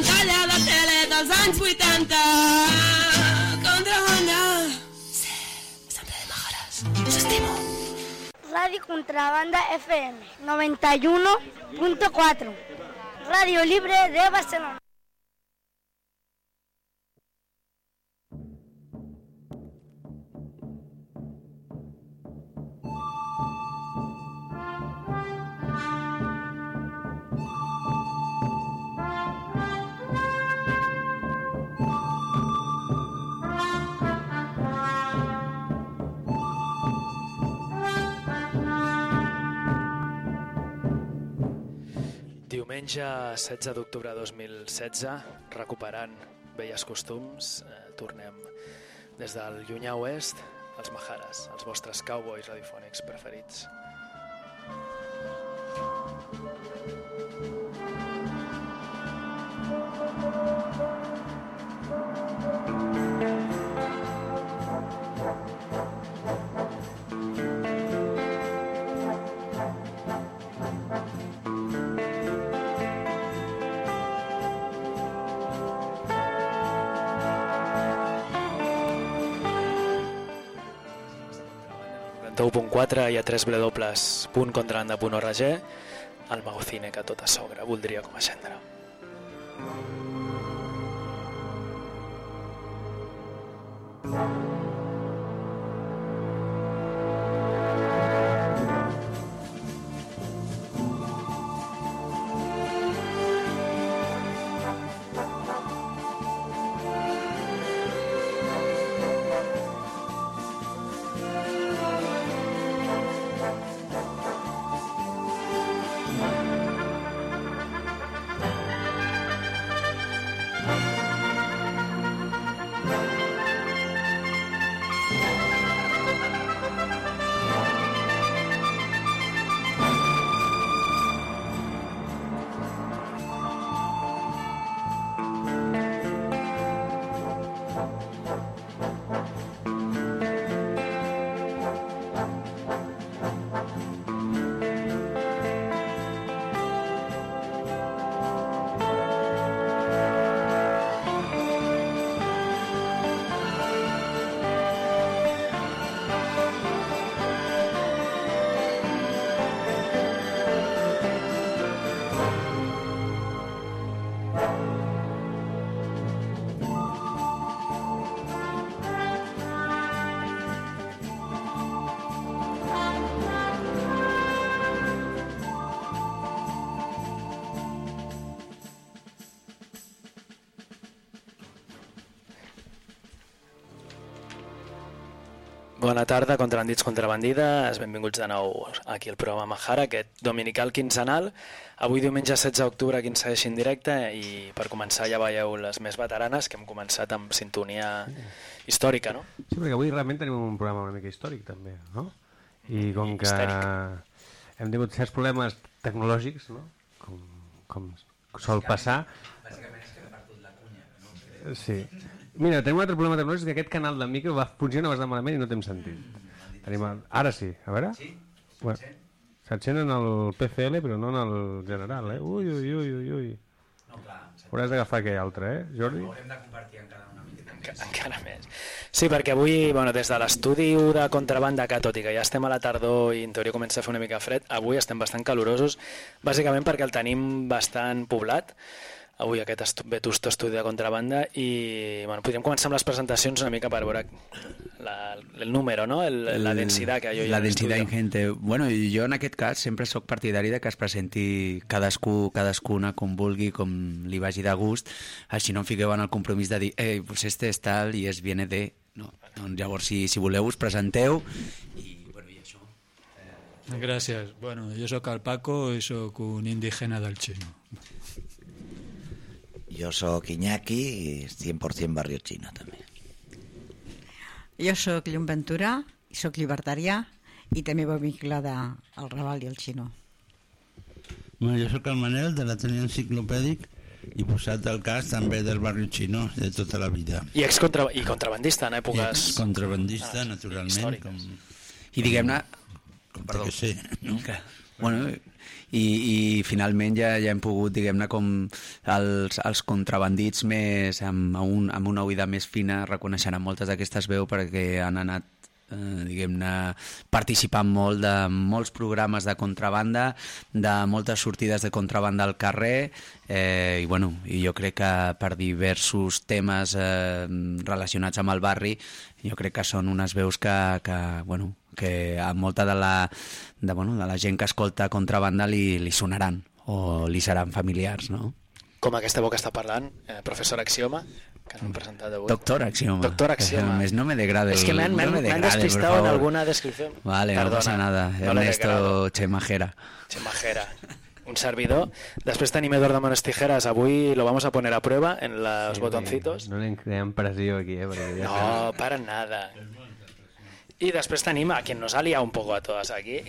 pantalla de tele dels anys 80. Contrabanda. Sempre de majares. Us estimo. Radio Contrabanda FM 91.4. Radio Libre de Barcelona. Diumenge 16 d'octubre de 2016, recuperant velles costums, eh, tornem des del llunyà oest als Maharas, els vostres cowboys radiofònics preferits. .4 i a www.contrabanda.org el magocine que tota sogra voldria com a cendra. Tarda, contrabandits, contrabandides. Benvinguts de nou aquí al programa Mahara, aquest dominical quinzenal. Avui diumenge 16 d'octubre, qui ens segueixi en directe i per començar ja veieu les més veteranes que hem començat amb sintonia històrica, no? Sí, perquè avui realment tenim un programa una mica històric també, no? I com que Histèric. hem tingut certs problemes tecnològics, no? Com, com sol passar... Bàsicament és que he perdut la cunya. No? Sí. Mira, tenim un altre problema tecnològic, que aquest canal de micro va funciona bastant malament i no t'hem sentit. Tenim el... Ara sí, a veure? Sí? Bueno, se't sent en el PCL, però no en el general, eh? Ui, ui, ui, ui, ui. No, clar, Hauràs d'agafar aquell altre, eh, Jordi? que haurem de compartir encara una miqueta més. Encara més. Sí, perquè avui, bueno, des de l'estudi de contrabanda, que tot i que ja estem a la tardor i en teoria comença a fer una mica fred, avui estem bastant calorosos, bàsicament perquè el tenim bastant poblat, avui aquest estu vetusto estudi de contrabanda i bueno, podríem començar amb les presentacions una mica per veure la, el número, no? el, la densitat que hi ha La en densitat l'estudi. ingente. Bueno, i jo en aquest cas sempre sóc partidari de que es presenti cadascú, cadascuna com vulgui, com li vagi de gust, així no em fiqueu en el compromís de dir eh, pues este és tal i es viene de... No. Doncs llavors, si, si voleu, us presenteu i, bueno, i això. Gràcies. Bueno, jo sóc el Paco i sóc un indígena del xino. Yo soy Iñaki y 100% barrio chino también. Jo sóc Llum Ventura sóc llibertarià i també vull vinculada al Raval i al Xino. Bueno, jo sóc el Manel de l'Atelier Enciclopèdic i posat al cas també del barri xino de tota la vida. I ex -contra i contrabandista en èpoques... I contrabandista, naturalment, històriques. com, I diguem-ne... com té que ser. No? Que, Bueno, i, i finalment ja, ja hem pogut, diguem-ne, com els, els contrabandits més, amb, un, amb una oïda més fina reconeixeran moltes d'aquestes veus perquè han anat eh, diguem-ne, participant molt de molts programes de contrabanda, de moltes sortides de contrabanda al carrer, eh, i, bueno, jo crec que per diversos temes eh, relacionats amb el barri, jo crec que són unes veus que, que, bueno, que a molta de la, de, bueno, de la gent que escolta contrabanda li, li sonaran o li seran familiars, no? Com aquesta que està parlant, eh, professor Axioma, que hem presentat avui. Doctor Axioma. Doctor Axioma. Més, no me degrade. Es que me han, me han, no me han degrade, despistado en alguna descripción. Vale, no pasa nada. no le. Ernesto Chemajera. Chemajera. Un servidor. Després tenim Eduardo Manos Tijeras. Avui lo vamos a poner a prueba en los Sí, botoncitos. No anem creant pressió aquí, eh? Ja No, para nada. Y después tenim a quien nos ha liado un poco a todas aquí.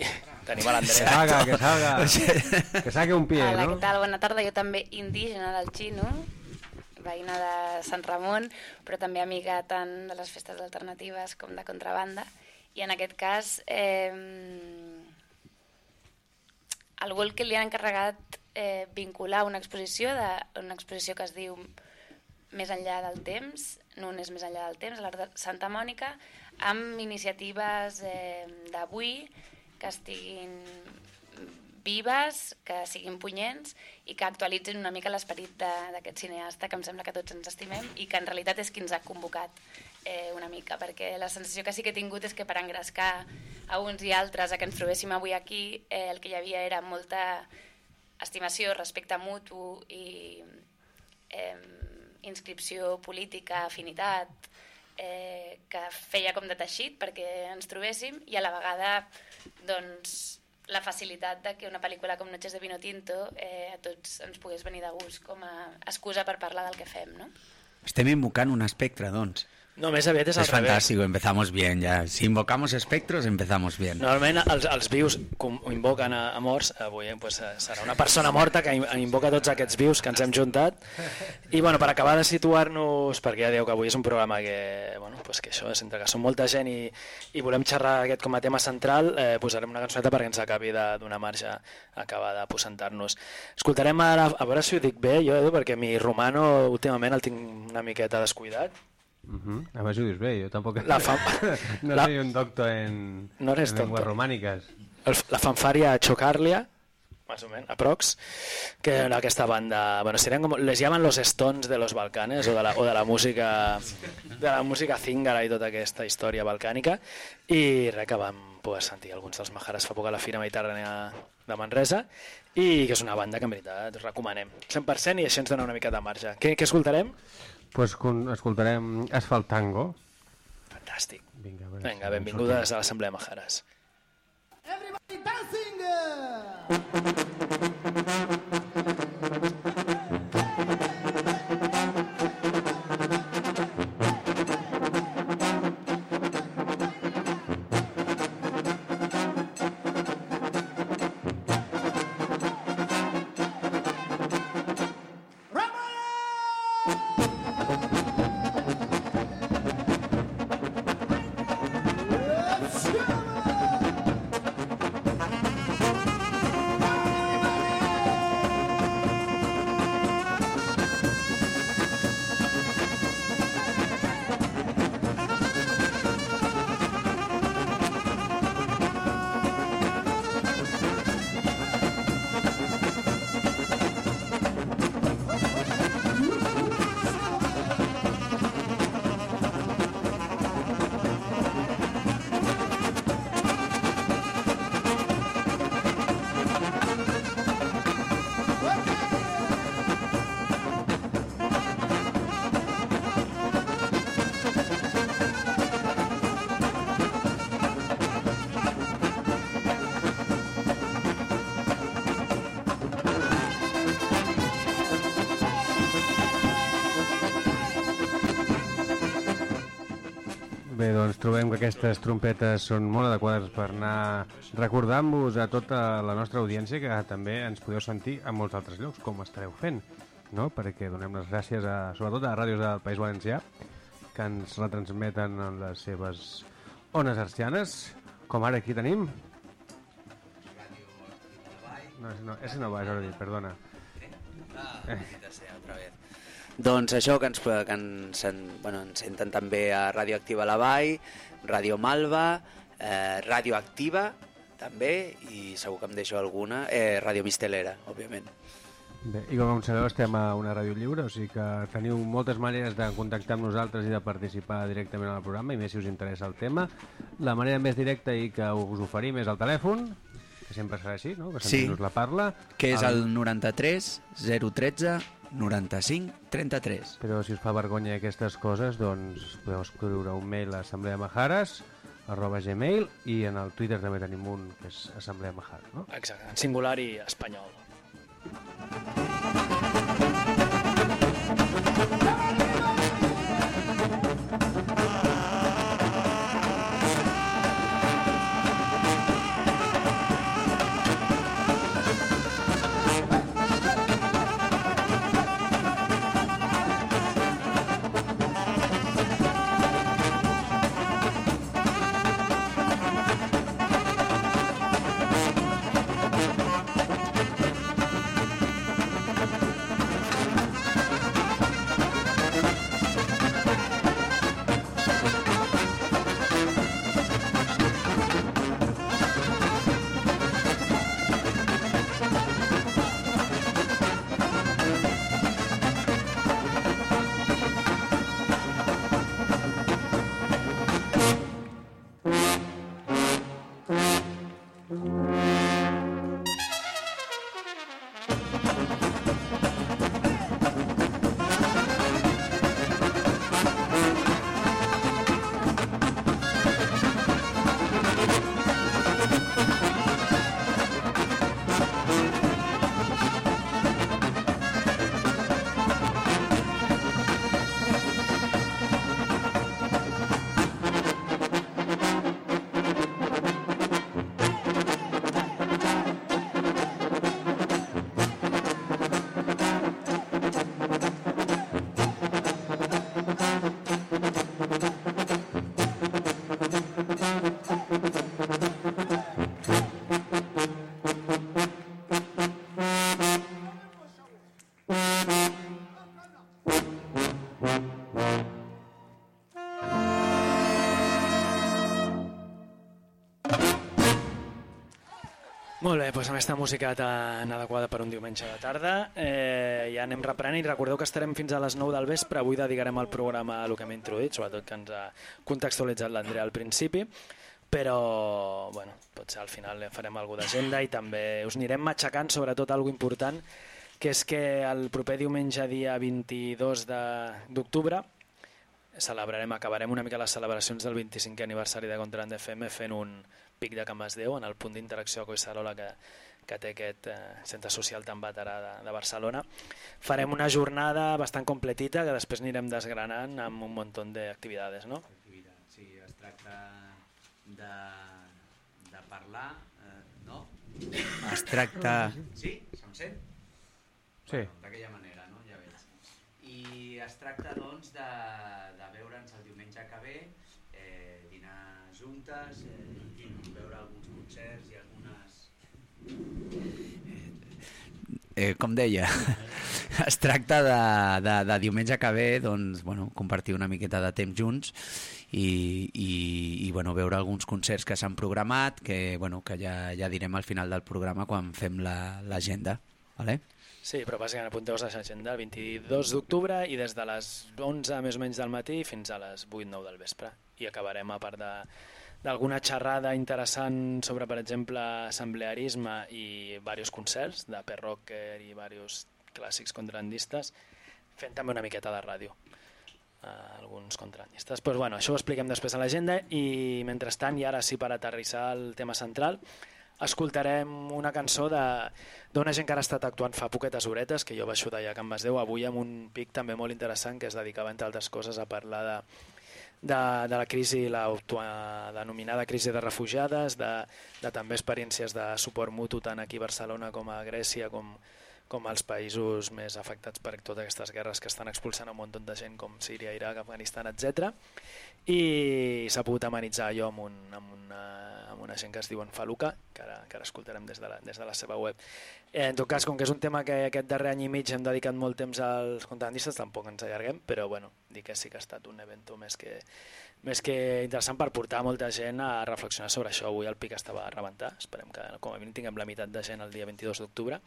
Tenim a Que l'Andrea. salga, que salga. que saque un pie, Hola, no? què tal? Bona tarda. Jo també indígena del Xino, veïna de Sant Ramon, però també amiga tant de les festes alternatives com de contrabanda. I en aquest cas, eh, algú el que li han encarregat eh, vincular una exposició, de, una exposició que es diu Més enllà del temps, no és més enllà del temps, a l'Art de Santa Mònica, amb iniciatives eh, d'avui que estiguin vives, que siguin punyents i que actualitzin una mica l'esperit d'aquest cineasta que em sembla que tots ens estimem i que en realitat és qui ens ha convocat eh, una mica, perquè la sensació que sí que he tingut és que per engrescar a uns i altres a que ens trobéssim avui aquí eh, el que hi havia era molta estimació, respecte mutu i eh, inscripció política, afinitat, eh, que feia com de teixit perquè ens trobéssim i a la vegada doncs, la facilitat de que una pel·lícula com Noches de Vino Tinto eh, a tots ens pogués venir de gust com a excusa per parlar del que fem, no? Estem invocant un espectre, doncs. No, més aviat és al Es revés. fantástico, empezamos bien ya. Si invocamos espectros, empezamos bien. Normalment els, els vius com invoquen a, a morts, avui eh, pues, eh, serà una persona morta que in- invoca tots aquests vius que ens hem juntat. I bueno, per acabar de situar-nos, perquè ja dieu que avui és un programa que, bueno, pues que això és entre que som molta gent i, i volem xerrar aquest com a tema central, eh, posarem una cançoneta perquè ens acabi de donar marge acabar de posentar-nos. Escoltarem ara, a veure si ho dic bé, jo, Edu, perquè mi romano últimament el tinc una miqueta descuidat. Uh -huh. A si ho dius bé, jo tampoc... La fam- no la- soy un doctor en, No eres en doctor. romàniques. el, la fanfària Chocarlia, más o menos, aprox, que era aquesta banda, bueno, serían como, les llaman los Stones de los Balcanes o de la, o de la música de la música zíngara i tota aquesta història balcànica i res que vam poder sentir alguns dels Majares fa poc a la Fira Mediterrània de Manresa i que és una banda que en veritat recomanem 100% i això ens dona una mica de marge què, què escoltarem? Pues con, escoltarem Asfalt Tango. Fantàstic. Vinga, veure Vinga, benvingudes a l'Assemblea de Majares. Bé, doncs trobem que aquestes trompetes són molt adequades per anar recordant-vos a tota la nostra audiència que també ens podeu sentir a molts altres llocs, com estareu fent, no? perquè donem les gràcies a, sobretot a ràdios del País Valencià que ens retransmeten en les seves ones arcianes, com ara aquí tenim. No, no, ese no va, Jordi, perdona. Ah, Doncs això que ens, que ens, en, bueno, ens senten també a Ràdio Activa La Vall, Ràdio Malva, eh, Ràdio Activa també, i segur que em deixo alguna, eh, Ràdio Mistelera, òbviament. Bé, i com sabeu estem a una ràdio lliure, o sigui que teniu moltes maneres de contactar amb nosaltres i de participar directament al programa, i més si us interessa el tema. La manera més directa i que us oferim és el telèfon, que sempre serà així, no? que Sí. sempre us la parla. Que és el 93 013 95 33. Però si us fa vergonya aquestes coses, doncs podeu escriure un mail a assembleamajares arroba gmail i en el Twitter també tenim un que és Assemblea Majares, no? Exacte, en singular i espanyol. Molt bé, doncs amb aquesta música tan adequada per un diumenge de tarda eh, ja anem reprenent i recordeu que estarem fins a les 9 del vespre, avui dedicarem el programa a el que hem introduït, sobretot que ens ha contextualitzat l'Andrea al principi. Però bueno, potser al final farem alguna d'agenda i també us anirem matxacant sobretot algo important que és que el proper diumenge dia 22 de- d'octubre celebrarem, acabarem una mica les celebracions del 25è aniversari de Contraband FM fent un pic de Can Masdeu en el punt d'interacció a Collserola que, que té aquest eh, centre social tan veterà de, de Barcelona. Farem una jornada bastant completita que després anirem desgranant amb un munt d'activitats, no? Sí, es tracta de, de parlar, eh, no? Es tracta... Sí? Se'm sent? Sí. Bueno, D'aquella manera, no? Ja veig. I es tracta, doncs, de, de veure'ns el diumenge que ve, eh, dinar juntes, eh, concerts i algunes... Eh, com deia, es tracta de, de, de diumenge que ve doncs, bueno, compartir una miqueta de temps junts i, i, i bueno, veure alguns concerts que s'han programat, que, bueno, que ja, ja direm al final del programa quan fem la- l'agenda. Vale? Sí, però bàsicament apunteu-vos a l'agenda el 22 d'octubre i des de les 11 més o menys del matí fins a les 8-9 del vespre. I acabarem a part de d'alguna xerrada interessant sobre, per exemple, assemblearisme i diversos concerts de Per Rocker i diversos clàssics contrabandistes, fent també una miqueta de ràdio a alguns contrabandistes. Pues, bueno, això ho expliquem després a l'agenda i mentrestant, i ara sí per aterrissar el tema central, escoltarem una cançó d'una gent que ara ha estat actuant fa poquetes horetes, que jo baixo d'allà a Can Masdeu, avui amb un pic també molt interessant que es dedicava, entre altres coses, a parlar de, de, de la crisi, l'autodenominada crisi de refugiades, de, de també experiències de suport mutu tant aquí a Barcelona com a Grècia, com, com els països més afectats per totes aquestes guerres que estan expulsant un munt de gent com Síria, Iraq, Afganistan, etc. I s'ha pogut amenitzar allò amb, un, amb, una, amb una gent que es diuen Faluca, que ara, que ara escoltarem des de, la, des de la seva web. Eh, en tot cas, com que és un tema que aquest darrer any i mig hem dedicat molt temps als contrabandistes, tampoc ens allarguem, però bueno, dic que sí que ha estat un event més que, més que interessant per portar molta gent a reflexionar sobre això. Avui el pic estava a rebentar, esperem que com a mínim tinguem la meitat de gent el dia 22 d'octubre,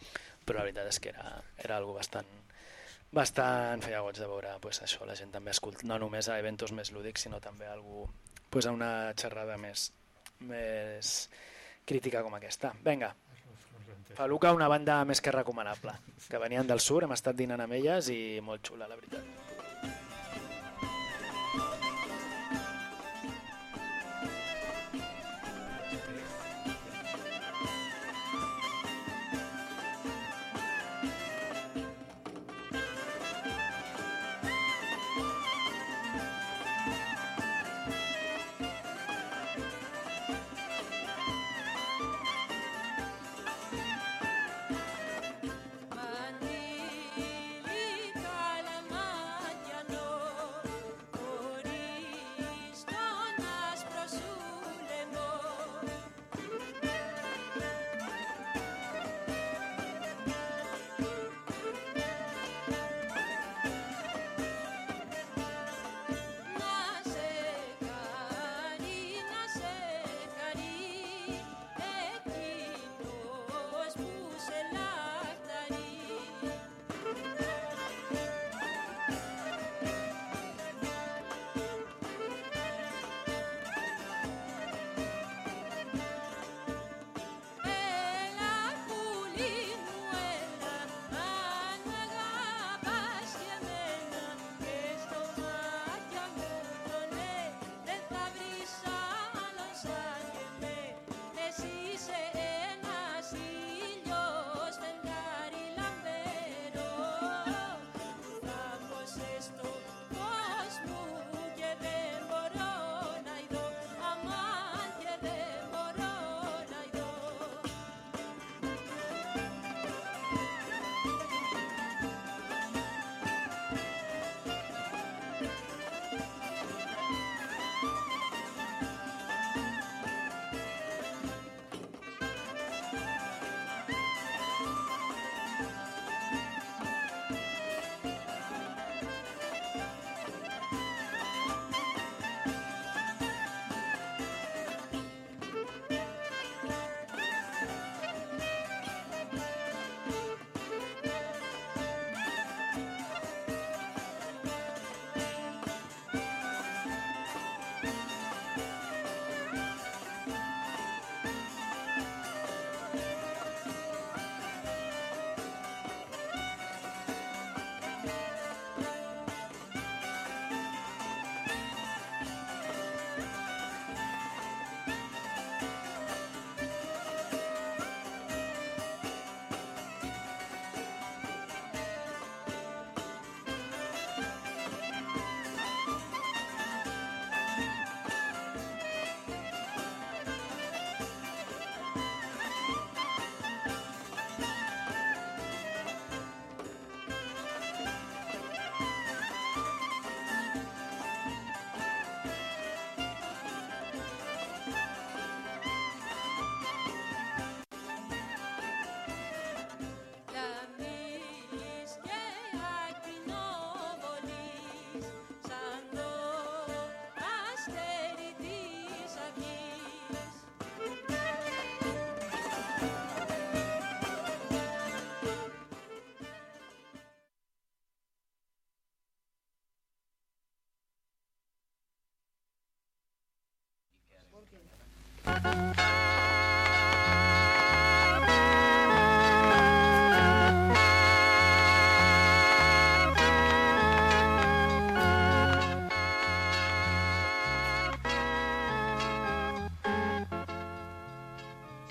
però la veritat és que era, era algo bastant, bastant feia goig de veure pues, això, la gent també escolta, no només a eventos més lúdics, sinó també a, algú, pues, a una xerrada més, més crítica com aquesta. Vinga, Faluca, una banda més que recomanable, que venien del sur, hem estat dinant amb elles i molt xula, la veritat.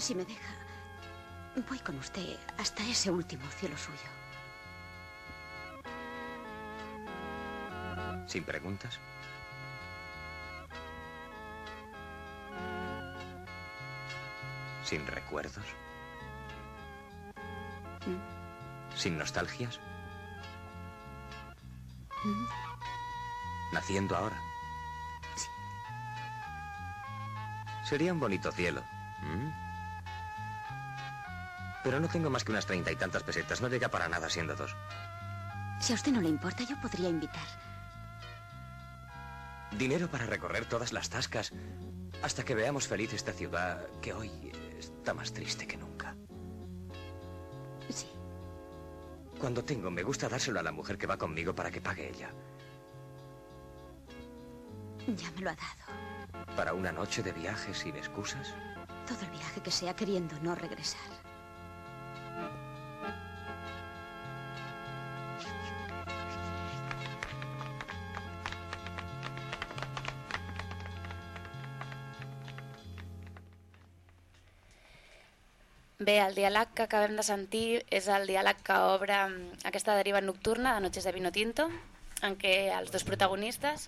Si me deja, voy con usted hasta ese último cielo suyo. ¿Sin preguntas? ¿Sin recuerdos? sin nostalgias, Mm, naciendo ahora. Sería un bonito cielo. ¿Mm? Pero no tengo más que unas treinta y tantas pesetas. No llega para nada siendo dos. Si a usted no le importa, yo podría invitar. Dinero para recorrer todas las tascas hasta que veamos feliz esta ciudad que hoy está más triste que nunca. Sí. Cuando tengo, me gusta dárselo a la mujer que va conmigo para que pague ella. Ya me lo ha dado. Para una noche de viaje sin excusas. Todo el viaje que sea queriendo no regresar. El diàleg que acabem de sentir és el diàleg que obre mm, aquesta deriva nocturna de Noches de Vino Tinto, en què els dos protagonistes...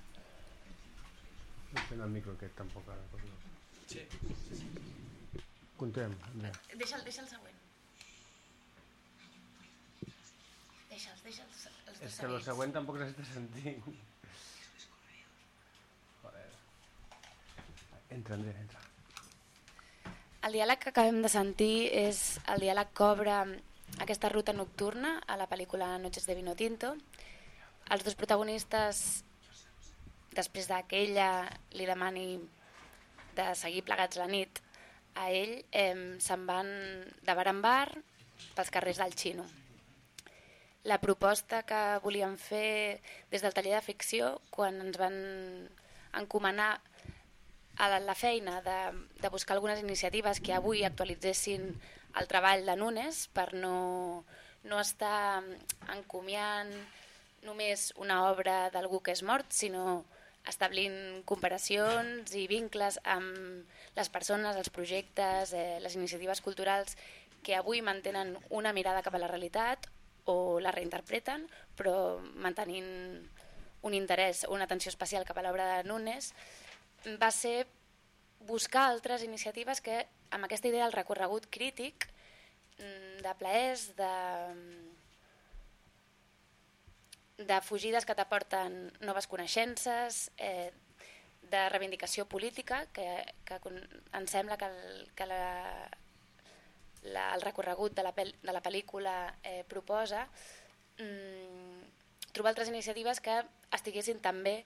Encén el micro aquest tampoc ara. No. Sí. Continuem. Andrea. Deixa'l deixa el següent. Deixa'ls, deixa'ls És que el següent tampoc s'està sentint. Joder. Entra, Andrea, entra. El diàleg que acabem de sentir és el diàleg que obre aquesta ruta nocturna a la pel·lícula Noches de Vino Tinto. Els dos protagonistes, després de que ella li demani de seguir plegats la nit a ell, eh, se'n van de bar en bar pels carrers del Xino. La proposta que volíem fer des del taller de ficció, quan ens van encomanar a la, feina de, de buscar algunes iniciatives que avui actualitzessin el treball de Nunes per no, no estar encomiant només una obra d'algú que és mort, sinó establint comparacions i vincles amb les persones, els projectes, eh, les iniciatives culturals que avui mantenen una mirada cap a la realitat o la reinterpreten, però mantenint un interès, una atenció especial cap a l'obra de Nunes, va ser buscar altres iniciatives que amb aquesta idea del recorregut crític mm, de plaers, de, de fugides que t'aporten noves coneixences, eh, de reivindicació política, que, que em sembla que, el, que la, la, el recorregut de la, pel, de la pel·lícula eh, proposa, mm, trobar altres iniciatives que estiguessin també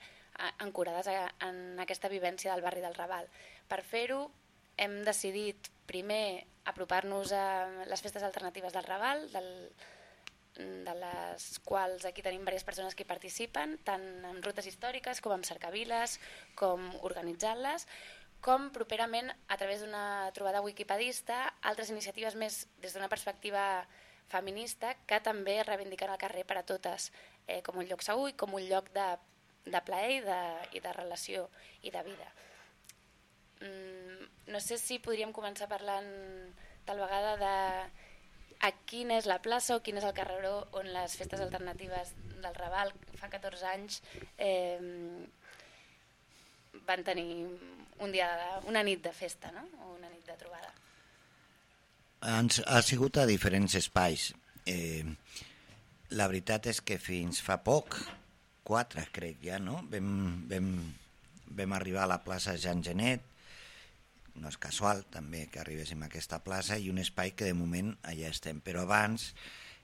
ancorades en aquesta vivència del barri del Raval. Per fer-ho hem decidit primer apropar-nos a les festes alternatives del Raval, del, de les quals aquí tenim diverses persones que participen, tant en rutes històriques com en cercaviles, com organitzant-les, com properament a través d'una trobada wikipedista, altres iniciatives més des d'una perspectiva feminista que també reivindiquen el carrer per a totes, eh, com un lloc segur i com un lloc de de plaer i de, i de relació i de vida. Mm, no sé si podríem començar parlant tal vegada de a quina és la plaça o quin és el carreró on les festes alternatives del Raval fa 14 anys eh, van tenir un dia, una nit de festa, no? o una nit de trobada. Ens, ha sigut a diferents espais. Eh, la veritat és que fins fa poc quatre, crec ja, no? Vam, vam, vam arribar a la plaça Jean Genet, no és casual també que arribéssim a aquesta plaça i un espai que de moment allà estem, però abans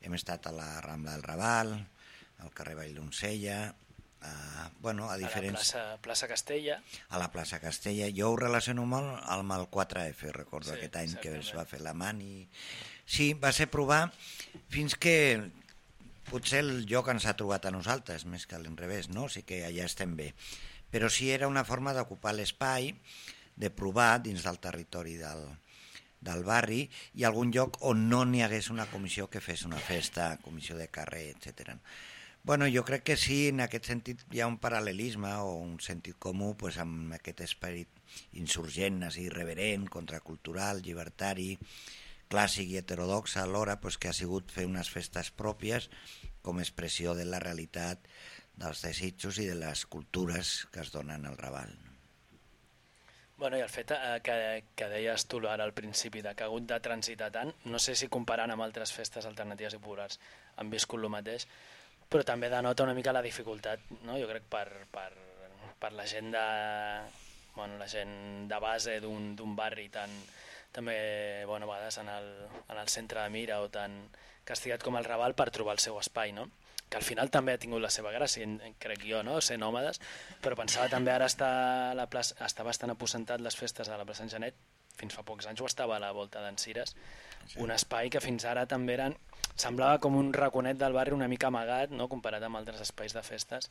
hem estat a la Rambla del Raval, al carrer Valldoncella, a, bueno, a diferents... A la plaça, plaça Castella. A la plaça Castella. Jo ho relaciono molt amb el 4F, recordo sí, aquest any exactament. que es va fer la mani. Sí, va ser provar fins que potser el lloc ens ha trobat a nosaltres, més que a l'inrevés, no? Sí que allà estem bé. Però sí era una forma d'ocupar l'espai, de provar dins del territori del, del barri i algun lloc on no n'hi hagués una comissió que fes una festa, comissió de carrer, etc. Bueno, jo crec que sí, en aquest sentit hi ha un paral·lelisme o un sentit comú pues, amb aquest esperit insurgent, irreverent, contracultural, llibertari, clàssic i heterodoxa alhora pues, que ha sigut fer unes festes pròpies com a expressió de la realitat dels desitjos i de les cultures que es donen al Raval. Bueno, i el fet eh, que, que deies tu ara al principi de que ha hagut de transitar tant, no sé si comparant amb altres festes alternatives i populars han viscut el mateix, però també denota una mica la dificultat, no? jo crec, per, per, per la gent de, bueno, la gent de base d'un barri tan, també, bueno, a vegades en el, en el centre de mira o tan castigat com el Raval per trobar el seu espai, no? que al final també ha tingut la seva gràcia, crec jo, no? ser nòmades, però pensava també ara està, la plaça, està bastant aposentat les festes de la plaça Sant Janet, fins fa pocs anys ho estava a la volta d'en Cires, sí. un espai que fins ara també eren, semblava com un raconet del barri una mica amagat, no? comparat amb altres espais de festes,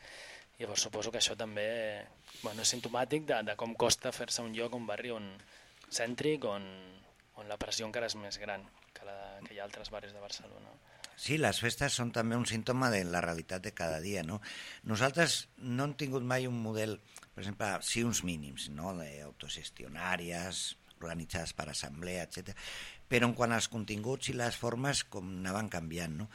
i llavors suposo que això també bueno, és sintomàtic de, de com costa fer-se un lloc, un barri on, cèntric, on, on la pressió encara és més gran que, la, que hi ha altres barris de Barcelona. Sí, les festes són també un símptoma de la realitat de cada dia, no? Nosaltres no hem tingut mai un model, per exemple, sí uns mínims, no?, d'autogestionàries, organitzades per assemblea, etc. Però en quant als continguts i les formes, com anaven canviant, no?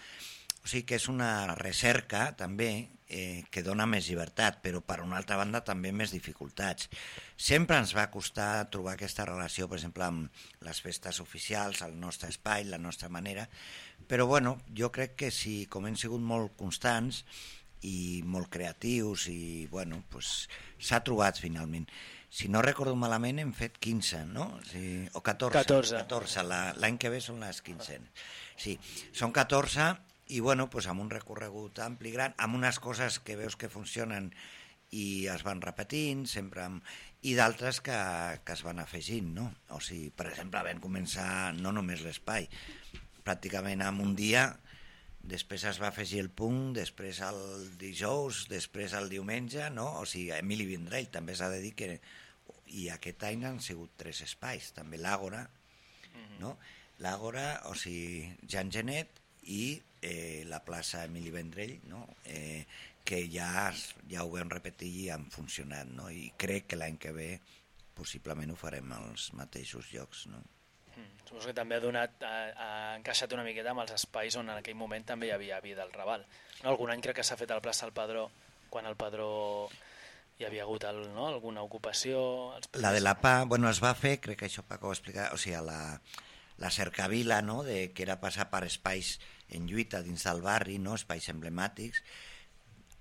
O sigui que és una recerca també eh, que dona més llibertat, però per una altra banda també més dificultats. Sempre ens va costar trobar aquesta relació, per exemple, amb les festes oficials, el nostre espai, la nostra manera, però bueno, jo crec que si com hem sigut molt constants i molt creatius i bueno, pues, s'ha trobat finalment. Si no recordo malament hem fet 15, no? Sí, o 14. 14. 14 l'any que ve són les 15. Sí, són 14 i bueno, pues amb un recorregut ampli, gran, amb unes coses que veus que funcionen i es van repetint, sempre amb... i d'altres que, que es van afegint, no? O sigui, per exemple, vam començar no només l'espai, pràcticament en un dia, després es va afegir el punt, després el dijous, després el diumenge, no? O sigui, Emili Vendrell també s'ha de dir que... I aquest any han sigut tres espais, també l'Àgora, no? L'Àgora, o sigui, Jan Genet i eh, la plaça Emili Vendrell, no? eh, que ja, ja ho vam repetir i han funcionat, no? i crec que l'any que ve possiblement ho farem als mateixos llocs. No? Mm, suposo que també ha, donat, ha, ha encaixat una miqueta amb els espais on en aquell moment també hi havia vida al Raval. No, algun any crec que s'ha fet a la plaça del Padró, quan el Padró hi havia hagut el, no, alguna ocupació... Els la de la PA, bueno, es va fer, crec que això Paco ho explicar, o sigui, la, la cercavila, no?, de, que era passar per espais en lluita dins del barri, no? espais emblemàtics,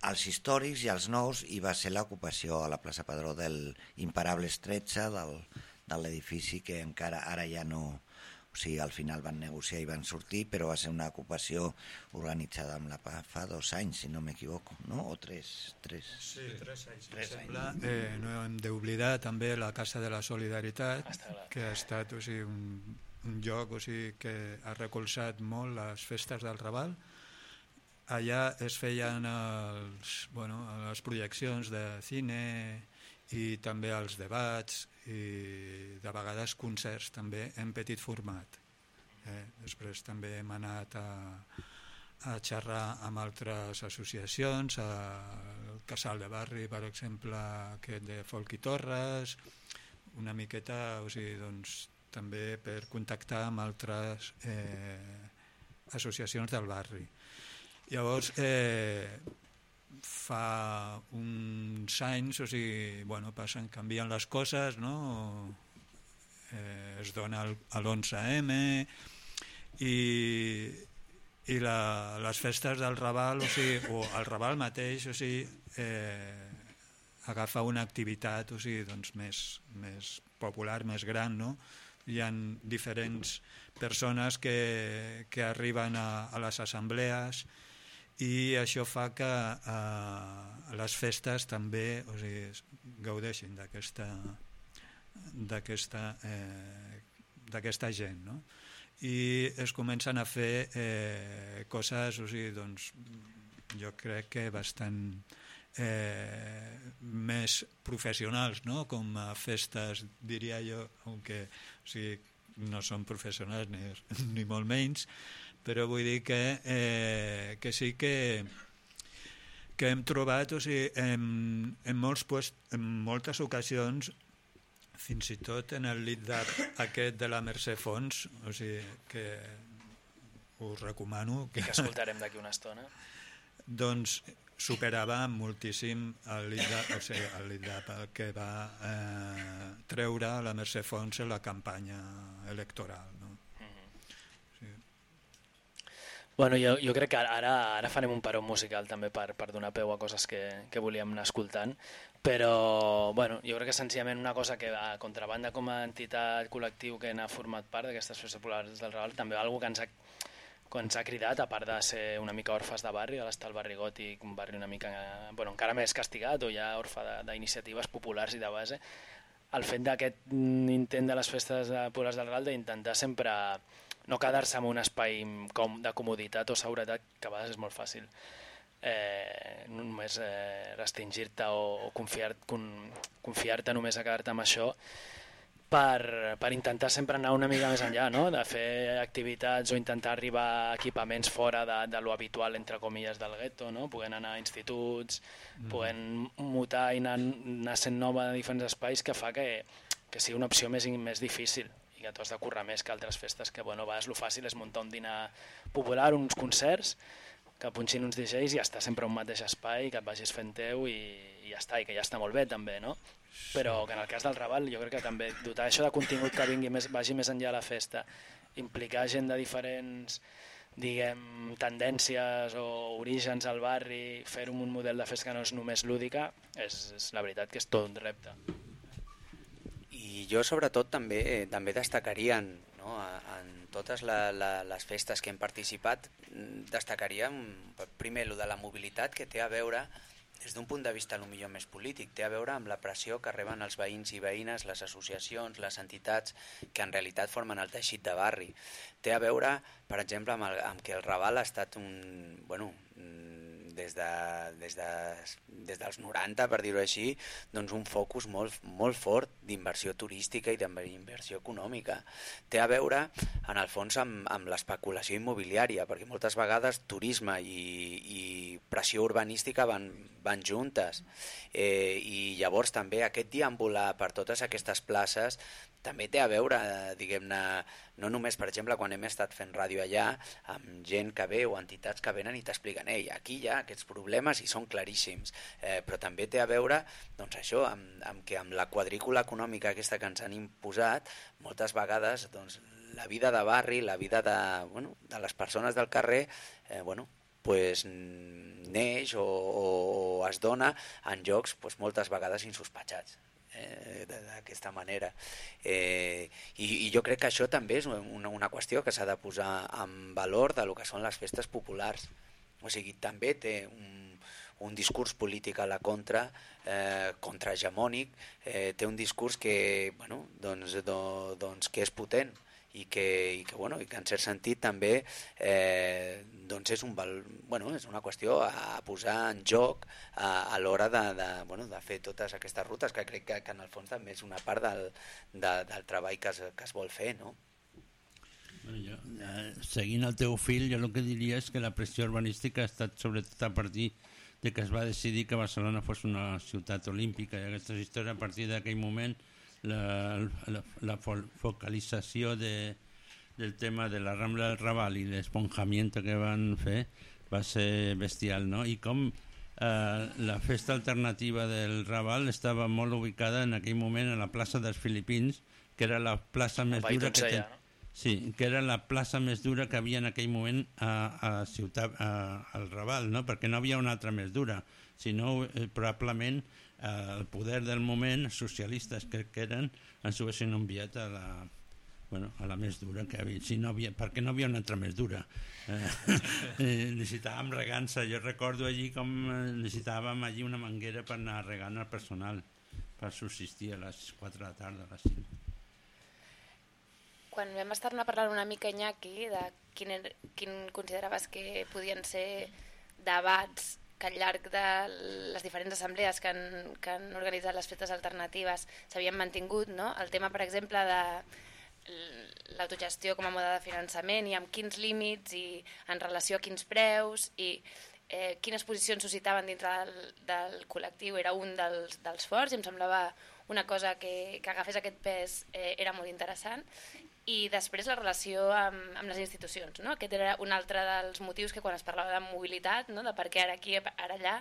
els històrics i els nous, i va ser l'ocupació a la plaça Padró del Imparables 13, del, de l'edifici que encara ara ja no... O sigui, al final van negociar i van sortir, però va ser una ocupació organitzada amb la PA fa dos anys, si no m'equivoco, no? O tres? tres sí, tres anys. Tres anys. Eh, no hem d'oblidar també la Casa de la Solidaritat, que ha estat o sigui, un un lloc o sigui, que ha recolzat molt les festes del Raval. Allà es feien els, bueno, les projeccions de cine i també els debats i de vegades concerts també en petit format. Eh? Després també hem anat a, a xerrar amb altres associacions, el Casal de Barri, per exemple, aquest de Folk i Torres, una miqueta, o sigui, doncs, també per contactar amb altres eh, associacions del barri. Llavors, eh, fa uns anys, o sigui, bueno, passen, canvien les coses, no? Eh, es dona l'11M i, i la, les festes del Raval, o sigui, o el Raval mateix, o sigui, eh, agafa una activitat o sigui, doncs, més, més popular, més gran, no? Hi ha diferents persones que, que arriben a, a les assemblees i això fa que eh, les festes també o sigui, gaudeixin d'aquesta d'aquesta eh, d'aquesta gent no? i es comencen a fer eh, coses o sigui, doncs, jo crec que bastant eh, més professionals, no? com a festes, diria jo, aunque o sigui, no són professionals ni, ni molt menys, però vull dir que, eh, que sí que, que hem trobat o sigui, en, en, molts, pues, en moltes ocasions fins i tot en el lit aquest de la Mercè Fons, o sigui, que us recomano. Que, que escoltarem d'aquí una estona. Doncs superava moltíssim el l'INDAP, o sigui, el el que va eh, treure la Mercè Fons en la campanya electoral. No? Bueno, jo, jo crec que ara, ara farem un paró musical també per, per donar peu a coses que, que volíem anar escoltant, però bueno, jo crec que senzillament una cosa que a Contrabanda com a entitat col·lectiu que n'ha format part d'aquestes festes populars del Raval, també algo que ens ha, que ens ha cridat, a part de ser una mica orfes de barri, ara està el barri gòtic, un barri una mica, bueno, encara més castigat o ja orfe d'iniciatives populars i de base, el fet d'aquest intent de les festes populars del Raval d'intentar sempre no quedar-se en un espai com de comoditat o seguretat, que a vegades és molt fàcil eh, només eh, restringir-te o, o confiar-te con, confiar només a quedar-te amb això per, per intentar sempre anar una mica més enllà, no? de fer activitats o intentar arribar a equipaments fora de, de lo habitual, entre comilles, del gueto, no? podent anar a instituts, mm. podent mutar i anar, anar sent nova de diferents espais que fa que, que sigui una opció més, més difícil i que tu has de currar més que altres festes que bueno, a vegades el fàcil és muntar un dinar popular, uns concerts, que punxin uns DJs i ja està sempre un mateix espai, que et vagis fent teu i, i ja està, i que ja està molt bé també, no? Però que en el cas del Raval jo crec que també dotar això de contingut que vingui més, vagi més enllà a la festa, implicar gent de diferents diguem, tendències o orígens al barri, fer-ho un model de festa que no és només lúdica, és, és la veritat que és tot un repte. I jo sobretot també també destacaria no, en totes la, la, les festes que hem participat destacaríem primer lo de la mobilitat que té a veure des d'un punt de vista millor més polític, té a veure amb la pressió que reben els veïns i veïnes, les associacions, les entitats que en realitat formen el teixit de barri. Té a veure, per exemple, amb, el, amb que el Raval ha estat un, bueno, des, de, des, de, des dels 90, per dir-ho així, doncs un focus molt, molt fort d'inversió turística i d'inversió econòmica. Té a veure, en el fons, amb, amb l'especulació immobiliària, perquè moltes vegades turisme i, i pressió urbanística van, van juntes. Eh, I llavors també aquest deambular per totes aquestes places també té a veure, diguem-ne, no només, per exemple, quan hem estat fent ràdio allà, amb gent que ve o entitats que venen i t'expliquen, ei, aquí hi ha aquests problemes i són claríssims, eh, però també té a veure, doncs això, amb, amb que amb la quadrícula econòmica aquesta que ens han imposat, moltes vegades, doncs, la vida de barri, la vida de, bueno, de les persones del carrer, eh, bueno, pues, neix o, o es dona en llocs pues, moltes vegades insospechats eh, d'aquesta manera. Eh, i, I jo crec que això també és una, una qüestió que s'ha de posar en valor de lo que són les festes populars. O sigui, també té un, un discurs polític a la contra, eh, contrahegemònic, eh, té un discurs que, bueno, doncs, do, doncs, que és potent i que, i que, bueno, i que en cert sentit també eh, doncs és, un val, bueno, és una qüestió a posar en joc a, a l'hora de, de, bueno, de fer totes aquestes rutes que crec que, que en el fons també és una part del, de, del treball que es, que es vol fer no? Bueno, jo, eh, seguint el teu fil, jo el que diria és que la pressió urbanística ha estat sobretot a partir de que es va decidir que Barcelona fos una ciutat olímpica i aquesta història a partir d'aquell moment la, la, la focalització de, del tema de la Rambla del Raval i l'esponjamiento que van fer va ser bestial, no? I com eh, la festa alternativa del Raval estava molt ubicada en aquell moment a la plaça dels Filipins, que era la plaça més dura que ten... Sí, que era la plaça més dura que havia en aquell moment a, a ciutat, a, al Raval, no? perquè no havia una altra més dura, sinó eh, probablement el poder del moment, socialistes que, que eren, ens ho haguessin enviat a la, bueno, a la més dura que havia, si no havia, perquè no havia una altra més dura. Eh, eh, necessitàvem regança. Jo recordo allí com eh, necessitàvem allí una manguera per anar regant el personal per subsistir a les 4 de la tarda a les 5 quan vam estar a parlar una mica Iñaki de quin, quin consideraves que podien ser debats que al llarg de les diferents assemblees que han, que han organitzat les festes alternatives s'havien mantingut, no? el tema, per exemple, de l'autogestió com a mode de finançament i amb quins límits i en relació a quins preus i eh, quines posicions suscitaven dintre del, del col·lectiu era un dels, dels forts i em semblava una cosa que, que agafés aquest pes eh, era molt interessant i després la relació amb, amb les institucions. No? Aquest era un altre dels motius que quan es parlava de mobilitat, no? de per què ara aquí, ara allà,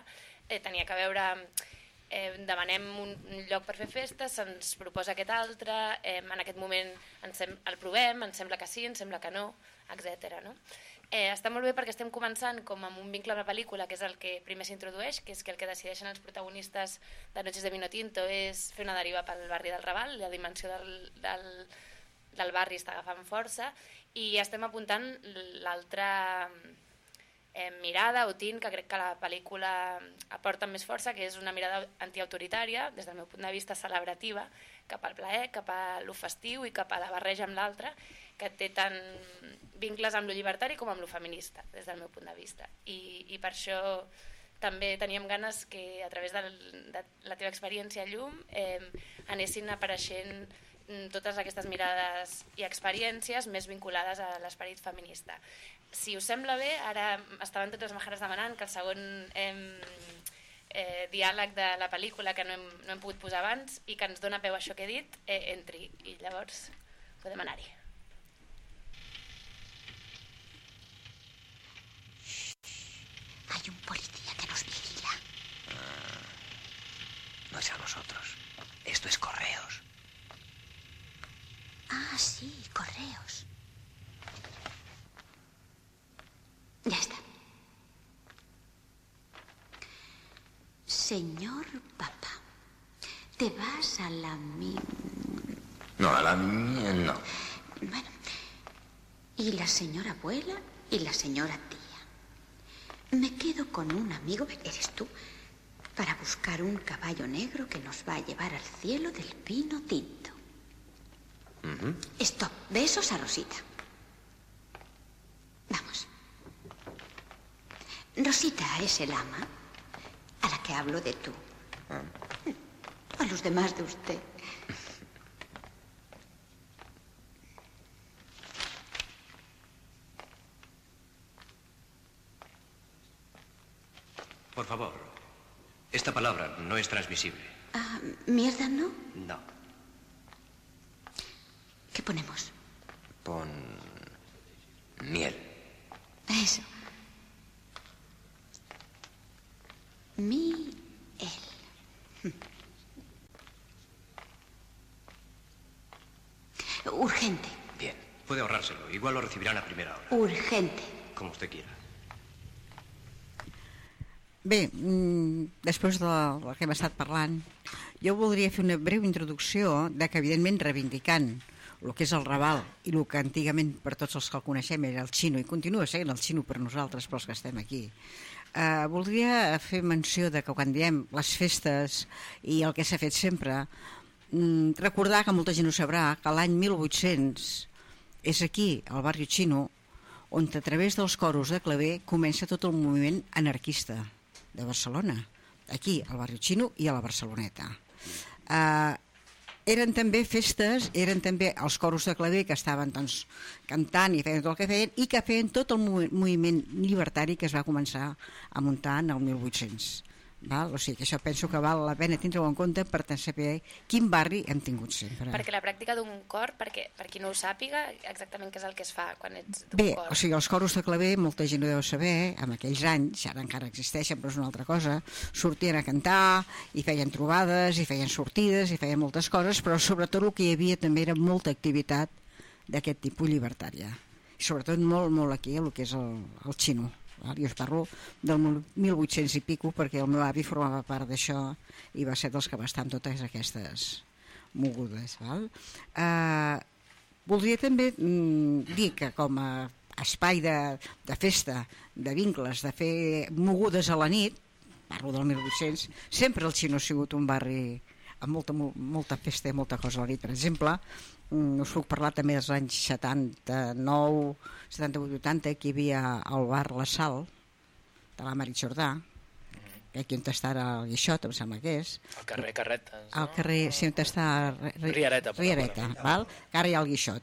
eh, tenia que veure eh, demanem un, un lloc per fer festes, se'ns proposa aquest altre, eh, en aquest moment ens sem el provem, ens sembla que sí, ens sembla que no, etc. No? Eh, està molt bé perquè estem començant com amb un vincle amb la pel·lícula, que és el que primer s'introdueix, que és que el que decideixen els protagonistes de Noches de Vino Tinto és fer una deriva pel barri del Raval, la dimensió del, del, del barri està agafant força, i estem apuntant l'altra eh, mirada o tint que crec que la pel·lícula aporta més força, que és una mirada antiautoritària, des del meu punt de vista celebrativa, cap al plaer, cap a lo festiu i cap a la barreja amb l'altre, que té tant vincles amb lo llibertari com amb lo feminista, des del meu punt de vista. I, i per això també teníem ganes que a través del, de la teva experiència a Llum eh, anessin apareixent totes aquestes mirades i experiències més vinculades a l'esperit feminista. Si us sembla bé, ara estaven totes les majares demanant que el segon eh, eh, diàleg de la pel·lícula que no hem, no hem pogut posar abans i que ens dona peu a això que he dit, eh, entri. I llavors podem anar-hi. Hay un policía que nos vigila. No es a nosotros. Esto es correos. Ah, sí, correos. Ya está. Señor papá, te vas a la mi... No, a la mía no. Bueno, y la señora abuela y la señora tía. Me quedo con un amigo, eres tú, para buscar un caballo negro que nos va a llevar al cielo del pino tinto. Stop. Besos a Rosita. Vamos. Rosita es el ama a la que hablo de tú. A los demás de usted. Por favor. Esta palabra no es transmisible. Ah, ¿Mierda no? No. ¿Qué ponemos? Pon. miel. Eso. Mi el. Urgente, Bien. Puede ahorrárselo. Igual lo recibirán a primera hora. urgente. Como usted quiera. Bé, mm, després del que hem estat parlant, jo voldria fer una breu introducció de que, evidentment, reivindicant el que és el Raval i el que antigament per tots els que el coneixem era el xino i continua sent el xino per nosaltres, pels que estem aquí. Eh, voldria fer menció de que quan diem les festes i el que s'ha fet sempre, mm, recordar que molta gent ho sabrà que l'any 1800 és aquí, al barri xino, on a través dels coros de claver comença tot el moviment anarquista de Barcelona, aquí, al barri xino i a la Barceloneta. Eh, eren també festes, eren també els coros de claver que estaven doncs, cantant i feien tot el que feien i que feien tot el movi- moviment llibertari que es va començar a muntar en el 1800. Val? O sigui que això penso que val la pena tindre-ho en compte per saber quin barri hem tingut sempre. Perquè la pràctica d'un cor, perquè, per qui no ho sàpiga, exactament què és el que es fa quan ets d'un Bé, cor. o sigui, els coros de claver, molta gent ho deu saber, en aquells anys, ara encara existeixen, però és una altra cosa, sortien a cantar, i feien trobades, i feien sortides, i feien moltes coses, però sobretot el que hi havia també era molta activitat d'aquest tipus llibertària. I sobretot molt, molt aquí, el que és el, el xino. Jo us parlo del mil- 1800 i pico, perquè el meu avi formava part d'això i va ser dels que va estar en totes aquestes mogudes. Val? Eh, Voldria també mm, dir que com a espai de, de festa, de vincles, de fer mogudes a la nit, parlo del 1800, sempre el Xino ha sigut un barri amb molta, mol- molta festa i molta cosa a la nit. Per exemple, mm, us puc parlar també dels anys 79, 78, 80, que hi havia al bar La Sal, de la Mari Jordà, que aquí on està ara el Guixot, em sembla que és, Al carrer Carretes. al carrer, sí, on està Ri- Ri- Riereta, per Riereta favor. val? que ara hi ha el Guixot.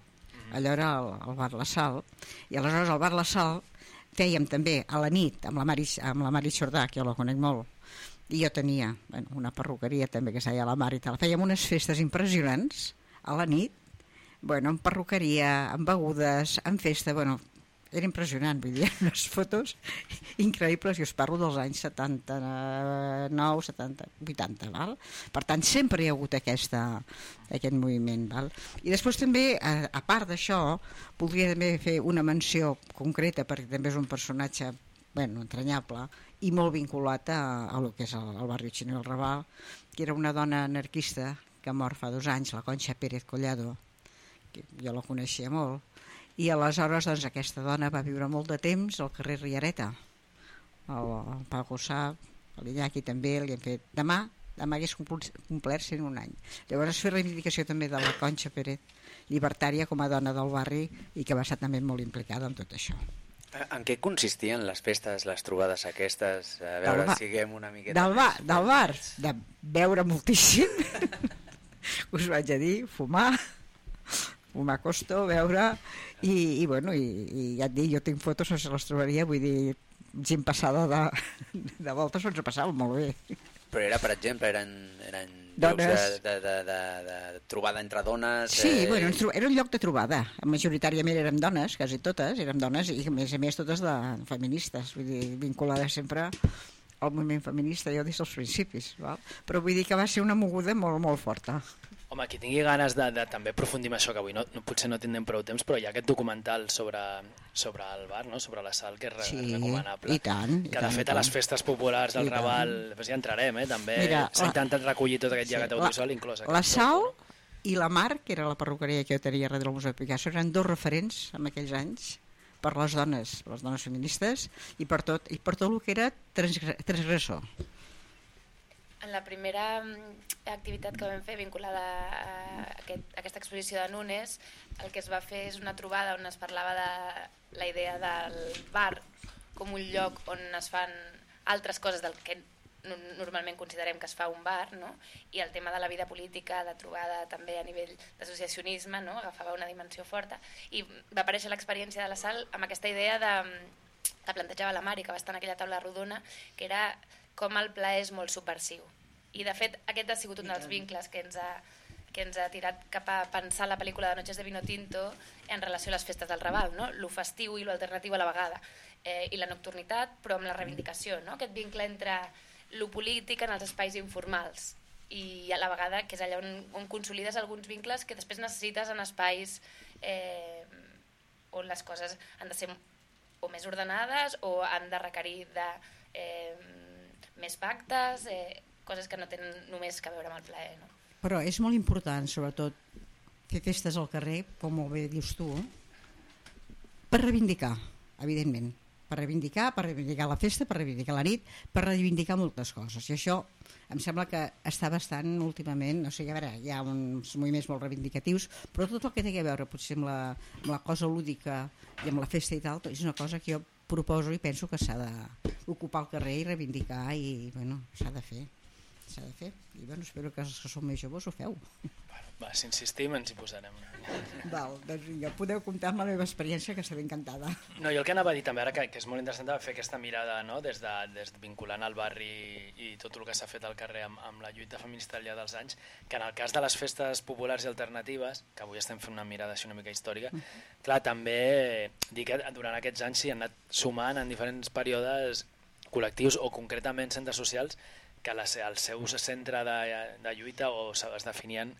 Allò era el, el bar La Sal. I aleshores al bar La Sal fèiem també a la nit amb la Mari, amb la Mari Xordà, que jo la conec molt, i jo tenia bueno, una perruqueria també que es deia la i tal. Fèiem unes festes impressionants a la nit, bueno, en perruqueria, en begudes, en festa, bueno, era impressionant, vull dir, unes fotos increïbles, i us parlo dels anys 79, 70, 80, val? Per tant, sempre hi ha hagut aquesta, aquest moviment, val? I després també, a, a part d'això, voldria també fer una menció concreta, perquè també és un personatge bueno, entranyable, i molt vinculat a, a lo que és el, el barri xino del Raval, que era una dona anarquista que ha mort fa dos anys, la Concha Pérez Collado, que jo la coneixia molt, i aleshores doncs, aquesta dona va viure molt de temps al carrer Riareta el, el Pau Gossà l'Iñaki també li han fet demà demà hagués complert 101 any. Llavors fer reivindicació també de la Conxa Pérez llibertària com a dona del barri i que va estar també molt implicada en tot això en què consistien les festes, les trobades aquestes? A veure, bar, siguem una miqueta... Del bar, del bar, de beure moltíssim, us vaig a dir, fumar, fumar costo, beure, i, i bueno, i, i ja et dic, jo tinc fotos, no se les trobaria, vull dir, gent passada de, de voltes ens ho passava molt bé. Però era, per exemple, eren, eren Dones. de, de, de, de, de trobada entre dones... Sí, eh... bueno, ens tro- era un lloc de trobada. Majoritàriament érem dones, quasi totes, érem dones, i a més a més totes de feministes, vull dir, vinculades sempre al moviment feminista, jo des dels principis, val? però vull dir que va ser una moguda molt, molt forta. Home, qui tingui ganes de, de també aprofundir en això, que avui no, no, potser no tindrem prou temps, però hi ha aquest documental sobre, sobre el bar, no? sobre la sal, que és re- Sí, recomanable. i tant, i que de tant, fet a les festes populars del I. Raval, després ja entrarem, eh, també. S'ha intentat recollir tot aquest llegat la- audiovisual, inclòs La Sal i la Mar, que era la perruqueria que jo tenia darrere del Museu de Picasso, eren dos referents en aquells anys per les dones, per les dones feministes i per tot, i per tot el que era transgre- transgressor. En la primera mm, activitat que vam fer vinculada a, aquest, a aquesta exposició de Nunes, el que es va fer és una trobada on es parlava de la idea del bar com un lloc on es fan altres coses del que no- normalment considerem que es fa un bar, no? i el tema de la vida política, de trobada també a nivell d'associacionisme, no? agafava una dimensió forta, i va aparèixer l'experiència de la Sal amb aquesta idea de, que plantejava la Mari, que va estar en aquella taula rodona, que era com el plaer és molt subversiu. I de fet aquest ha sigut un dels vincles que ens ha, que ens ha tirat cap a pensar la pel·lícula de Noches de Vino Tinto en relació a les festes del Raval, no? lo festiu i lo alternatiu a la vegada, eh, i la nocturnitat, però amb la reivindicació, no? aquest vincle entre lo polític en els espais informals i a la vegada que és allà on, on consolides alguns vincles que després necessites en espais eh, on les coses han de ser o més ordenades o han de requerir de eh, més pactes, eh, coses que no tenen només que veure amb el plaer. No? Però és molt important, sobretot, fer festes al carrer, com molt bé dius tu, per reivindicar, evidentment. Per reivindicar, per reivindicar la festa, per reivindicar la nit, per reivindicar moltes coses. I això em sembla que està bastant últimament, o sigui, a veure, hi ha uns moviments molt reivindicatius, però tot el que té a veure potser amb la, amb la cosa lúdica i amb la festa i tal, és una cosa que jo proposo i penso que s'ha d'ocupar el carrer i reivindicar i, bueno, s'ha de fer s'ha de fer. I bueno, espero que els que som més joves ho feu. Va, si insistim ens hi posarem. Val, doncs vinga, podeu comptar amb la meva experiència que estaré encantada. No, jo el que anava a dir també ara, que, que és molt interessant fer aquesta mirada no? des, de, des de vinculant el barri i tot el que s'ha fet al carrer amb, amb la lluita feminista al llarg dels anys, que en el cas de les festes populars i alternatives, que avui estem fent una mirada així una mica històrica, clar, també dir que durant aquests anys s'hi han anat sumant en diferents períodes col·lectius o concretament centres socials que la, el seu centre de, de lluita o es definien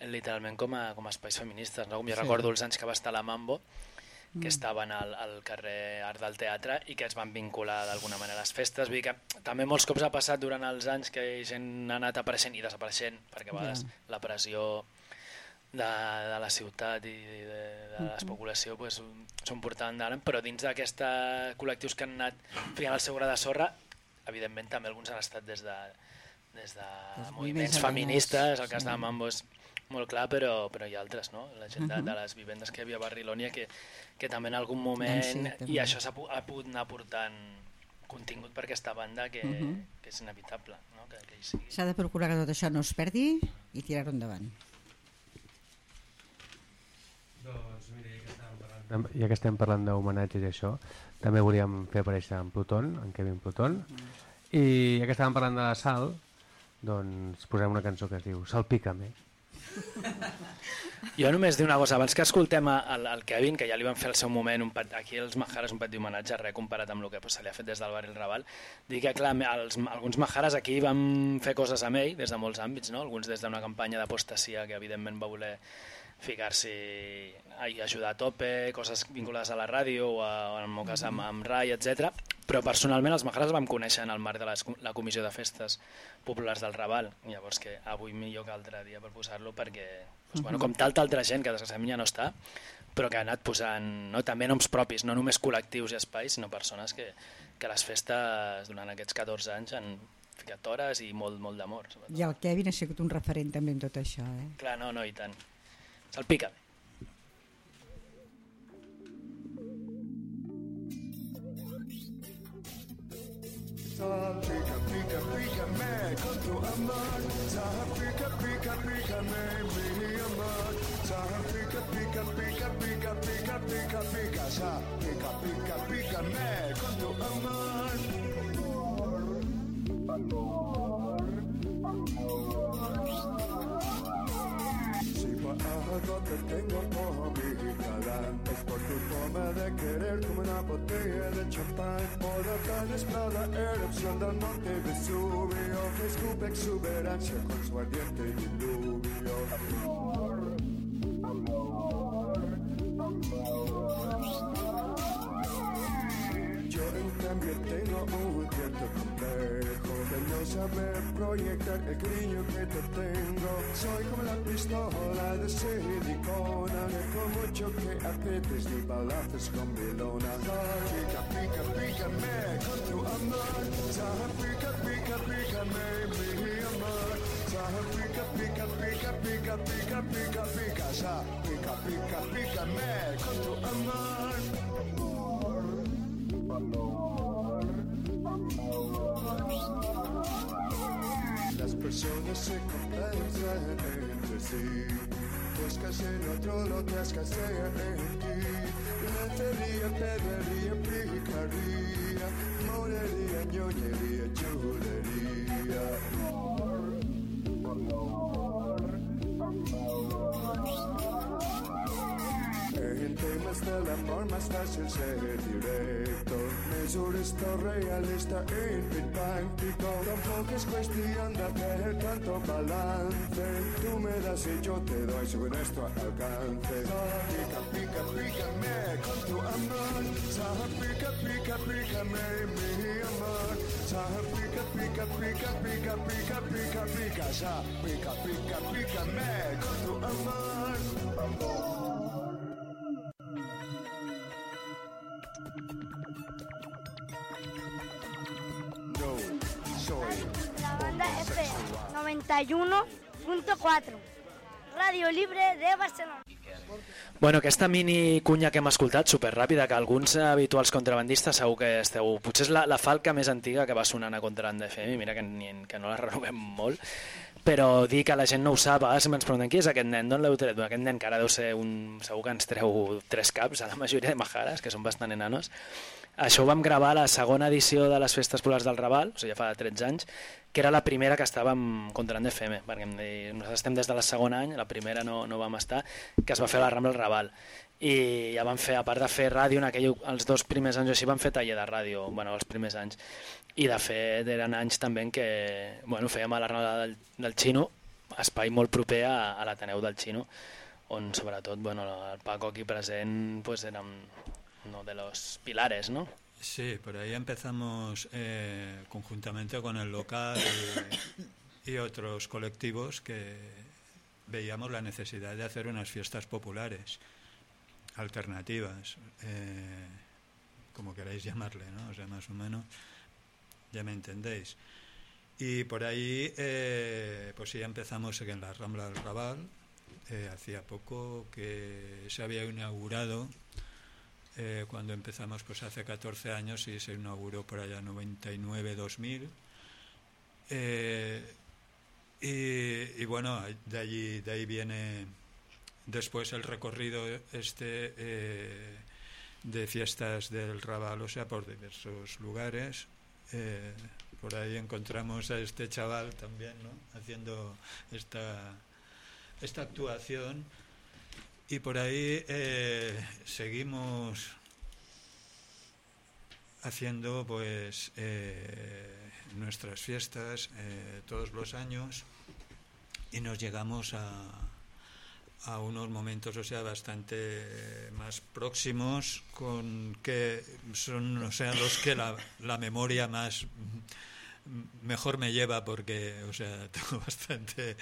literalment com a, com a espais feministes. No? Com jo Sí. recordo els anys que va estar la Mambo, que estaven al, al carrer Art del Teatre i que es van vincular d'alguna manera a les festes. Vull dir que també molts cops ha passat durant els anys que gent ha anat apareixent i desapareixent, perquè a vegades Ja. la pressió de, de la ciutat i de, de la Mhm. població pues, són portant endavant, però dins d'aquests col·lectius que han anat fiant el seu gra de sorra, evidentment també alguns han estat des de, des de moviments moviments feministes, el cas sí. de Mambo és molt clar, però, però hi ha altres, no? La gent de, Mhm. de les vivendes que hi havia a Barrilònia que, que també en algun moment, Doncs sí, també. i això s'ha pu- ha pogut anar portant contingut per aquesta banda que, Mhm. que és inevitable, no? que, que sigui. S'ha de procurar que tot això no es perdi i tirar-ho endavant. Doncs mira, ja que estàvem parlant, ja que estem parlant d'homenatges i això, també volíem fer aparèixer en Pluton, en Kevin Pluton, i ja que estàvem parlant de la sal, doncs posem una cançó que es diu Salpícame, Jo només dir una cosa, abans que escoltem el, el Kevin, que ja li van fer al seu moment, un pet, aquí els Majares un petit homenatge, res comparat amb el que pues, se li ha fet des del barri el Raval, dir que clar, els, alguns Majares aquí van fer coses amb ell des de molts àmbits, no? alguns des d'una campanya d'apostasia que evidentment va voler ficar-s'hi i ajudar a tope, coses vinculades a la ràdio o, a, o en el meu cas amb, amb RAI, etc. Però personalment els Majares vam conèixer en el marc de les, la comissió de festes populars del Raval, llavors que avui millor que altre dia per posar-lo perquè, doncs, bueno, com tanta altra gent que desgraciadament ja no està, però que ha anat posant no, també noms propis, no només col·lectius i espais, sinó persones que, que les festes durant aquests 14 anys han ficat hores i molt, molt d'amor. I el Kevin ha sigut un referent també en tot això. Eh? Clar, no, no, i tant. salpícame. amor, amor, amor. Algo te tengo por mi galán Es por tu forma de querer como una botella de champán Por la tan esperada erupción del monte Vesubio Que escupe exuberancia con su ardiente diluvio. Yo en cambio tengo un cierto complejo saber proyectar el cariño que te tengo. Soy como la pistola de silicona Que por mucho que aprietes ni balazos con mi lona Pica, pica, pícame con tu amor. Saja, pica, pica, pícame mi amor. Saja, pica, pica, pica, pica, pica, pica, pica Sa, pica, pica, pícame con tu amor personas se compensan entre sí. Buscas en otro lo que escasea en ti. Lentería, pedrería, picaría, morería, ñoñería, chulería. Temas del amor más fácil ser directo Mesurista, realista e Tampoco es cuestión de hacer tanto balance. Tú me das y yo te doy según nuestro alcance. Pica, pica, pícame con tu amor. Saja, pica, pica, pícame mi amor. Saja, pica, pica, pica, pica, pica, pica, pica Sa, pica, pica, pícame con tu amor. No, soy Banda FM 91.4 Ràdio Libre de Barcelona. Bueno, aquesta mini cunya que hem escoltat, superràpida, que alguns habituals contrabandistes segur que esteu... Potser és la, la falca més antiga que va sonant a Contrabanda FM, mira que, ni, que no la renovem molt, però dir que la gent no ho sap, a vegades ens pregunten qui és aquest nen, d'on l'heu tret? Aquest nen que ara deu ser un... segur que ens treu tres caps a la majoria de majares, que són bastant enanos. Això ho vam gravar a la segona edició de les Festes Populars del Raval, o sigui, ja fa 13 anys, que era la primera que estàvem contra FM, perquè nosaltres estem des de la segona any, la primera no, no vam estar, que es va fer a la Rambla del Raval. I ja vam fer, a part de fer ràdio, en aquell, els dos primers anys o així vam fer taller de ràdio, bueno, els primers anys. I de fet eren anys també en bueno, fèiem a la Rambla del, del Xino, espai molt proper a, a l'Ateneu del Xino, on sobretot bueno, el Paco aquí present pues, era uno de los pilares, ¿no? Sí, por ahí empezamos eh, conjuntamente con el local y, y otros colectivos que veíamos la necesidad de hacer unas fiestas populares, alternativas, eh, como queráis llamarle, ¿no? O sea, más o menos, ya me entendéis. Y por ahí, eh, pues sí, empezamos en la Rambla del Raval, eh, hacía poco que se había inaugurado eh, cuando empezamos pues hace 14 años y se inauguró por allá 99-2000 eh, y, y, bueno de allí de ahí viene después el recorrido este de fiestas del Raval o sea por diversos lugares eh, por ahí encontramos a este chaval también haciendo esta esta actuación. Y por ahí eh, seguimos haciendo pues eh, nuestras fiestas todos los años. Y nos llegamos a, a unos momentos o sea bastante más próximos con que son o sea los que la, la memoria más mejor me lleva porque o sea tengo bastante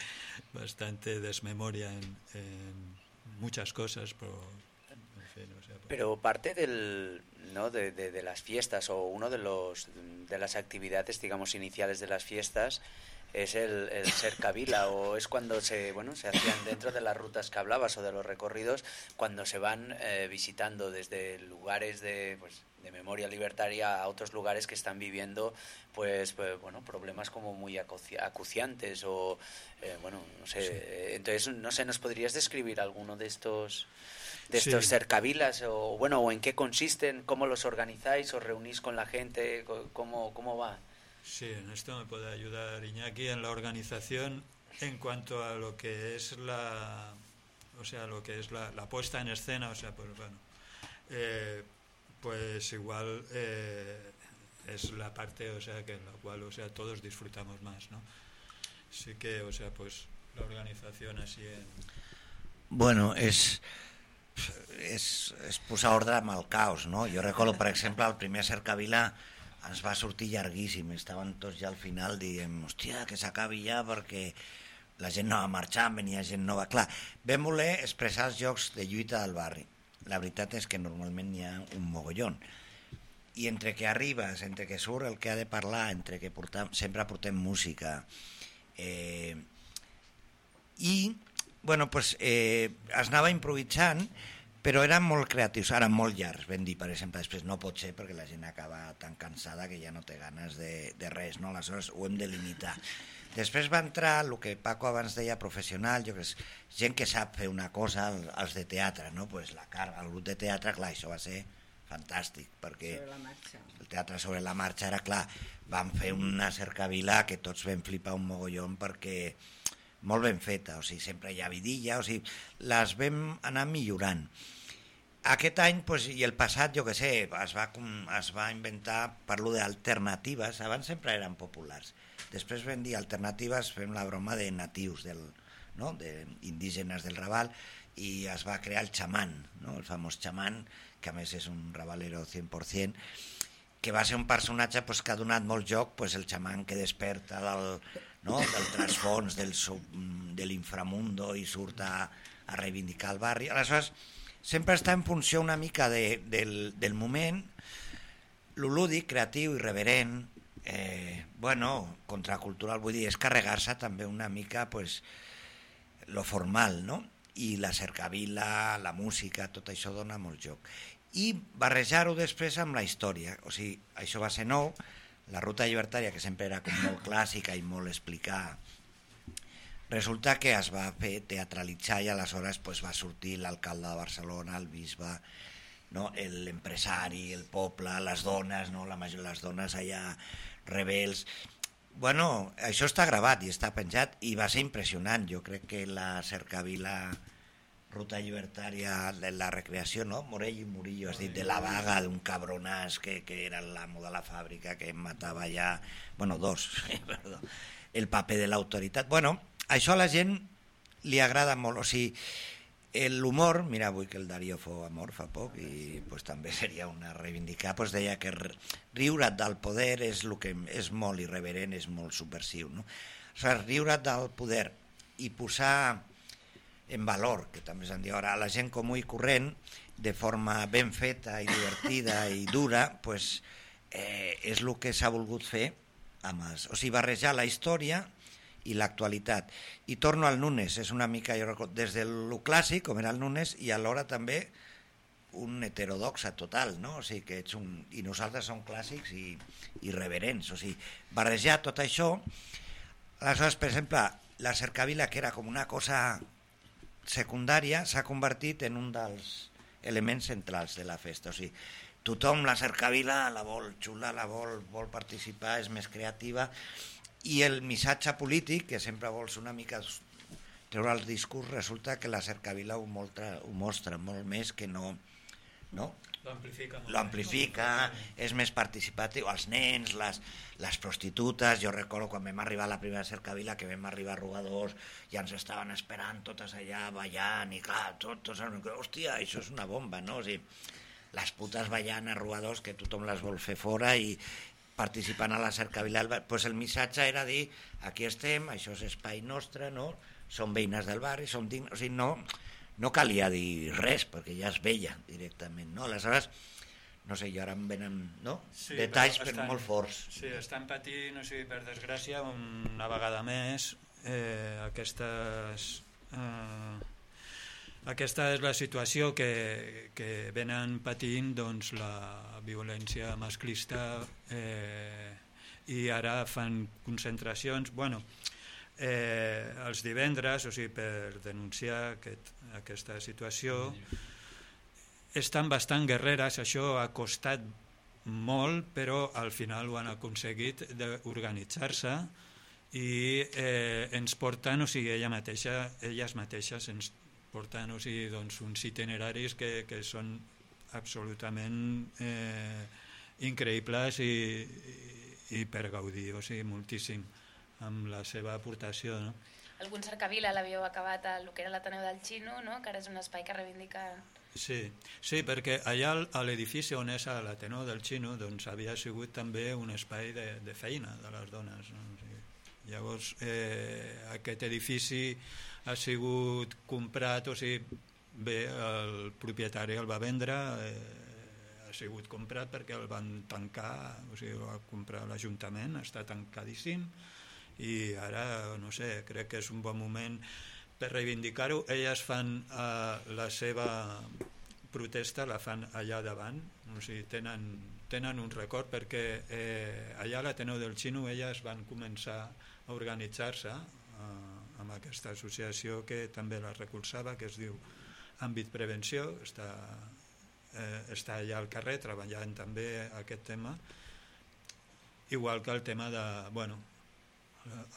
bastante desmemoria en, en muchas cosas pero, Pero parte del, ¿no? de, de, de las fiestas o uno de los de las actividades digamos iniciales de las fiestas es el, el ser cabila o es cuando se bueno se hacían dentro de las rutas que hablabas o de los recorridos cuando se van eh, visitando desde lugares de pues, de memoria libertaria a otros lugares que están viviendo pues, pues bueno problemas como muy acuci- acuciantes o eh, bueno no sé Sí. eh, entonces no sé nos podrías describir alguno de estos de Sí. estos cercavilas o bueno o en qué consisten cómo los organizáis os reunís con la gente cómo cómo va Sí, en esto me puede ayudar Iñaki en la organización en cuanto a lo que es la, o sea, lo que es la, la puesta en escena, o sea, pues bueno, eh, pues igual eh, es la parte, o sea, que en la cual, o sea, todos disfrutamos más, ¿no? Sí que, o sea, pues la organización así en, Bueno, és, és, és posar ordre amb caos, no? Jo recordo, per exemple, el primer cercavila ens va sortir llarguíssim, estaven tots ja al final dient, hòstia, que s'acabi ja perquè la gent no va marxar, venia gent nova. Clar, vam voler expressar els jocs de lluita del barri. La veritat és que normalment n'hi ha un mogollon. I entre que arribes, entre que surt el que ha de parlar, entre que portam, sempre portem música, eh, i bueno, pues, eh, es anava improvisant però eren molt creatius, ara molt llargs vam dir, per exemple, després no pot ser perquè la gent acaba tan cansada que ja no té ganes de, de res, no? aleshores ho hem de limitar després va entrar el que Paco abans deia professional, jo que és gent que sap fer una cosa, el- els de teatre no? pues la carga, el grup de teatre, clar, això va ser fantàstic perquè Sobre la marxa. el teatre sobre la marxa era clar, vam fer una cercavila que tots vam flipar un mogollon perquè molt ben feta, o sigui, sempre hi ha vidilla, o sigui, les vam anar millorant. Aquest any, pues, i el passat, jo que sé, es va, es va inventar, parlo d'alternatives, abans sempre eren populars. Després vam dir alternatives, fem la broma de natius, del, no? de indígenes del Raval, i es va crear el xamán, no? el famós xamán, que a més és un ravalero 100%, que va ser un personatge pues, que ha donat molt joc, pues, el xamán que desperta del, no? del trasfons, del, sub- de l'inframundo i surt a, a reivindicar el barri. Aleshores, sempre està en funció una mica de, del, del moment, lo lúdic, creatiu, irreverent, eh, bueno, contracultural, vull dir, és carregar-se també una mica pues, lo formal, no? I la cercavila, la música, tot això dona molt joc. I barrejar-ho després amb la història, o sigui, això va ser nou, la ruta llibertària, que sempre era com molt clàssica i molt explicar, resulta que es va fer teatralitzar i aleshores pues, va sortir l'alcalde de Barcelona, el bisbe, no? l'empresari, el poble, les dones, no? la major les dones allà rebels. Bueno, això està gravat i està penjat i va ser impressionant. Jo crec que la cercavila ruta llibertària de la recreació, no? Morell i Murillo, has dit, de la vaga d'un cabronàs que, que era l'amo de la fàbrica que matava ja... Bueno, dos, perdó. El paper de l'autoritat. Bueno, això a la gent li agrada molt, o sigui, l'humor, mira avui que el Darío fou amor fa poc i pues, també seria una reivindicar, pues, deia que riure't del poder és, lo que és molt irreverent, és molt subversiu. No? O sigui, riure't del poder i posar en valor, que també se'n diu ara, a la gent comú i corrent, de forma ben feta i divertida i dura, pues, eh, és el que s'ha volgut fer amb els, o sigui, barrejar la història i l'actualitat. I torno al Nunes, és una mica, jo recordo, des de lo clàssic, com era el Nunes, i alhora també un heterodoxa total, no? O sigui que ets un... I nosaltres som clàssics i, i reverents, o sigui, barrejar tot això... Aleshores, per exemple, la cercavila, que era com una cosa secundària, s'ha convertit en un dels elements centrals de la festa. O sigui, tothom la cercavila la vol xula, la vol, vol participar, és més creativa, i el missatge polític, que sempre vols una mica treure el discurs, resulta que la cercavila ho, ho mostra molt més que no... no? L'amplifica és més participatiu. Els nens, les, les prostitutes, jo recordo quan vam arribar a la primera cercavila que vam arribar a Rogadors ja ens estaven esperant totes allà ballant i clar, tot, tots, hòstia, això és una bomba, no? O sigui, les putes ballant a Rogadors que tothom les vol fer fora i participant a la cercavila pues el missatge era dir aquí estem, això és espai nostre no? som veïnes del barri som dignes, o sigui, no, no calia dir res perquè ja es veia directament no? aleshores no sé, jo ara em venen no? Sí, detalls però, estan- molt forts Sí, estan patint, o sigui, per desgràcia, una vegada més, eh, aquestes... Eh, aquesta és la situació que, que venen patint doncs, la violència masclista eh, i ara fan concentracions, bueno, eh, els divendres, o sigui, per denunciar aquest, aquesta situació, estan bastant guerreres, això ha costat molt, però al final ho han aconseguit d'organitzar-se i eh, ens porten, o sigui, ella mateixa, elles mateixes ens porten o sigui, doncs, uns itineraris que, que són absolutament eh, increïbles i, i, i per gaudir, o sigui, moltíssim amb la seva aportació, no? Algun cercavila l'havíeu acabat el que era l'Ateneu del Xino, no? que ara és un espai que reivindica... Sí, sí, perquè allà al- a l'edifici on és l'Ateneu del Xino doncs, havia sigut també un espai de, de feina de les dones. No? O sigui, llavors, eh, aquest edifici ha sigut comprat, o sigui, bé, el propietari el va vendre, eh, ha sigut comprat perquè el van tancar, o sigui, el va comprar l'Ajuntament, està tancadíssim, i ara, no sé, crec que és un bon moment per reivindicar-ho. Elles fan eh, la seva protesta, la fan allà davant, o sigui, tenen, tenen un record perquè eh, allà a l'Ateneu del Xino elles van començar a organitzar-se eh, amb aquesta associació que també la recolzava, que es diu Àmbit Prevenció, està, eh, està allà al carrer treballant també aquest tema, igual que el tema de, bueno,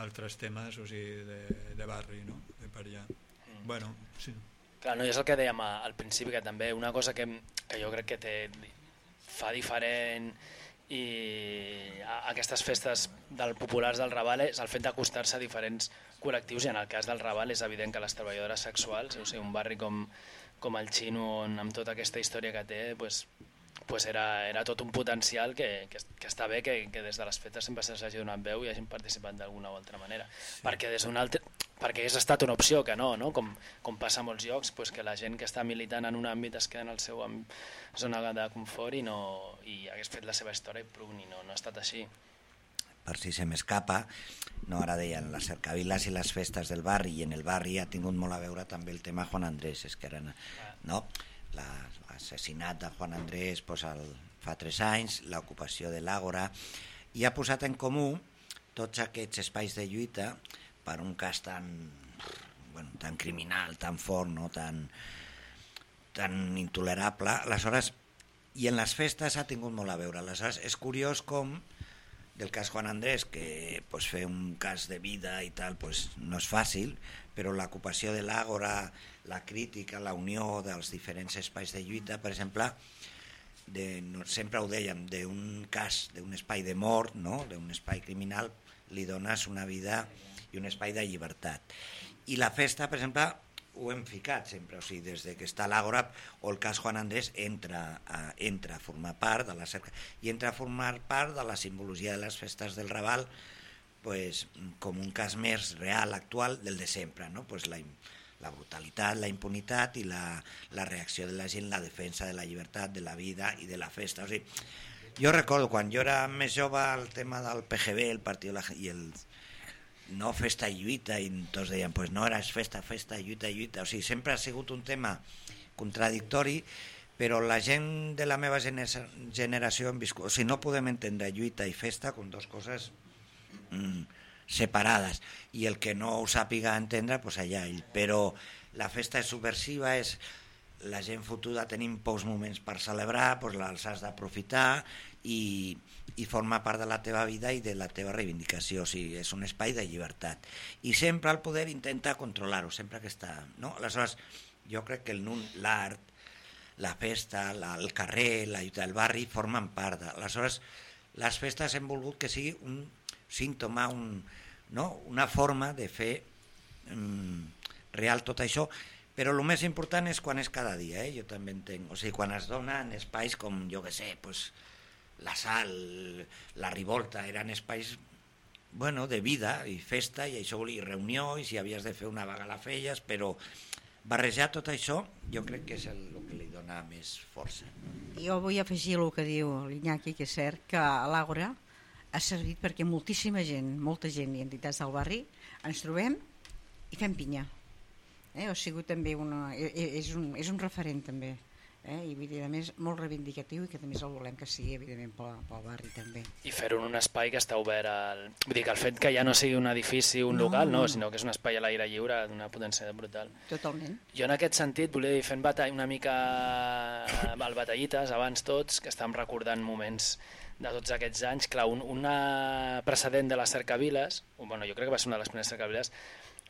altres temes o sigui, de, de barri, no? de per allà. Mm. Bueno, sí. Clar, no, és el que dèiem al principi, que també una cosa que, que jo crec que té, fa diferent i a, aquestes festes del populars del Raval és el fet d'acostar-se a diferents col·lectius i en el cas del Raval és evident que les treballadores sexuals, o sigui, un barri com, com el Xino on amb tota aquesta història que té pues, pues era, era tot un potencial que, que, que està bé que, que des de les fetes sempre se'ls hagi donat veu i hagin participat d'alguna o altra manera. Sí. Perquè des d'un altre perquè hagués estat una opció que no, no? Com, com passa a molts llocs, pues que la gent que està militant en un àmbit es queda en el seu zona de confort i, no, i hagués fet la seva història i prou, i no, no ha estat així. per si se m'escapa, no, ara deien les cercaviles i les festes del barri, i en el barri ha tingut molt a veure també el tema Juan Andrés, és que eren, no? La- L'assassinat de Juan Andrés pues, el, fa tres anys, l'ocupació de l'Àgora, i ha posat en comú tots aquests espais de lluita per un cas tan, bueno, tan criminal, tan fort, no? tan, tan intolerable. Aleshores, i en les festes ha tingut molt a veure. Aleshores, és curiós com del cas Juan Andrés, que pues, fer un cas de vida i tal pues, no és fàcil, però l'ocupació de l'àgora, la crítica, la unió dels diferents espais de lluita, per exemple, de, no, sempre ho dèiem, d'un cas, d'un espai de mort, no? d'un espai criminal, li dones una vida i un espai de llibertat. I la festa, per exemple, ho hem ficat sempre, o sigui, des de que està l'Àgora o el cas Juan Andrés entra a, entra a formar part de la cerca i entra a formar part de la simbologia de les festes del Raval pues, com un cas més real, actual, del de sempre, no? pues la, la brutalitat, la impunitat i la, la reacció de la gent, la defensa de la llibertat, de la vida i de la festa. O sigui, jo recordo quan jo era més jove el tema del PGB, el Partit la, i el no festa i lluita i tots deien, pues no, era festa, festa, lluita, lluita. O sigui, sempre ha sigut un tema contradictori, però la gent de la meva gener generació hem viscut... O sigui, no podem entendre lluita i festa com dues coses mm, separades. I el que no ho sàpiga entendre, pues allà ell. Però la festa és subversiva, és la gent fotuda tenim pocs moments per celebrar, pues els has d'aprofitar i, i forma part de la teva vida i de la teva reivindicació, o sigui, és un espai de llibertat. I sempre el poder intenta controlar-ho, sempre que està... No? Aleshores, jo crec que l'art, la festa, la, el carrer, la lluita del barri formen part de... Aleshores, les festes hem volgut que sigui un símptoma, un, no? una forma de fer mm, real tot això, però el més important és quan és cada dia, eh? jo també entenc. O sigui, quan es donen espais com, jo que sé, pues, la sal, la rivolta, eren espais bueno, de vida i festa, i això volia reunió, i si havies de fer una vaga la feies, però barrejar tot això jo crec que és el, el que li dona més força. Jo vull afegir el que diu l'Iñaki, que és cert que l'Àgora ha servit perquè moltíssima gent, molta gent i entitats del barri ens trobem i fem pinya. Eh? O sigui, també una, e- e- és, un, és un referent també. Eh? I vull dir, a més, molt reivindicatiu i que també el volem que sigui, evidentment, pel, pel barri també. I fer-ho en un espai que està obert al... Vull dir que el fet que ja no sigui un edifici, un No, local, no, no. sinó que és un espai a l'aire lliure d'una potència brutal. Totalment. Jo en aquest sentit volia dir, fent batall, una mica eh, el batallites abans tots, que estàvem recordant moments de tots aquests anys. Clar, un, una precedent de les cercaviles, bueno, jo crec que va ser una de les primeres cercaviles,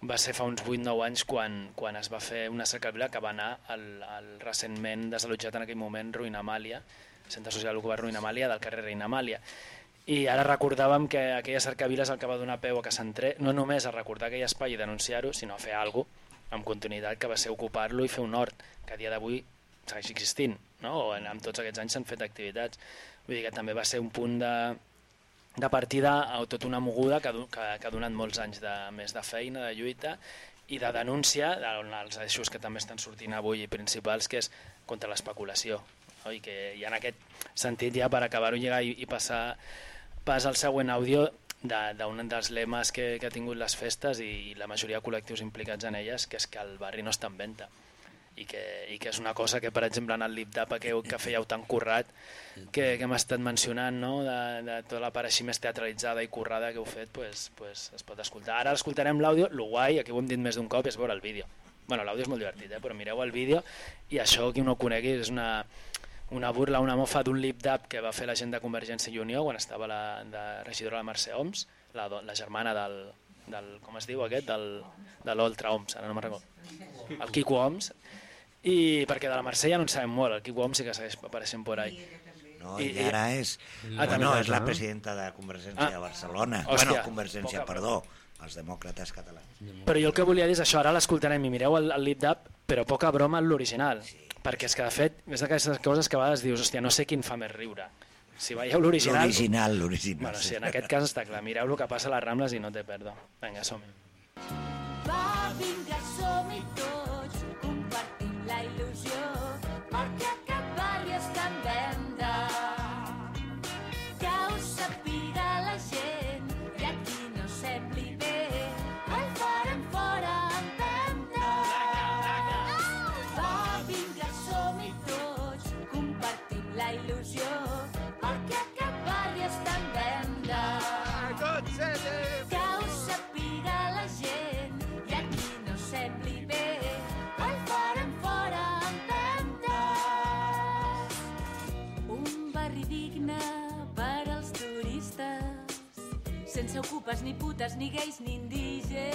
va ser fa uns 8-9 anys quan, quan es va fer una cercavila que va anar al, al recentment desallotjat en aquell moment Ruïna Amàlia, Centre Social Ocupar Ruïna Amàlia, del carrer Reina Amàlia. I ara recordàvem que aquella cercavila és el que va donar peu a que s'entré, no només a recordar aquell espai i denunciar-ho, sinó a fer alguna amb continuïtat, que va ser ocupar-lo i fer un hort, que a dia d'avui segueix existint, no? o en, en tots aquests anys s'han fet activitats. Vull dir que també va ser un punt de, de partida a tota una moguda que, que, que ha donat molts anys de, més de feina, de lluita i de denúncia, on els eixos que també estan sortint avui principals, que és contra l'especulació. No? I que i en aquest sentit, ja per acabar-ho i, i passar pas al següent àudio de- d'un de, dels lemes que, que ha tingut les festes i, i la majoria de col·lectius implicats en elles, que és que el barri no està en venda i que, i que és una cosa que, per exemple, en el LIPDAP que, que fèieu tan currat, que, que hem estat mencionant, no? de, de tota la part així més teatralitzada i currada que heu fet, pues, pues es pot escoltar. Ara escoltarem l'àudio, lo guai, aquí ho hem dit més d'un cop, és veure el vídeo. bueno, l'àudio és molt divertit, eh? però mireu el vídeo i això, qui no ho conegui, és una, una burla, una mofa d'un lip-dap que va fer la gent de Convergència i Unió quan estava la de regidora la Mercè Oms, la, la germana del, del, com es diu aquest, del, de l'Oltra Oms, ara no me'n recordo, el Quico Oms, i perquè de la Mercè ja no en sabem molt, el Quico Oms sí que segueix apareixent por ahí. No, i, ara és, Ah, bueno, és, és la presidenta de Convergència Ah. de Barcelona. Hòstia, bueno, Convergència, poca- perdó, els demòcrates catalans. Però jo el que volia dir és això, ara l'escoltarem i mireu el, el lip-dap, però poca broma en l'original. Perquè és que, de fet, és d'aquestes coses que a vegades dius, hòstia, no sé quin fa més riure. Si veieu l'original... L'original, l'original. Bueno, sí, en aquest cas està clar. Mireu el que passa a les Rambles i no té perdo. Vinga, som-hi. Va, vinga, som-hi tots, compartim la il·lusió, ocupes ni putes, ni gais, ni indígens.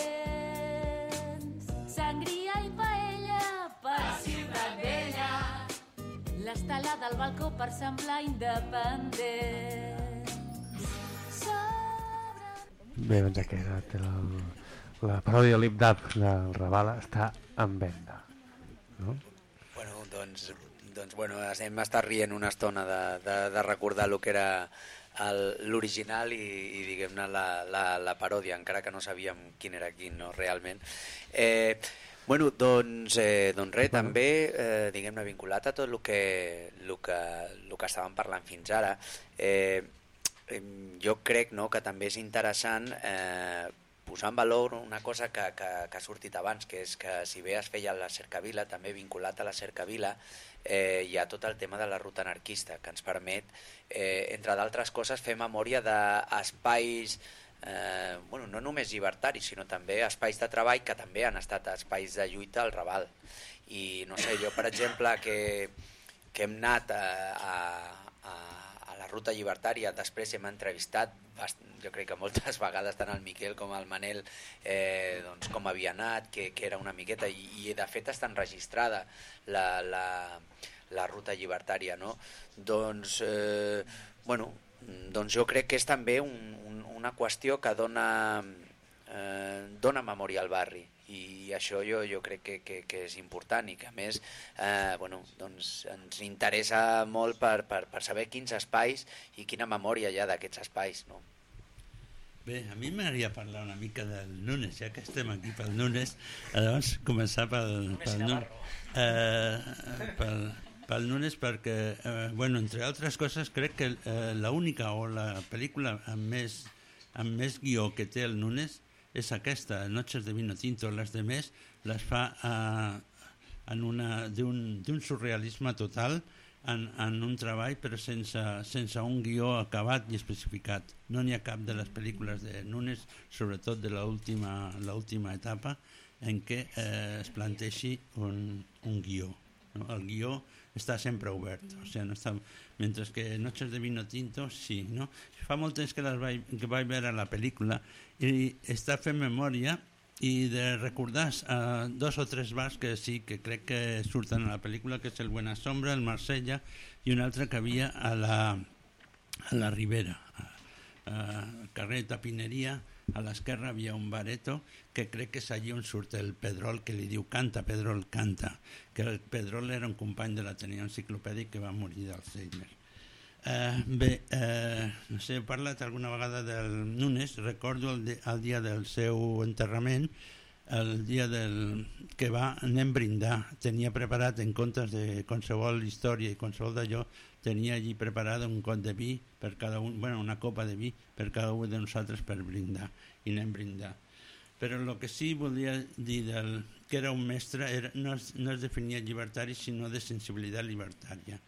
Sangria i paella per Ciutat Vella, l'estelada al balcó per semblar independent. Bé, doncs ja queda. La, la paròdia Lip-Dap del Ravala està en venda. No? Bueno, doncs, doncs bueno, hem estat rient una estona de, de, de recordar el que era el- l'original i, i diguem-ne la, la, la paròdia, encara que no sabíem quin era quin, no, realment. Eh, bueno, doncs, eh, doncs res, també, eh, diguem-ne, vinculat a tot el que, el que, el que estàvem parlant fins ara, eh, jo crec no, que també és interessant eh, posar en valor una cosa que, que, que ha sortit abans, que és que si bé es feia la cercavila, també vinculat a la cercavila, eh, hi ha tot el tema de la ruta anarquista, que ens permet, eh, entre d'altres coses, fer memòria d'espais, eh, bueno, no només llibertaris, sinó també espais de treball que també han estat espais de lluita al Raval. I no sé, jo per exemple que, que hem anat a, a, a, ruta llibertària, després hem entrevistat, jo crec que moltes vegades tant el Miquel com el Manel, eh, doncs, com havia anat, que, que era una miqueta, i, i de fet està enregistrada la, la, la ruta llibertària, no? Doncs, eh, bueno, doncs jo crec que és també un, un, una qüestió que dona, eh, dona memòria al barri i això jo, jo crec que, que, que és important i que a més eh, bueno, doncs ens interessa molt per, per, per saber quins espais i quina memòria hi ha d'aquests espais. No? Bé, a mi m'agradaria parlar una mica del Nunes, ja que estem aquí pel Nunes, llavors començar pel, pel Nunes. Eh, pel, pel Nunes perquè, eh, bueno, entre altres coses, crec que eh, l'única o la pel·lícula amb més, amb més guió que té el Nunes és aquesta, Noches de vino tinto, les de més les fa eh, d'un surrealisme total en, en un treball però sense, sense un guió acabat i especificat. No n'hi ha cap de les pel·lícules de Nunes, sobretot de l'última etapa, en què eh, es planteixi un, un guió. No? El guió està sempre obert, o sigui, no està... mentre que Noches de vino tinto sí, no? Fa molt temps que, les vaig, que vaig veure la pel·lícula i està fent memòria i de recordar uh, dos o tres bars que sí que crec que surten a la pel·lícula que és el Buena Sombra, el Marsella i un altre que havia a la, a la Ribera uh, carrer Tapineria a l'esquerra havia un bareto que crec que és allí on surt el Pedrol que li diu canta, Pedrol, canta que el Pedrol era un company de l'Ateneu Enciclopèdic que va morir d'Alzheimer. Eh, bé, eh, no sé, he parlat alguna vegada del Nunes, recordo el, de, el dia del seu enterrament, el dia del que va anem brindar, tenia preparat en comptes de qualsevol història i qualsevol d'allò, tenia allí preparat un got de vi per cada un, bueno, una copa de vi per cada un de nosaltres per brindar i anem brindar. Però el que sí volia dir del, que era un mestre era, no, es, no es definia llibertari sinó de sensibilitat libertària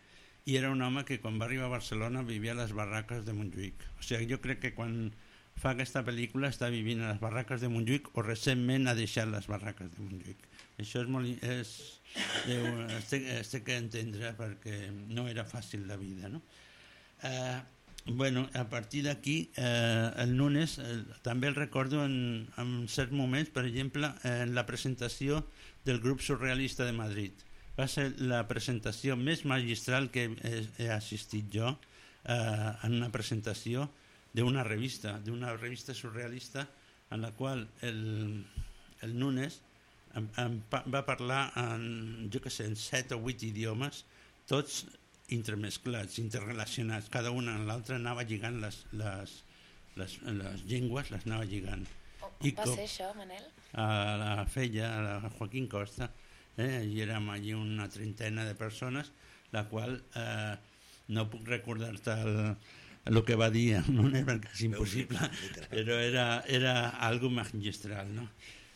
i era un home que quan va arribar a Barcelona vivia a les barraques de Montjuïc. O sigui, jo crec que quan fa aquesta pel·lícula està vivint a les barraques de Montjuïc o recentment ha deixat les barraques de Montjuïc. Això és molt... És, deu, es, té, que entendre perquè no era fàcil la vida, no? Eh, bueno, a partir d'aquí, eh, el Nunes eh, també el recordo en, en certs moments, per exemple, en la presentació del grup surrealista de Madrid va ser la presentació més magistral que he, he assistit jo eh, en una presentació d'una revista, d'una revista surrealista en la qual el, el Nunes em, em, va parlar en, jo que sé, en set o vuit idiomes, tots intermesclats, interrelacionats, cada una en l'altra anava lligant les, les, les, les llengües, les anava lligant. On va ser això, Manel? A la Fella, a la Joaquín Costa, eh, i érem allí una trentena de persones, la qual eh, no puc recordar-te el, el que va dir, no? perquè és impossible, però era, era algo magistral, no?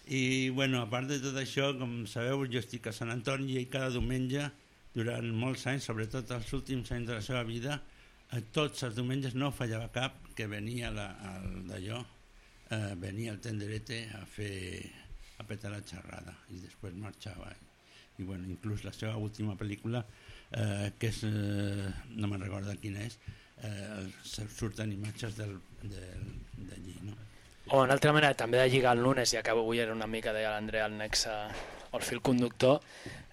I, bueno, a part de tot això, com sabeu, jo estic a Sant Antoni i cada diumenge, durant molts anys, sobretot els últims anys de la seva vida, eh, tots els diumenges no fallava cap que venia d'allò, eh, venia el tenderete a fer a petar la xerrada i després marxava i bueno, inclús la seva última pel·lícula eh, que és, eh, no me'n recordo quina és eh, surten imatges d'allí no? O una altra manera també de lligar el lunes, ja que avui era una mica de l'Andrea el nexe o el fil conductor,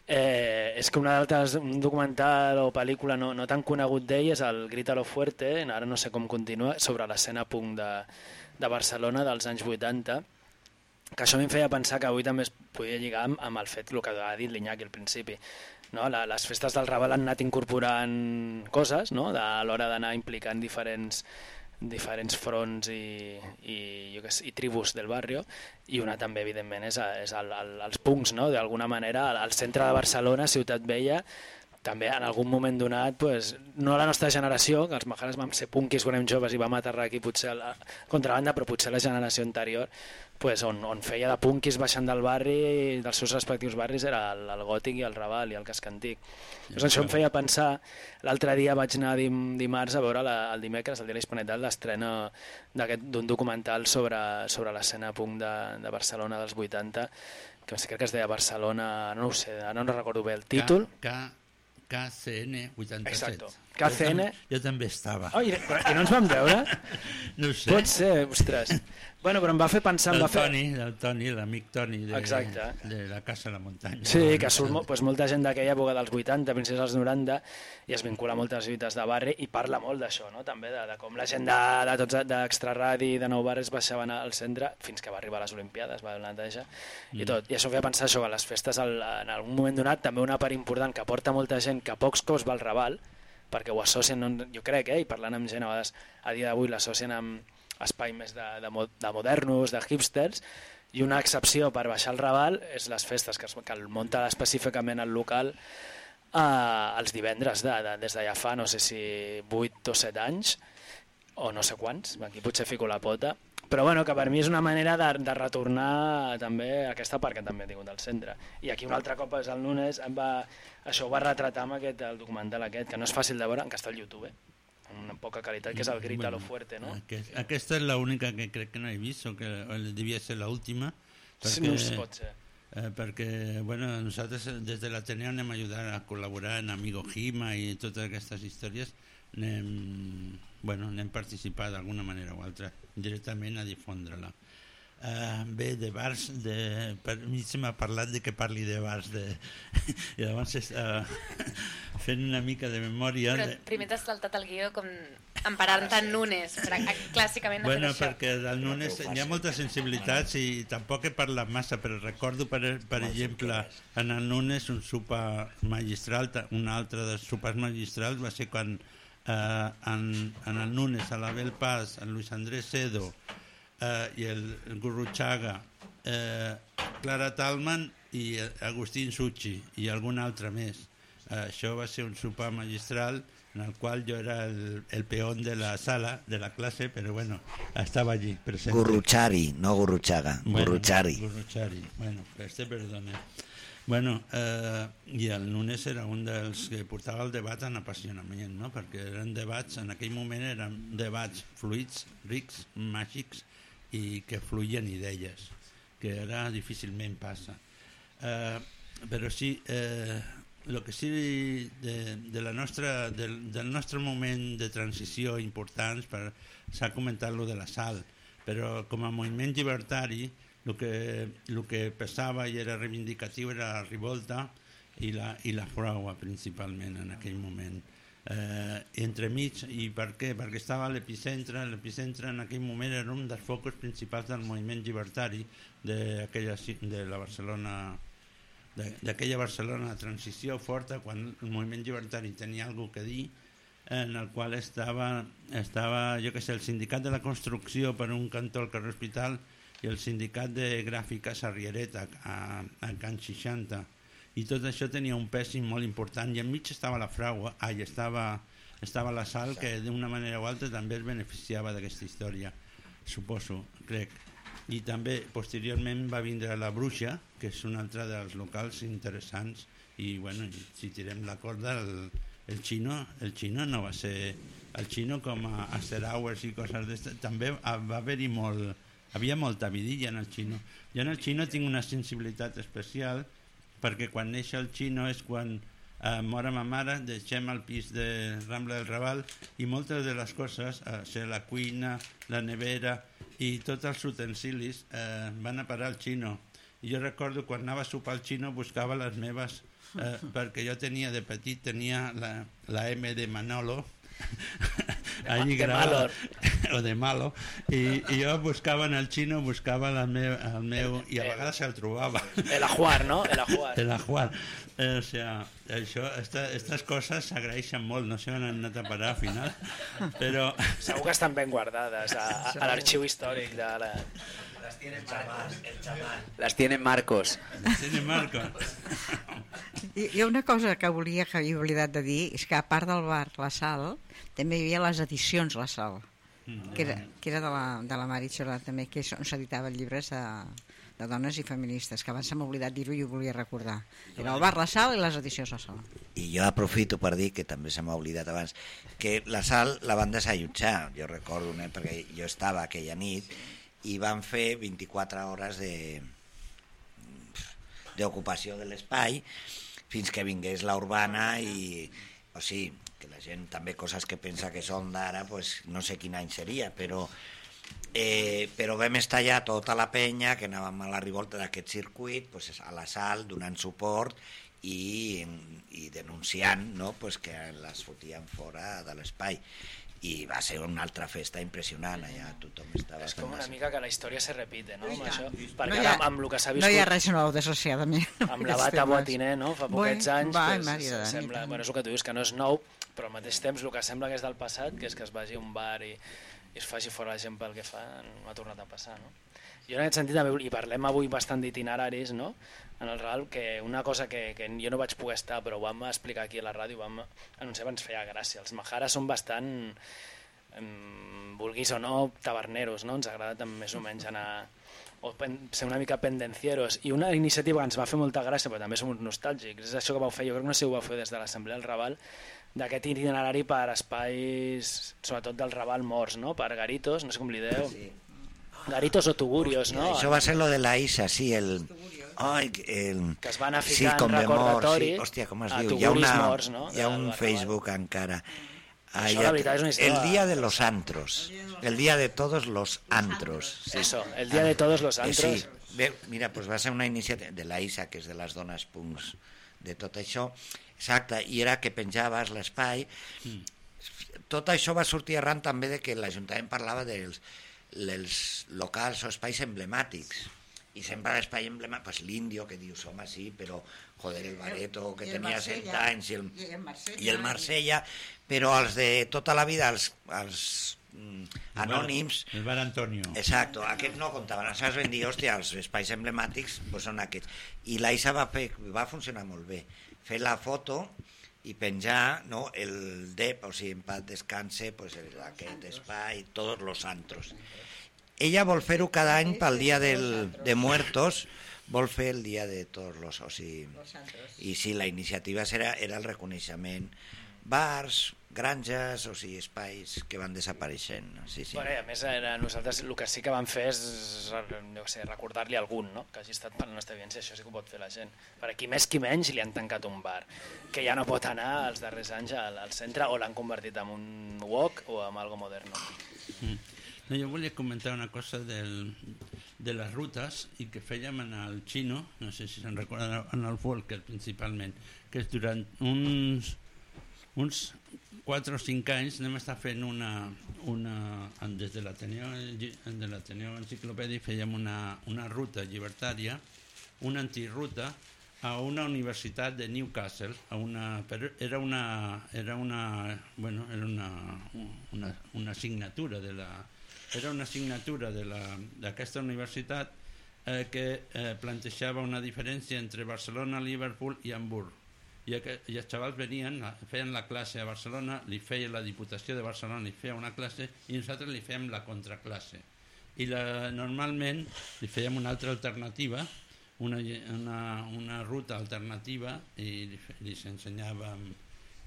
eh, és que una d'altres, un documental o pel·lícula no, no tan conegut d'ell és el Grítalo Fuerte, ara no sé com continua, sobre l'escena punk de, de Barcelona dels anys 80, que això em feia pensar que avui també es podia lligar amb, amb el fet, el que ha dit l'Iñaki al principi, no? Les festes del Raval han anat incorporant coses no? de, a l'hora d'anar implicant diferents diferents fronts i, i, jo que sé, i tribus del barri i una també evidentment és, és el, el, els punts no? d'alguna manera al centre de Barcelona, Ciutat Vella també en algun moment donat pues, no la nostra generació, que els majares vam ser punquis quan érem joves i vam aterrar aquí potser la contrabanda, però potser la generació anterior pues, on, on feia de punquis baixant del barri dels seus respectius barris era el, el gòtic i el raval i el casc antic. Doncs això em feia pensar l'altre dia vaig anar dim, dimarts a veure la, el dimecres, el dia de l'Hispanetat l'estrena d'un documental sobre, sobre l'escena punk de, de Barcelona dels 80 que crec que es deia Barcelona no ho sé, ara no recordo bé el títol. K, K, KCN 87 Exacto, KCN? Jo, tam- jo també estava. Oh, i, I no ens vam veure? No sé. Pot ser, ostres. Bueno, però em va fer pensar... El va fer... Toni, el Toni, l'amic Toni de, Exacte. de la Casa de la Muntanya. Sí, que surt doncs molta gent d'aquella època dels 80, principis dels 90, i es vincula a moltes lluites de barri i parla molt d'això, no? també de, de com la gent de, de tots d'Extraradi i de Nou Barris baixaven al centre fins que va arribar a les Olimpiades, va donar neteja i Mm. tot. I això feia pensar això, que les festes al, en algun moment donat, també una part important que porta molta gent que pocs cops va al Raval, perquè ho associen, jo crec, eh, i parlant amb gent a vegades a dia d'avui l'associen amb espai més de, de, de modernos, de hipsters, i una excepció per baixar el Raval és les festes que, es, que el munta específicament al local eh, els divendres de, de, des de ja fa no sé si 8 o 7 anys o no sé quants, aquí potser fico la pota però bueno, que per mi és una manera de, de retornar també a aquesta part que també he tingut al centre i aquí un altre cop és el Nunes em va, això ho va retratar amb aquest, el documental aquest que no és fàcil de veure, que està al YouTube eh? amb una poca qualitat, que és el Grita lo fuerte no? Aquest, aquesta és l'única que crec que no he vist, o que devia ser l'última. Sí, no es pot ser. Eh, perquè bueno, nosaltres eh, des de l'Ateneu anem a ajudar a col·laborar en Amigo Gima i totes aquestes històries anem, bueno, anem participar d'alguna manera o altra directament a difondre-la. Uh, bé, de bars, de, per mi se m'ha parlat de que parli de bars de, i llavors uh, fent una mica de memòria Però de, primer t'has saltat el guió com emparant-te en Nunes, però clàssicament ha Bueno, fet això. perquè del Nunes hi ha moltes sensibilitats i tampoc he parlat massa, però recordo, per, per exemple, en el Nunes un sopar magistral, un altre dels sopars magistrals va ser quan eh, en, en el Nunes, a l'Abel Paz, en Luis Andrés Cedo eh, i el, el Gurruchaga, eh, Clara Talman i Agustín Succi i algun altre més. Eh, això va ser un sopar magistral en el qual jo era el, el peón de la sala, de la clase, però bueno, estava allí present. Gurruchari, no Gurruchaga, Gurruchari. Gurruchari, bueno, este perdona. Bueno, eh, i el Nunes era un dels que portava el debat en apassionament, no? perquè eren debats, en aquell moment eren debats fluids, rics, màgics i que fluïen idees, que ara difícilment passa. Eh, però sí, eh, que sí de, de la nostra, del, del nostre moment de transició importants, per- s'ha comentat lo de la sal, però com a moviment llibertari el que, el que pesava i era reivindicatiu era la revolta i la, i la fraua principalment en aquell moment. Eh, entremig, i per què? Perquè estava a l'epicentre, l'epicentre en aquell moment era un dels focus principals del moviment llibertari ci- de la Barcelona de- d'aquella Barcelona de transició forta quan el moviment llibertari tenia alguna que dir en el qual estava, estava jo que sé, el sindicat de la construcció per un cantó al carrer Hospital i el sindicat de gràfica Sarriereta a, a Can 60 i tot això tenia un pes molt important i enmig estava la fraua ai, estava, estava la sal que d'una manera o altra també es beneficiava d'aquesta història suposo, crec. I també posteriorment va vindre la Bruixa que és un altre dels locals interessants i bueno, si tirem la corda el, el xino, el xino no va ser el xino com a after hours i coses d'aquestes també va haver-hi molt havia molta vidilla en el xino jo en el xino tinc una sensibilitat especial perquè quan neix el xino és quan eh, mora ma mare, deixem el pis de Rambla del Raval i moltes de les coses, eh, ser la cuina, la nevera i tots els utensilis eh, van a parar al xino. I jo recordo quan anava a sopar al xino buscava les meves, eh, perquè jo tenia de petit, tenia la, la M de Manolo, allí de gravada, o de malo i, i jo buscava en el xino buscava la meu, el meu i a vegades se'l trobava El ajuar, no? El ajuar. el ajuar eh, o sea, això, estas coses s'agraeixen molt no sé on han anat a parar al final però Segur que estan ben guardades a, a, a l'arxiu històric de la... Les tiene Marcos, el chamán. Las tiene Marcos. tiene Marcos. Hi hi ha una cosa que volia que havia oblidat de dir, és que a part del bar La Sal, també hi havia les edicions La Sal, que era, que era de la, de la Mari Xolà també, que és on s'editaven llibres de, de dones i feministes, que abans se m'ha oblidat dir-ho i ho volia recordar. Era el bar La Sal i les edicions La Sal. I jo aprofito per dir, que també se m'ha oblidat abans, que la sal la van desallotjar, jo recordo, eh, perquè jo estava aquella nit, i van fer 24 hores de d'ocupació de l'espai fins que vingués la urbana i, o sigui, que la gent també coses que pensa que són d'ara, pues, no sé quin any seria, però eh, però vam estar allà tota la penya que anàvem a la rivolta d'aquest circuit pues, a l'assalt donant suport i, i denunciant no? pues, que les fotien fora de l'espai i va ser una altra festa impressionant allà tothom estava És com una mica que la història se repite, no? Amb això, No perquè hi ha- ara, amb el que s'ha No viscut... hi ha res nou, desgraciadament. amb la bata botiner, no? Fa poquets anys, va, pues, Maria sembla, bueno, és el que tu dius, que no és nou, però al mateix temps el que sembla que és del passat, que és que es vagi a un bar i, i es faci fora la gent pel que fa, no ha tornat a passar, no? Jo en aquest sentit i parlem avui bastant d'itineraris, no? En el RAL, que una cosa que, que jo no vaig poder estar, però ho vam explicar aquí a la ràdio, vam anunciar, ens feia gràcia. Els Maharas són bastant, em, vulguis o no, taverneros, no? Ens agrada també més o menys anar o pen, ser una mica pendencieros i una iniciativa que ens va fer molta gràcia però també som uns nostàlgics, és això que vau fer jo crec que no sé si ho vau fer des de l'Assemblea del Raval d'aquest itinerari per espais sobretot del Raval morts, no? per garitos, no sé com li deu sí. Garitos o tugurios no? Això va ser lo de la Isa, sí, el... Ai, el... Que es van sí, ficant com de mort, recordatori sí. Hòstia, com es a diu? Hi ha, una, morts, no? hi ha un. Facebook encara. Ah, Això, la veritat, és una història- El dia de los antros. El dia de todos los antros. Sí. Eso, el dia de todos los Eh, antros. Sí. Bé, mira, pues va ser una iniciativa de la Isa, que és de les dones punks de tot això. Exacte, i era que penjaves l'espai. Tot això va sortir arran també de que l'Ajuntament parlava dels, dels locals o espais emblemàtics i sempre l'espai emblemàtic, pues l'Índio que dius, home, sí, però joder, el Bareto que el tenia 100 Marsella, anys i el, i el Marsella, i el Marsella, però els de tota la vida, els, els mm, anònims, El bar Antonio. Exacto, aquests no comptaven. Aleshores vam dir, hòstia, els espais emblemàtics pues, són aquests. I l'Aisa va, fer, va funcionar molt bé. Fer la foto i penjar no, el DEP, o sigui, en paz descanse, pues, el, aquest espai, tots los antros. Ella vol fer-ho cada any pel dia del, de muertos, vol fer el dia de tots los... O sigui, I sí, la iniciativa era, era el reconeixement. Bars, granges, o sigui, espais que van desapareixent. Sí, sí. Bueno, a més, era, nosaltres el que sí que vam fer és què sé, recordar-li a algun no? que hagi estat per la nostra evidència, això sí que ho pot fer la gent. Per aquí més qui menys li han tancat un bar, que ja no pot anar els darrers anys al, al centre o l'han convertit en un wok o en algo moderno. Mm. No, jo volia comentar una cosa del, de les rutes i que fèiem en el xino, no sé si se'n recorden, en el Volker principalment, que és durant uns, uns 4 o 5 anys anem estar fent una, una des de l'Ateneu de l'Ateneu Enciclopèdia fèiem una, una ruta llibertària, una antiruta a una universitat de Newcastle, a una, però era una, era una, bueno, era una, una, una assignatura de la, era una assignatura d'aquesta universitat eh, que eh, plantejava una diferència entre Barcelona, Liverpool i Hamburg. I, I els xavals venien, feien la classe a Barcelona, li feia la Diputació de Barcelona, li feia una classe i nosaltres li fèiem la contraclasse. I la, normalment li fèiem una altra alternativa, una, una, una ruta alternativa i li, li ensenyàvem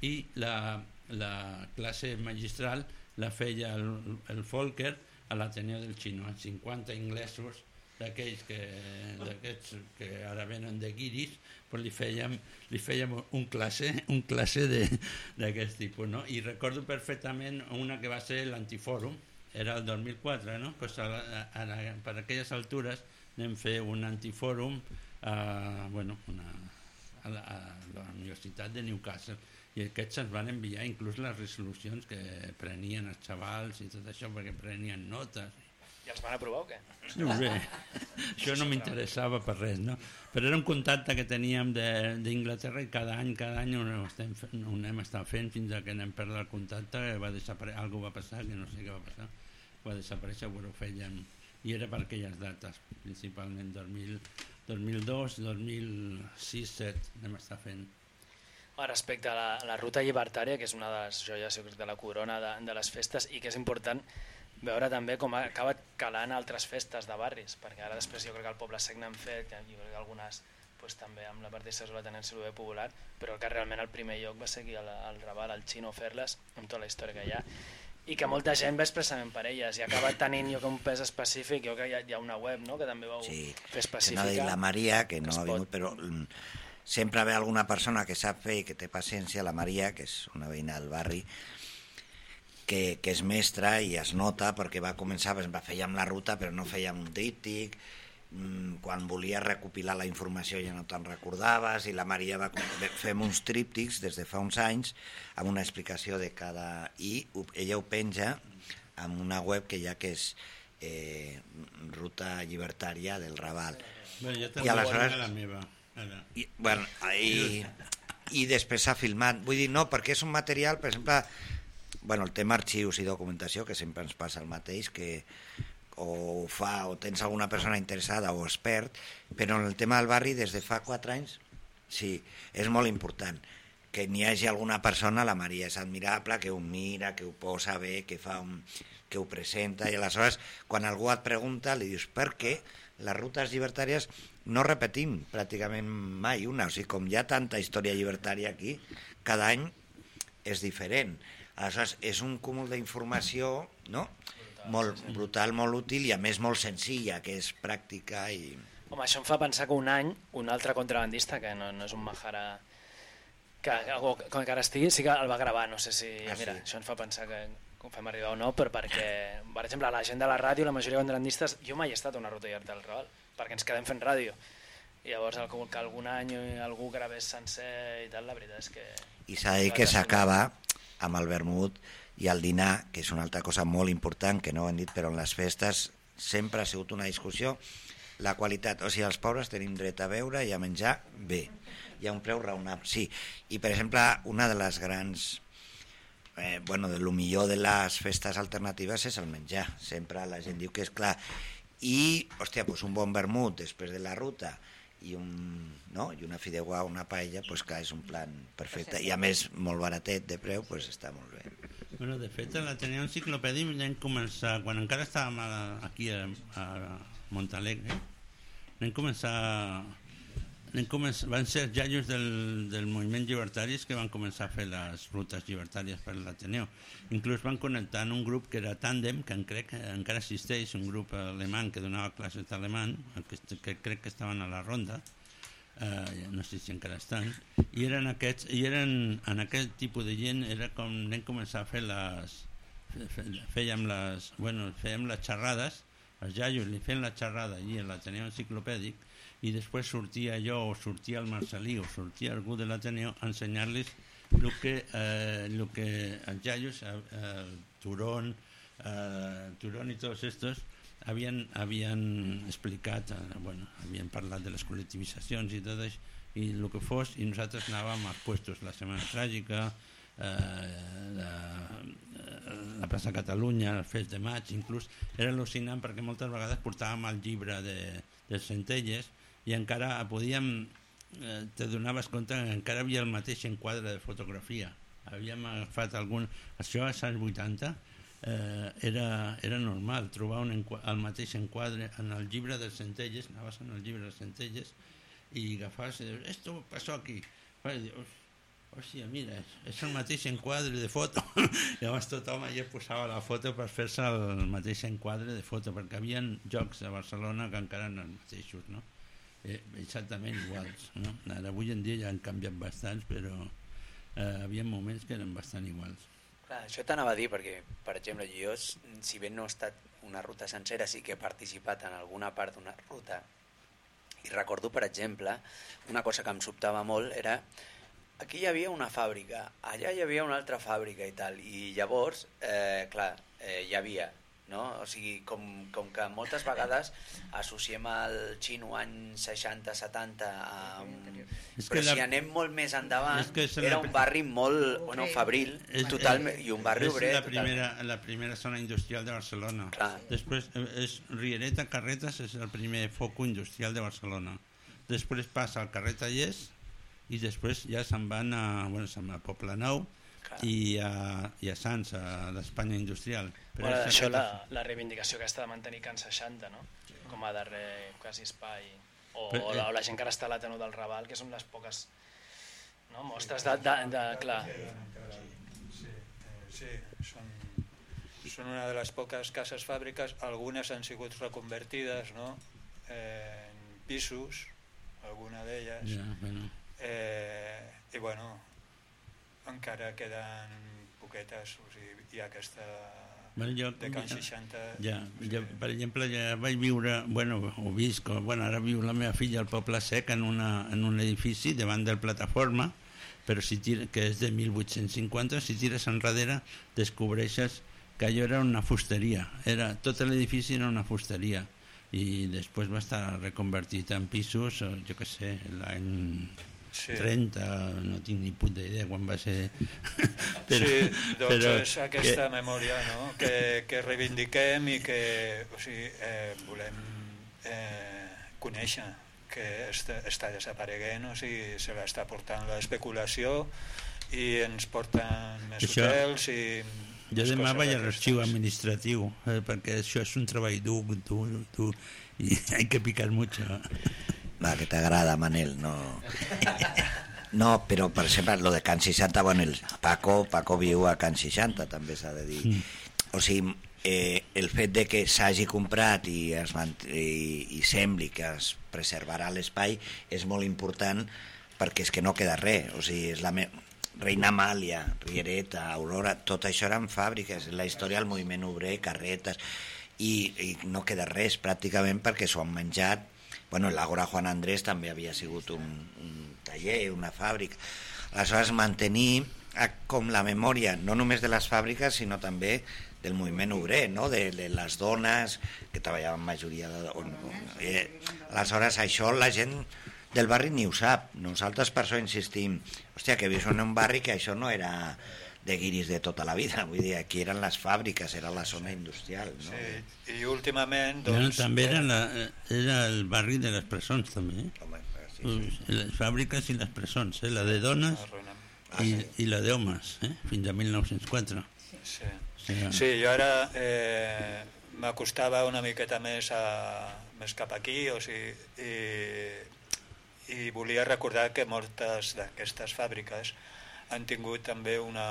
i la, la classe magistral la feia el, el Volker a l'Ateneu del Xino, amb 50 inglesos d'aquells que, que ara venen de guiris, però li fèiem, li fèiem un classe, un classe d'aquest tipus, no? I recordo perfectament una que va ser l'antifòrum, era el 2004, no? Pues a, a, a, per aquelles altures anem fer un antifòrum a, bueno, una, a, la, a la Universitat de Newcastle i aquests ens van enviar inclús les resolucions que prenien els xavals i tot això perquè prenien notes I els van aprovar o què? no ho sé, això no m'interessava per res, no? Però era un contacte que teníem de- d'Inglaterra i cada any, cada any ho estem, ho anem estar fent fins a que anem perdre el contacte, va desaparèixer, algú va passar, que no sé què va passar, va desaparèixer, però ho fèiem, i era per aquelles dates, principalment 2000, 2002, 2006, 2007, anem estar fent. Respecte a la, a la ruta llibertària, que és una de les joies de la corona de, de les festes i que és important veure també com ha acabat calant altres festes de barris, perquè ara després jo crec que el Poble Sec n'han fet, que jo crec que algunes pues, també amb la participació de la Tenència Lobe Popular, però que realment el primer lloc va ser aquí al, al Raval, al Xino, fer-les, amb tota la història que hi ha, i que molta gent va expressament per elles, i ha acabat tenint jo que un pes específic, jo que hi ha, hi ha una web no? que també vau Sí, fer específica. no dit la Maria, que no ha pot- vingut, però mm, sempre ve alguna persona que sap fer i que té paciència, la Maria, que és una veïna del barri, que, que és mestra i es nota perquè va començar, per exemple, fèiem la ruta però no fèiem un díptic, mm, quan volia recopilar la informació ja no te'n recordaves i la Maria va fem uns tríptics des de fa uns anys amb una explicació de cada... i ella ho penja amb una web que ja que és eh, Ruta Llibertària del Raval. Bé, jo I també aleshores- guardaré la meva. Ara. I, bueno, i, i després s'ha filmat. Vull dir, no, perquè és un material, per exemple, bueno, el tema arxius i documentació, que sempre ens passa el mateix, que o fa o tens alguna persona interessada o expert, però en el tema del barri des de fa quatre anys, sí, és molt important que n'hi hagi alguna persona, la Maria és admirable, que ho mira, que ho posa bé, que fa un, que ho presenta, i aleshores quan algú et pregunta li dius per què les rutes llibertàries no repetim pràcticament mai una, o sigui, com hi ha tanta història llibertària aquí, cada any és diferent. Aleshores, és un cúmul d'informació no? molt brutal, molt útil i a més molt senzilla, que és pràctica i... Home, això em fa pensar que un any un altre contrabandista, que no, no és un Mahara que, algú, que encara estigui, sí que el va gravar, no sé si... Ah, mira, sí? això ens fa pensar que ho fem arribar o no, però perquè, per exemple, la gent de la ràdio, la majoria de contrabandistes, jo mai he estat a una ruta llarga del Raval, perquè ens quedem fent ràdio. I llavors, el, que algun any algú gravés sencer i tal, la veritat és que... I s'ha de dir que s'acaba amb el vermut i el dinar, que és una altra cosa molt important que no ho hem dit, però en les festes sempre ha sigut una discussió la qualitat, o sigui, els pobres tenim dret a beure i a menjar bé, i a un preu raonable, sí. I, per exemple, una de les grans eh, bueno, de lo millor de les festes alternatives és el menjar. Sempre la gent diu que és clar. I, hòstia, pues un bon vermut després de la ruta i, un, no? i una fideuà, una paella, pues clar, és un plan perfecte. I a més, molt baratet de preu, pues està molt bé. Bueno, de fet, a l'Ateneu Enciclopèdic vam començar, quan encara estàvem a, aquí a, a Montalegre, vam començar, van ser jaios del, del moviment llibertaris que van començar a fer les rutes llibertàries per l'Ateneu. Inclús van connectar en un grup que era Tandem, que en crec que encara existeix, un grup alemany que donava classes d'alemany, que, que crec que estaven a la ronda, eh, no sé si encara estan, i eren aquests, i eren, en aquest tipus de gent era com vam començar a fer les fèiem les, bueno, fèiem les xerrades, els jaios li feien la xerrada allí a l'Ateneu Enciclopèdic i després sortia jo o sortia el Marcelí o sortia algú de l'Ateneu a ensenyar-los el que, eh, que els jaios, eh, Turón, eh, Turón i tots estos havien, havien explicat, eh, bueno, havien parlat de les col·lectivitzacions i tot això, i el que fos, i nosaltres anàvem als puestos, la Setmana Tràgica, eh, la, la plaça Catalunya, el Fest de Maig, inclús era al·lucinant perquè moltes vegades portàvem el llibre de, de Centelles i encara podíem, eh, te donaves compte que encara havia el mateix enquadre de fotografia. Havíem agafat algun... Això als anys 80 eh, era, era normal trobar un el mateix enquadre en el llibre de Centelles, anaves en el llibre de Centelles i agafaves i dius, esto pasó aquí. I dius, hòstia, mira, és el mateix enquadre de foto. Llavors tothom allà posava la foto per fer-se el mateix enquadre de foto, perquè havia jocs a Barcelona que encara eren els mateixos, no? Eh, exactament iguals, no? Ara, avui en dia ja han canviat bastants, però eh, hi havia moments que eren bastant iguals. Clar, això t'anava a dir perquè, per exemple, jo, si bé no he estat una ruta sencera, sí que he participat en alguna part d'una ruta i recordo, per exemple, una cosa que em sobtava molt era aquí hi havia una fàbrica, allà hi havia una altra fàbrica i tal, i llavors, eh, clar, eh, hi havia, no? O sigui, com, com que moltes vegades associem el xino anys 60-70 amb... És Però que la- si anem molt més endavant, És que és era la- un barri molt, bueno, fabril, totalment, i un barri és obrer, la totalment. primera, la primera zona industrial de Barcelona. Clar. Després eh, és Riereta Carretas és el primer foco industrial de Barcelona. Després passa al carrer Tallers i després ja se'n van a, bueno, se'n va a I a, i a Sants, a l'Espanya industrial. Bueno, és això la, la reivindicació aquesta de mantenir Can 60, no? Com a darrer quasi espai. O, Però, o, eh, la, o la gent que ara està a l'Ateneu del Raval, que són les poques no? mostres de, de, de, clar. Sí, eh, sí són, són una de les poques cases fàbriques, algunes han sigut reconvertides no? eh, en pisos, alguna d'elles, Ja, bueno. Eh, I bueno, encara queden poquetes, o sigui, hi ha aquesta Bueno, jo, de Can 60... Ja, jo, per exemple, ja vaig viure, bueno, ho visc, bueno, ara viu la meva filla al Poble Sec en, una, en un edifici davant del plataforma, però si tira, que és de 1850, si tires enrere descobreixes que allò era una fusteria, era, tot l'edifici era una fusteria. I després va estar reconvertit en pisos, jo que sé, l'any Sí. 30, no tinc ni puta idea quan va ser... sí, doncs però és aquesta que- memòria no? que, que reivindiquem i que o sigui, eh, volem eh, conèixer que està, està desapareguent, o sigui, se l'està portant l'especulació i ens porten més Això- hotels i Jo demà vaig a l'arxiu administratiu, eh, perquè això és un treball dur, dur, dur, i hay que picar mucho. Va, que t'agrada, Manel, no... No, però per exemple, lo de Can 60, bueno, el Paco, Paco viu a Can 60, també s'ha de dir. Mm. O sigui, eh, el fet de que s'hagi comprat i, es mant i, i sembli que es preservarà l'espai és molt important perquè és que no queda res, o sigui, és la me... Reina Amàlia, Riereta, Aurora, tot això eren fàbriques, la història del moviment obrer, carretes, i, i no queda res pràcticament perquè s'ho han menjat. Bueno, l'Àgora Juan Andrés també havia sigut un, un taller, una fàbrica. Aleshores, mantenir a- com la memòria, no només de les fàbriques, sinó també del moviment obrer, no? de, de les dones que treballaven majoria de... On, eh, aleshores, això la gent del barri ni ho sap. Nosaltres per això insistim, hòstia, que vius en un barri que això no era de guiris de tota la vida, vull dir, aquí eren les fàbriques, era la zona industrial. No? Sí, i últimament, Bueno, doncs... també era, la, era el barri de les presons, també. Eh? Home, sí, sí. Les fàbriques i les presons, eh? la de dones Ah, i, i la d'homes, eh? fins a 1904. Sí. Sí, Sí, jo ara eh, m'acostava una miqueta més, a, més cap aquí, o sigui, i, i volia recordar que moltes d'aquestes fàbriques han tingut també una,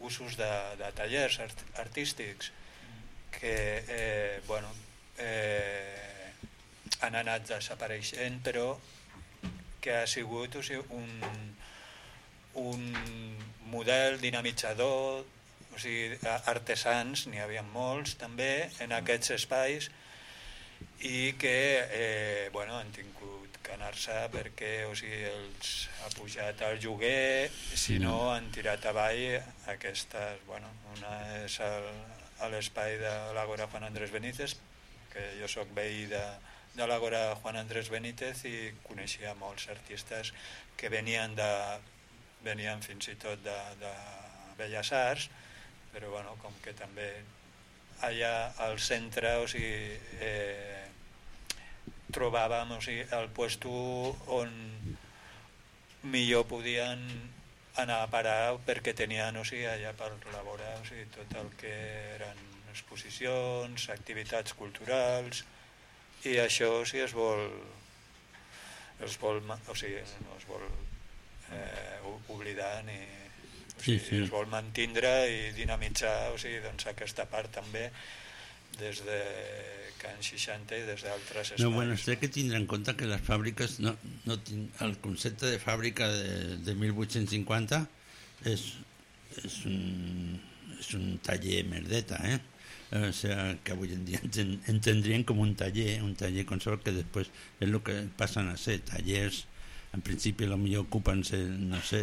usos de, de tallers art, artístics que eh, bueno, eh, han anat desapareixent, però que ha sigut o sigui, un, un model dinamitzador o sigui, artesans, n'hi havia molts també en aquests espais i que eh, bueno, han tingut que anar-se perquè o sigui, els ha pujat el lloguer, si no han tirat avall aquestes, bueno, una és el, a l'espai de l'Àgora Juan Andrés Benítez, que jo sóc veí de, de l'Àgora Juan Andrés Benítez i coneixia molts artistes que venien de venien fins i tot de, de Belles Arts, però bueno, com que també allà al centre, o sigui, eh, trobàvem o sigui, el puesto on millor podien anar a parar perquè tenien o sigui, allà per la vora o sigui, tot el que eren exposicions, activitats culturals i això o sigui, es vol es vol, o sigui, no es vol eh, oblidar ni o Sí, sigui, sí. es vol mantindre i dinamitzar o sigui, doncs, aquesta part també des de Can 60 i des d'altres espais. No, bueno, sé que tindre en compte que les fàbriques, no, no tin- el concepte de fàbrica de, de 1850 és, és, un, és un taller merdeta, eh? O sea, que avui en dia enten, entendrien com un taller, un taller qualsevol que després és el que passen a ser tallers, en principi millor ocupen, no sé,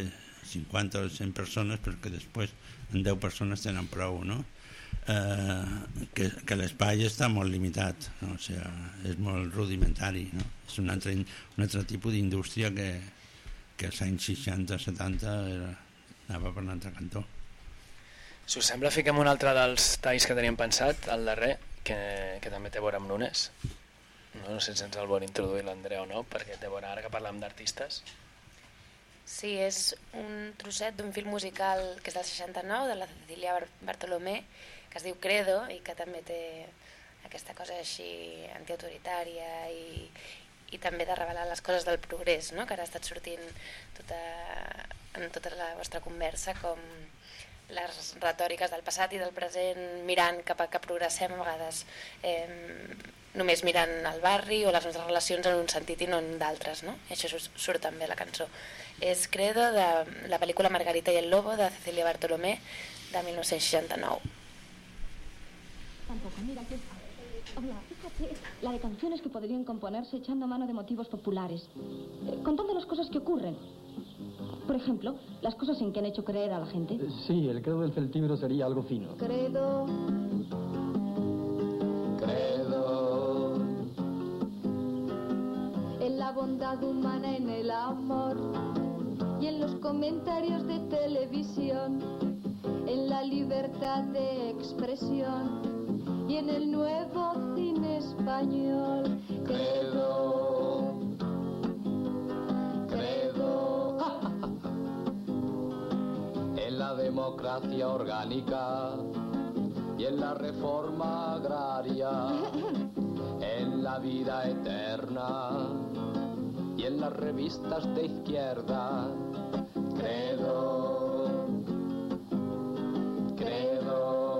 50 o 100 persones, però que després en 10 persones tenen prou, no? Eh, que, que l'espai està molt limitat, no? o sigui, és molt rudimentari, no? és un altre, un altre tipus d'indústria que, que als anys 60-70 era, anava per un altre cantó. Si us sembla, fiquem un altre dels talls que teníem pensat, el darrer, que, que també té a veure amb Nunes. No, no sé si ens el vol introduir l'Andrea o no, perquè té a veure ara que parlem d'artistes. Sí, és un trosset d'un film musical que és del 69, de la Cecilia Bar- Bartolomé, que es diu Credo i que també té aquesta cosa així antiautoritària i, i també de revelar les coses del progrés, no? que ara ha estat sortint tota, en tota la vostra conversa com les retòriques del passat i del present mirant cap a que progressem a vegades eh, només mirant el barri o les nostres relacions en un sentit i no en d'altres, no? I això surt, també a la cançó. És Credo de la pel·lícula Margarita i el Lobo de Cecilia Bartolomé de 1969. Tampoco, mira, aquí está. Hola, fíjate la de canciones que podrían componerse echando mano de motivos populares, eh, contando las cosas que ocurren. Por ejemplo, las cosas en que han hecho creer a la gente. Sí, el credo del celtíbero sería algo fino. Credo, Credo. en la bondad humana, en el amor y en los comentarios de televisión, en la libertad de expresión y en el nuevo cine español. Credo, Credo. en la democracia orgánica y en la reforma agraria, en la vida eterna y en las revistas de izquierda. Credo, credo.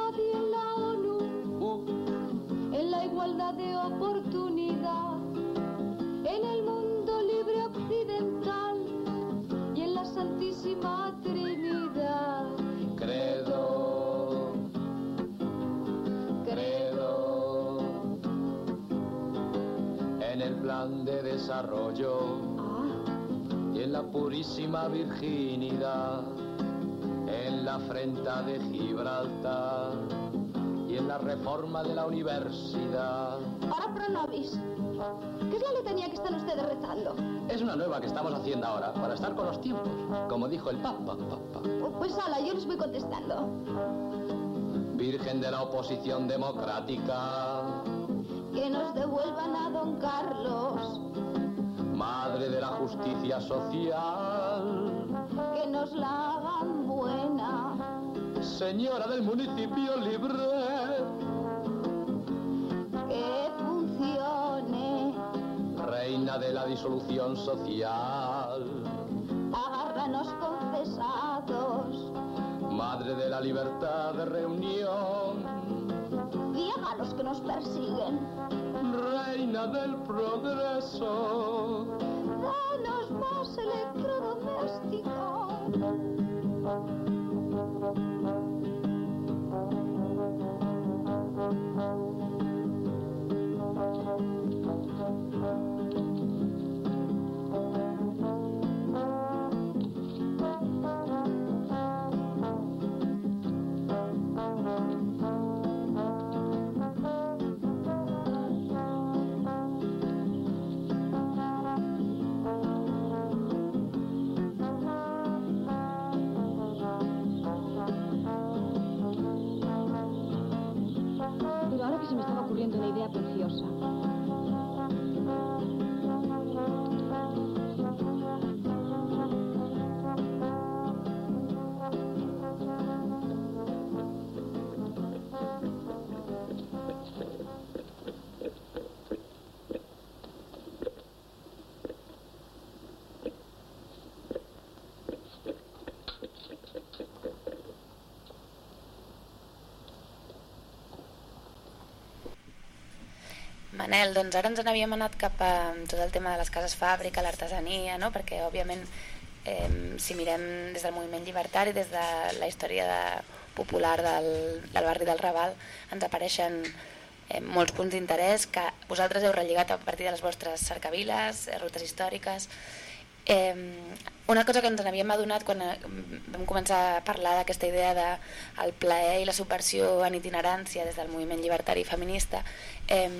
En la paz y en la ONU, en la igualdad de oportunidad, en el mundo libre occidental y en la Santísima Trinidad. Credo, credo, en el plan de desarrollo y en la purísima virginidad, en la afrenta de Gibraltar y en la reforma de la universidad. Ahora pro nobis. ¿Qué es la letanía que están ustedes rezando? Es una nueva que estamos haciendo ahora para estar con los tiempos, como dijo el Papa. Pues ala, yo les voy contestando. Virgen de la oposición democrática, Que nos devuelvan a don Carlos, Madre de la justicia social, que nos la. Señora del municipio libre, que funcione. Reina de la disolución social, Agárranos confesados, Madre de la libertad de reunión, ciega a los que nos persiguen. Reina del progreso. Danos más Pero Manel, doncs ara ens n'havíem anat cap a tot el tema de les cases fàbrica, l'artesania, no? perquè òbviament eh, si mirem des del moviment llibertari, des de la història de, popular del, del barri del Raval, ens apareixen eh, molts punts d'interès que vosaltres heu relligat a partir de les vostres cercaviles, eh, rutes històriques. Eh, una cosa que ens n'havíem adonat quan eh, vam començar a parlar d'aquesta idea de plaer i la subversió en itinerància des del moviment llibertari i feminista eh,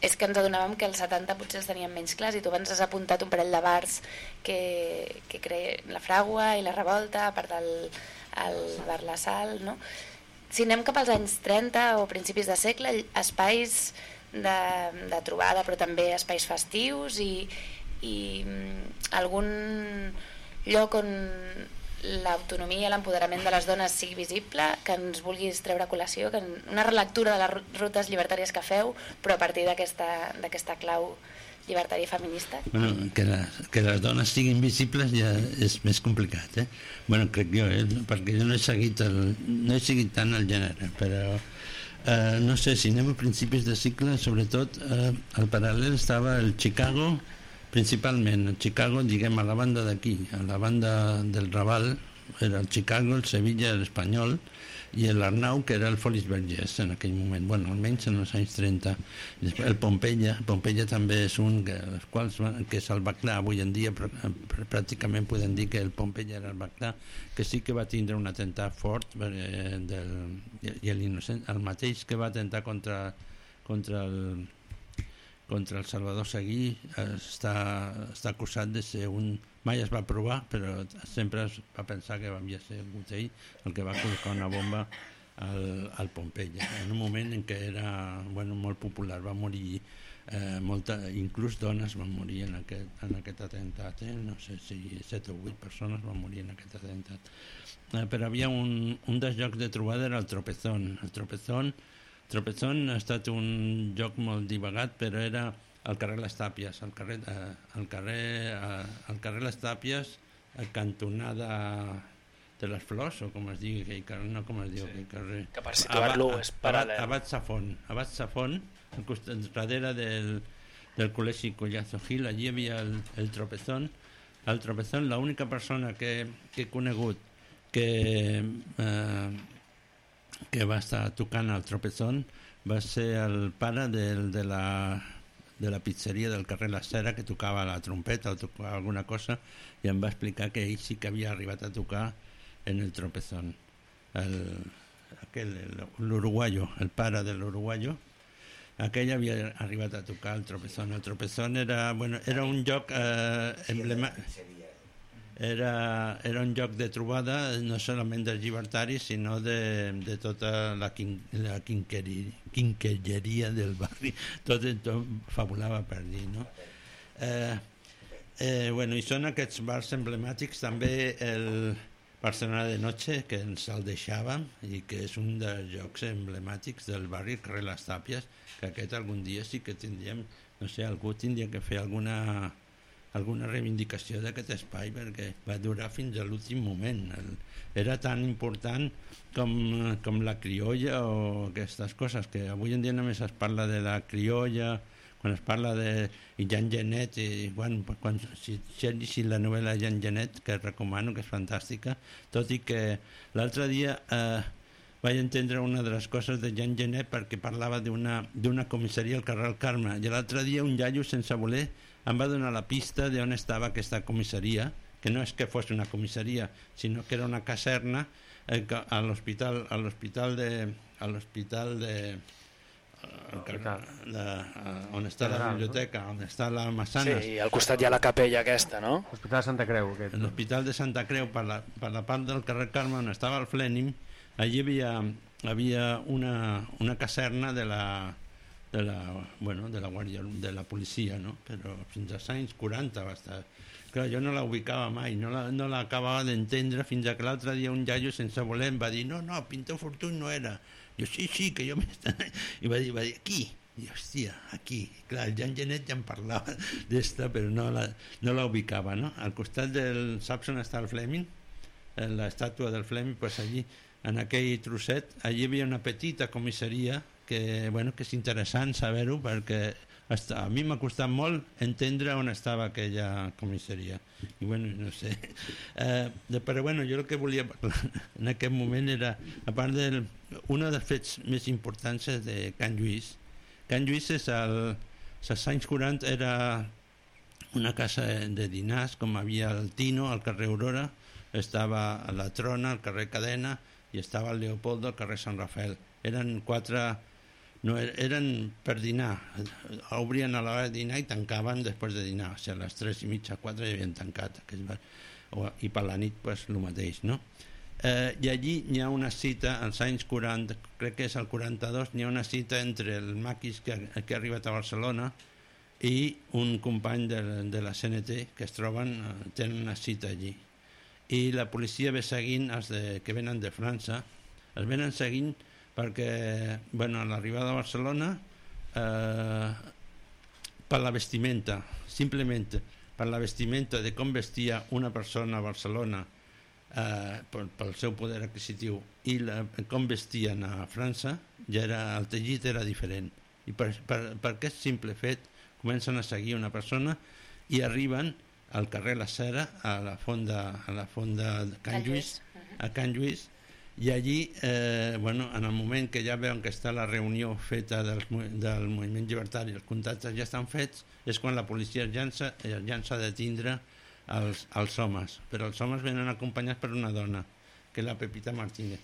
és que ens adonàvem que els 70 potser els teníem menys clars i tu abans has apuntat un parell de bars que, que crea la Fragua i la Revolta, a part del el bar La Sal, no? Si anem cap als anys 30 o principis de segle, espais de, de trobada, però també espais festius i, i mm, algun lloc on l'autonomia i l'empoderament de les dones sigui visible, que ens vulguis treure a col·lació, que una relectura de les ru- rutes llibertàries que feu, però a partir d'aquesta clau llibertària i feminista. Bueno, que, les, que les dones siguin visibles ja és més complicat, eh? Bueno, crec jo, eh? perquè jo no he seguit, el, no he seguit tant el gènere, però eh, no sé, si anem a principis de cicle, sobretot eh, al paral·lel estava el Chicago, principalment, el Chicago, diguem, a la banda d'aquí, a la banda del Raval, era el Chicago, el Sevilla, l'Espanyol, i l'Arnau, que era el Folis Vergés en aquell moment, bueno, almenys en els anys 30. Després, el Pompeia, Pompeia també és un que, els quals, que és el Baclà, avui en dia pr pr pràcticament podem dir que el Pompeia era el Baclà, que sí que va tindre un atemptat fort eh, del, i l'innocent, el mateix que va atentar contra, contra el, contra el Salvador Seguí eh, està, està acusat de ser un... Mai es va provar, però sempre es va pensar que havia sigut ell el que va col·locar una bomba al, al Pompeia, en un moment en què era bueno, molt popular, va morir eh, molta, inclús dones van morir en aquest, en aquest atemptat, eh? no sé si 7 o 8 persones van morir en aquest atemptat. Eh, però havia un, un dels llocs de trobada era el Tropezón. El Tropezón Tropezón ha estat un joc molt divagat, però era al carrer Les Tàpies, al carrer, eh, al carrer, eh, al carrer Les Tàpies, a cantonada de les Flors, o com es digui aquell carrer, no com es diu sí. aquell carrer. Que per situar-lo és Abat- paral·lel. Abat Safon, Abat Safon, al costat, darrere del, del col·legi Collazo Gil, allí hi havia el, el Tropezón. El Tropezón, l'única persona que, que he conegut que, eh, que va estar tocant al Tropezón va ser el pare del, de, la, de la pizzeria del carrer La Cera que tocava la trompeta o tocava alguna cosa i em va explicar que ell sí que havia arribat a tocar en el Tropezón el, aquell, el- l'uruguayo, el pare de l'uruguayo aquell havia arribat a tocar el Tropezón el Tropezón era, bueno, era un lloc eh, emblema, era, era un lloc de trobada no solament dels llibertaris sinó de, de tota la, quin, la quinqueri, quinquelleria del barri tot, tot fabulava per dir no? eh, eh, bueno, i són aquests bars emblemàtics també el Barcelona de Noche que ens el deixàvem i que és un dels llocs emblemàtics del barri carrer Les Tàpies que aquest algun dia sí que tindríem no sé, algú tindria que fer alguna alguna reivindicació d'aquest espai perquè va durar fins a l'últim moment. Era tan important com, com la criolla o aquestes coses que avui en dia només es parla de la criolla quan es parla de Jan Genet i quan, quan, si, si llegit la novel·la Jan Genet que recomano que és fantàstica tot i que l'altre dia eh, vaig entendre una de les coses de Jan Genet perquè parlava d'una comissaria al carrer Carme i l'altre dia un iaio sense voler em va donar la pista d'on estava aquesta comissaria que no és que fos una comissaria sinó que era una caserna eh, a l'hospital a l'hospital de a l'hospital de el carrer, de, eh, on està la biblioteca, on està la Massanes. Sí, i al costat hi ha la capella aquesta, no? L'Hospital de Santa Creu, aquest. L'Hospital de Santa Creu, per la, per la part del carrer Carme, on estava el Flenim, allí hi havia, havia una, una caserna de la, de la, bueno, de la guàrdia, de la policia, no? Però fins als anys 40 va estar. Clar, jo no la ubicava mai, no la, no l'acabava d'entendre fins que l'altre dia un iaio sense voler em va dir no, no, Pintor Fortuny no era. Jo, sí, sí, que jo m'està... I va dir, va dir, aquí. I hòstia, aquí. Clar, el Jan Genet ja em parlava d'esta, però no la, no la ubicava, no? Al costat del... Saps on està el Fleming? Eh, L'estàtua del Fleming, pues allí, en aquell trosset, allí hi havia una petita comissaria que, bueno, que és interessant saber-ho perquè a mi m'ha costat molt entendre on estava aquella comissaria. I bueno, no sé. Eh, però bueno, jo el que volia parlar en aquest moment era a part del, un dels fets més importants de Can Lluís. Can Lluís és el, als anys 40 era una casa de dinars com havia el Tino al carrer Aurora estava la Trona al carrer Cadena i estava el Leopoldo al carrer Sant Rafael. Eren quatre no, er- eren per dinar obrien a l'hora de dinar i tancaven després de dinar o sigui, a les 3 i mitja, 4 ja havien tancat aquells bars. o, i per la nit pues, el mateix no? eh, i allí hi ha una cita als anys 40, crec que és el 42 n'hi ha una cita entre el maquis que, que ha arribat a Barcelona i un company de, de la CNT que es troben, eh, tenen una cita allí i la policia ve seguint els de, que venen de França, els venen seguint perquè, bueno, a l'arribada a Barcelona, eh, per la vestimenta, simplement per la vestimenta de com vestia una persona a Barcelona eh, pel, pel seu poder adquisitiu i la, com vestien a França, ja era, el teixit era diferent. I per, per, per aquest simple fet comencen a seguir una persona i arriben al carrer La Cera, a la fonda, a la fonda de Can Lluís, a Can Lluís, i allí, eh, bueno, en el moment que ja veuen que està la reunió feta del, del moviment llibertari, els contactes ja estan fets, és quan la policia es llança, es llança a detindre els, els homes. Però els homes venen acompanyats per una dona, que és la Pepita Martínez.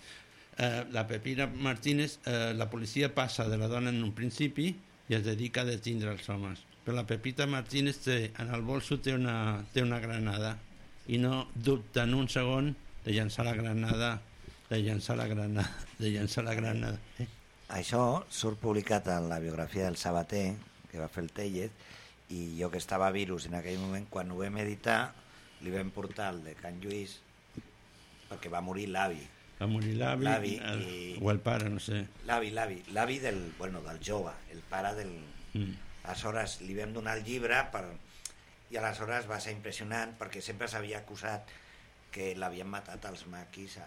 Eh, la Pepita Martínez, eh, la policia passa de la dona en un principi i es dedica a detindre els homes. Però la Pepita Martínez té, en el bolso té una, té una granada i no dubta en un segon de llançar la granada de llançar la granada de llançar la granada eh? Això surt publicat en la biografia del Sabater, que va fer el Tellez, i jo que estava a Virus en aquell moment, quan ho vam editar, li vam portar el de Can Lluís, perquè va morir l'avi. va morir l'avi i- o el pare, no sé L'avi, l'avi, l'avi del, bueno, del jove, el pare del... mm. Aleshores li vam donar el llibre per... i aleshores va ser impressionant perquè sempre s'havia acusat que l'havien matat els maquis a,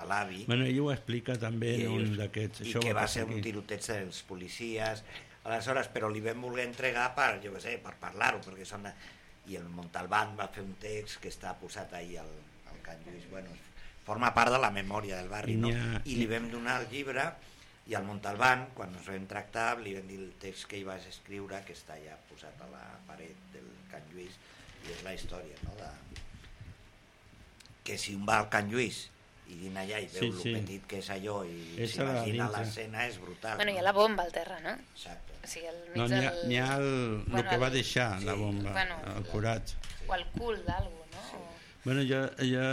a l'avi bueno, ell ho explica també I en un d'aquests i que va ser un aquí. tiroteig dels policies aleshores, però li vam voler entregar per, jo què sé, per parlar-ho perquè són... i el Montalbán va fer un text que està posat ahir al, al Can Lluís bueno, forma part de la memòria del barri no? i li vam donar el llibre i al Montalbán, quan ens vam tractar li vam dir el text que ell va escriure que està ja posat a la paret del Can Lluís i és la història no? de... que si un va al Can Lluís i dina allà i veu Sí, sí, sí. lo petit que és allò i s'imagina l'escena és brutal Bueno, hi ha la bomba al terra, no? Exacte. O sigui, al mig no, n'hi ha, del... n'hi ha el, el Bueno, que va el- deixar la bomba Bueno, el curat O el cul d'algú, no? O... Bueno, jo, jo,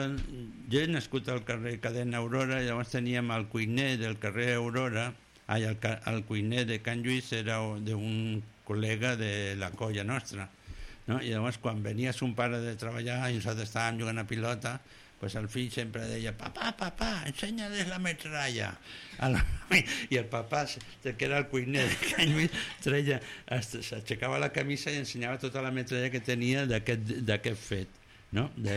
jo he nascut al carrer Cadena Aurora, llavors teníem el cuiner del carrer Aurora, ai, el, el cuiner de Can Lluís era d'un col·lega de la colla nostra, no? i llavors quan venia son pare de treballar i nosaltres estàvem jugant a pilota, pues el fill sempre deia, papà, papà, ensenya'ls la metralla. I el papà, que era el cuiner de Can Lluís, treia, s'aixecava la camisa i ensenyava tota la metralla que tenia d'aquest fet no? de,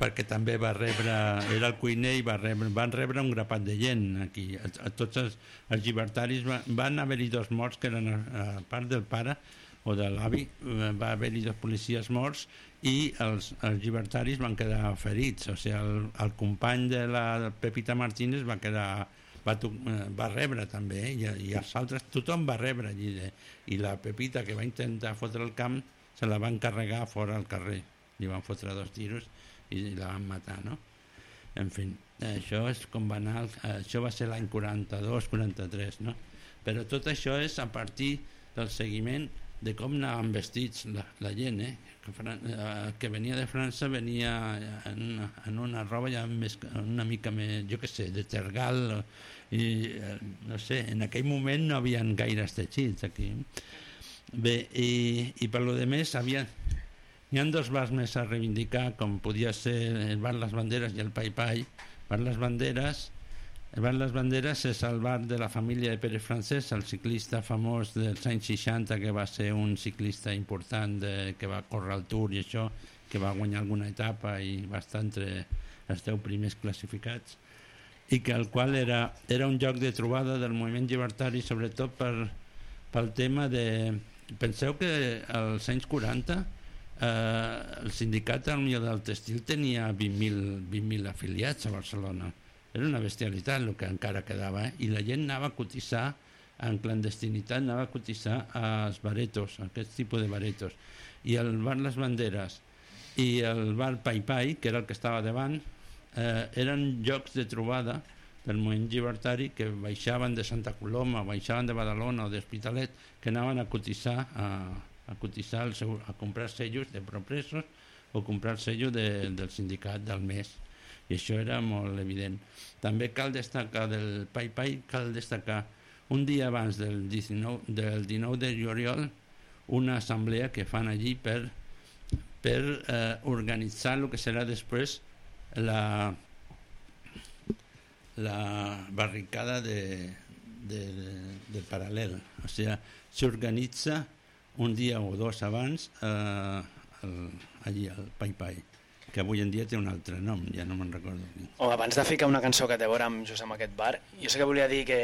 perquè també va rebre era el cuiner i va rebre, van rebre un grapat de gent aquí a, a tots els, els llibertaris va, van haver-hi dos morts que eren a, a part del pare o de l'avi eh, va haver-hi dos policies morts i els, els llibertaris van quedar ferits o sigui, el, el company de la Pepita Martínez va quedar va, eh, va rebre també eh, i, i els altres, tothom va rebre allí de, i la Pepita que va intentar fotre el camp se la van carregar fora al carrer li van fotre dos tiros i la van matar no? en fi, això és com va anar això va ser l'any 42-43 no? però tot això és a partir del seguiment de com anaven vestits la, la gent eh? Eh, que venia de França venia en una, en una roba ja més, una mica més, jo què sé, de tergal i eh, no sé, en aquell moment no havien gaires teixits aquí. Bé, i, i per lo de més havia, hi ha dos bars més a reivindicar com podia ser el bar Les Banderes i el Pai Pai. Bar Les Banderes el bar Les Banderes és el bar de la família de Pere Francesc, el ciclista famós dels anys 60 que va ser un ciclista important de, que va córrer el Tour i això, que va guanyar alguna etapa i va estar entre els 10 primers classificats i que el qual era, era un lloc de trobada del moviment llibertari sobretot per, pel tema de penseu que als anys 40 eh, el sindicat al millor del textil tenia 20.000 20 afiliats a Barcelona era una bestialitat el que encara quedava eh? i la gent anava a cotitzar en clandestinitat anava a cotitzar als baretos, a aquest tipus de baretos i el bar Les Banderes i el bar Pai Pai que era el que estava davant eh, eren llocs de trobada del moviment llibertari que baixaven de Santa Coloma, baixaven de Badalona o d'Hospitalet, que anaven a cotitzar a, a cotitzar el seu, a comprar sellos de propresos o comprar el sello de, del sindicat del mes i això era molt evident també cal destacar del Pai Pai cal destacar un dia abans del 19, del 19 de juliol una assemblea que fan allí per per eh, organitzar el que serà després la, la barricada de, de, del paral·lel. O sigui, s'organitza un dia o dos abans eh, el, allí al Pai Pai que avui en dia té un altre nom, ja no me'n recordo. O abans de ficar una cançó que té a veure amb, just amb aquest bar, jo sé que volia dir que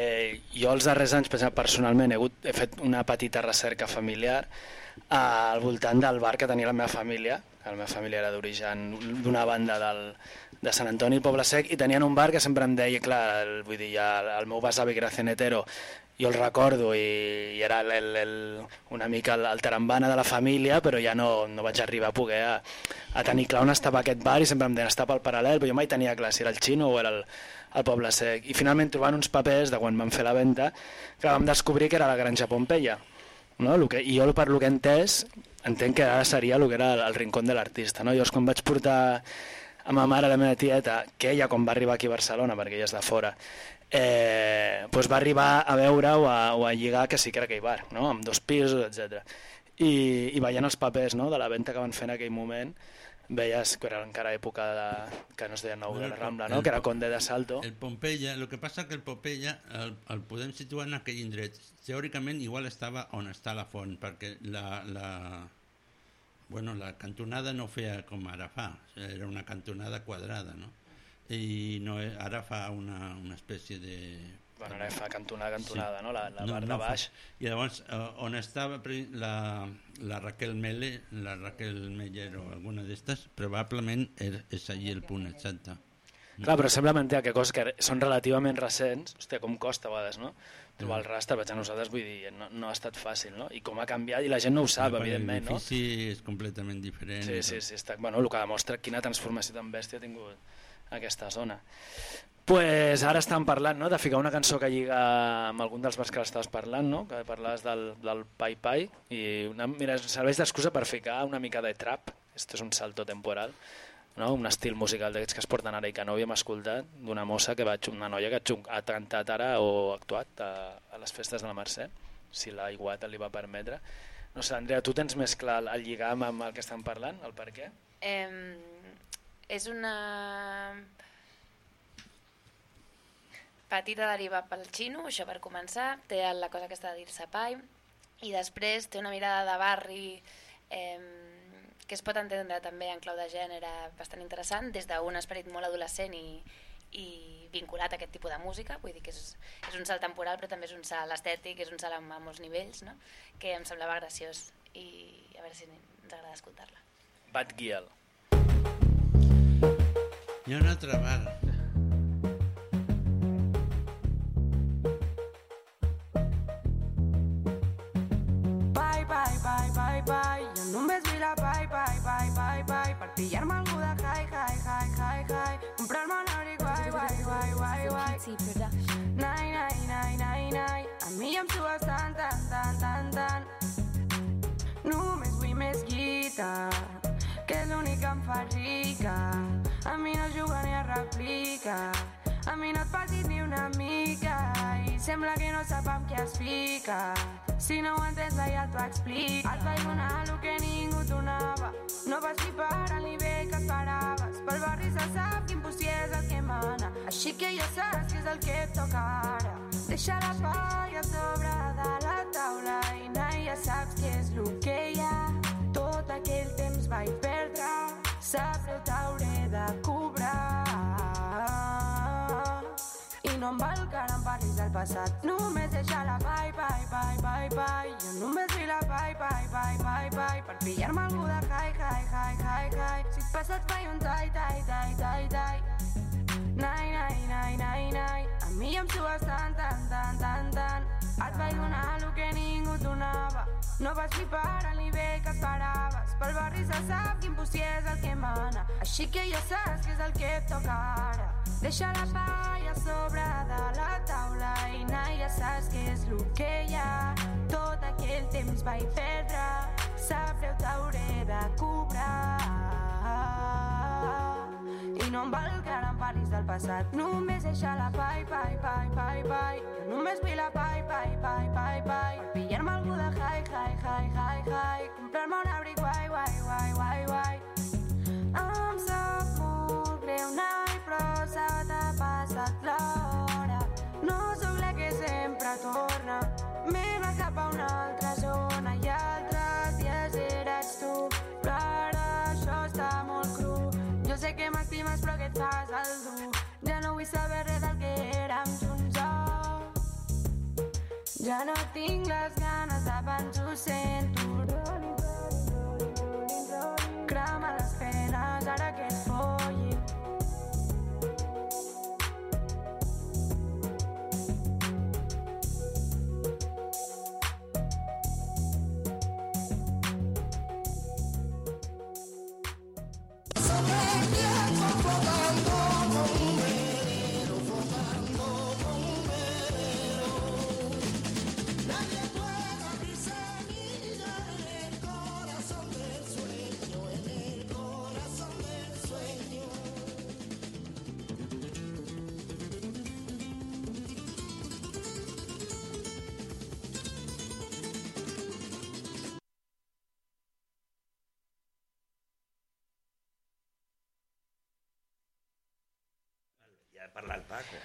jo els darrers anys personalment he, hagut, he fet una petita recerca familiar eh, al voltant del bar que tenia la meva família, que la meva família era d'origen d'una banda del, de Sant Antoni i Poble Sec, i tenien un bar que sempre em deia, clar, el, vull dir, ja, el meu besavi que era cenetero, jo el recordo i, i era el, el, el, una mica el, el tarambana de la família, però ja no, no vaig arribar a poder a, a tenir clar on estava aquest bar i sempre em deien estar pel paral·lel, però jo mai tenia clar si era el xino o era el, el Poble Sec. I finalment trobant uns papers de quan vam fer la venda, que vam descobrir que era la Granja Pompeia. No? Lo que, I jo per lo que he entès, entenc que ara seria el que era el, el rincón de l'artista. No? Llavors quan vaig portar a ma mare, la meva tieta, que ella quan va arribar aquí a Barcelona, perquè ella és de fora, eh, doncs va arribar a veure o a, o a lligar que sí que era aquell bar, no? amb dos pisos, etc. I, i veient els papers no? de la venda que van fer en aquell moment, veies que era encara època de, que no es deia Nou de la Rambla, no? El- que era Conde de Salto. El Pompeia, el que passa que el Pompeia el, el podem situar en aquell indret. Teòricament igual estava on està la font, perquè la, la, bueno, la cantonada no feia com ara fa, era una cantonada quadrada, no? I no, ara fa una, una espècie de... Bueno, ara fa cantonada, cantonada, no? La- la no, part de no fa- baix. I llavors, eh, on estava la, la Raquel Mele, la Raquel Meller o alguna d'estes, probablement és, és allí el punt exacte. Clar, però sembla mentida que coses que són relativament recents, hòstia, com costa a vegades, no? Trobar el Mm. rastre, vaig a nosaltres, vull dir, no, no ha estat fàcil, no? I com ha canviat, i la gent no ho sap, evidentment, no? L'edifici és completament diferent. Sí, sí, sí, està, bueno, el que demostra quina transformació tan bèstia ha tingut aquesta zona. pues ara estan parlant no, de ficar una cançó que lliga amb algun dels bars que l'estaves parlant, no? que parlaves del, del Pai Pai, i una, mira, serveix d'excusa per ficar una mica de trap, esto és un salto temporal, no? un estil musical d'aquests que es porten ara i que no havíem escoltat, d'una mossa que va, una noia que ha cantat ara o actuat a, a les festes de la Mercè, si la iguata li va permetre. No sé, Andrea, tu tens més clar el lligam amb el que estan parlant, el per què? Eh, és una petita deriva pel xino, això per començar, té la cosa aquesta de dir-se pai, i després té una mirada de barri eh, que es pot entendre també en clau de gènere bastant interessant, des d'un esperit molt adolescent i, i vinculat a aquest tipus de música, vull dir que és, és un salt temporal però també és un salt estètic, és un salt amb, amb molts nivells, no? que em semblava graciós i a veure si ens agrada escoltar-la. Bad Giel. Hi ha un altre bar. Bye, bye, bye, bye, bye. Jo només la bye, bye, bye, bye, bye. Per pillar-me algú de hi, hi, hi, hi, hi. Comprar-me un abric. A mi em sues tant, tant, tant, tant, tant. Només que és l'únic que em fa rica. A mi no juga ni a replica. A mi no et passis ni una mica i sembla que no sap amb què es fica. Si no ho entens, ja t'ho explico. Et vaig donar el que ningú donava. No vas ni per al nivell que esperaves. Pel barri se sap quin pussí és el que mana. Així que ja saps què és el que et toca ara. Deixa la palla sobre de la taula i na, ja saps què és el que hi ha. Tot aquell temps vaig perdre, sap greu de cobrar. I no em val que ara em parlis del passat. Només deixa la bye, bye, bye, bye, bye. Jo només vull la bye, bye, bye, bye, bye. Per pillar-me algú de hi, hi, hi, hi, hi. Si et passa et faig un tai, tai, tai, tai, tai. Nai, nai, nai, nai, nai. A mi em sues tant, tant, tant, tant, tant. Et vaig donar el que ningú donava. No vas flipar al nivell que esperaves. Pel barri se sap quin pussí és el que mana. Així que ja saps què és el que et toca ara. Deixa la palla a sobre de la taula i na, ja saps què és el que hi ha. Tot aquell temps vaig perdre, sap greu t'hauré de cobrar. I no em val que ara em parlis del passat. Només deixa la pai, pai, pai, pai, pai Jo només vull la pai, pai, pai, pai, pai Per pillar-me algú de hi, hi, hi, hi, hi Comprar-me un abric guai, guai, guai, guai, guai. Em sap molt greu, noi, però s'ha de passat l'hora. No sóc la que sempre torna. Mira cap a una altra estàs al dur. Ja no vull saber res del que érem junts, oh. Ja no tinc les ganes de pensar, ho sento. Crema les penes, ara que et follis. Ja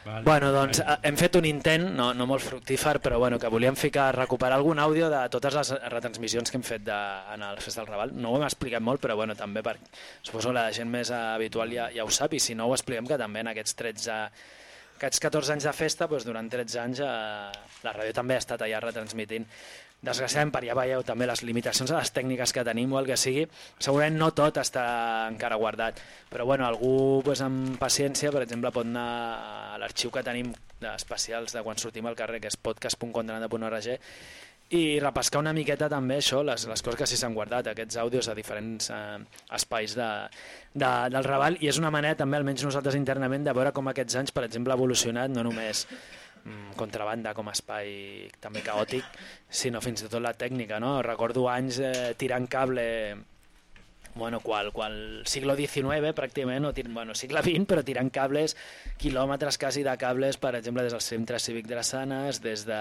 Vale. Bueno, doncs eh, hem fet un intent, no, no molt fructífer, però bueno, que volíem ficar, recuperar algun àudio de totes les retransmissions que hem fet de, en el Festa del Raval. No ho hem explicat molt, però bueno, també per, suposo la gent més habitual ja, ja ho sap, i si no ho expliquem que també en aquests 13 aquests 14 anys de festa, doncs durant 13 anys eh, la ràdio també ha estat allà retransmitint. Desgraciadament, per ja veieu també les limitacions a les tècniques que tenim o el que sigui, segurament no tot està encara guardat, però bueno, algú doncs, amb paciència, per exemple, pot anar a l'arxiu que tenim d'especials de quan sortim al carrer, que és podcast.condenada.org, i repescar una miqueta també això, les, les coses que sí s'han guardat, aquests àudios a diferents eh, espais de, de, del Raval, i és una manera també, almenys nosaltres internament, de veure com aquests anys, per exemple, ha evolucionat no només contrabanda com a espai també caòtic, sinó fins i tot la tècnica, no? Recordo anys eh, tirant cable bueno, qual, qual siglo XIX pràcticament, o bueno, segle XX, però tirant cables, quilòmetres quasi de cables, per exemple, des del centre cívic de les Sanes, des de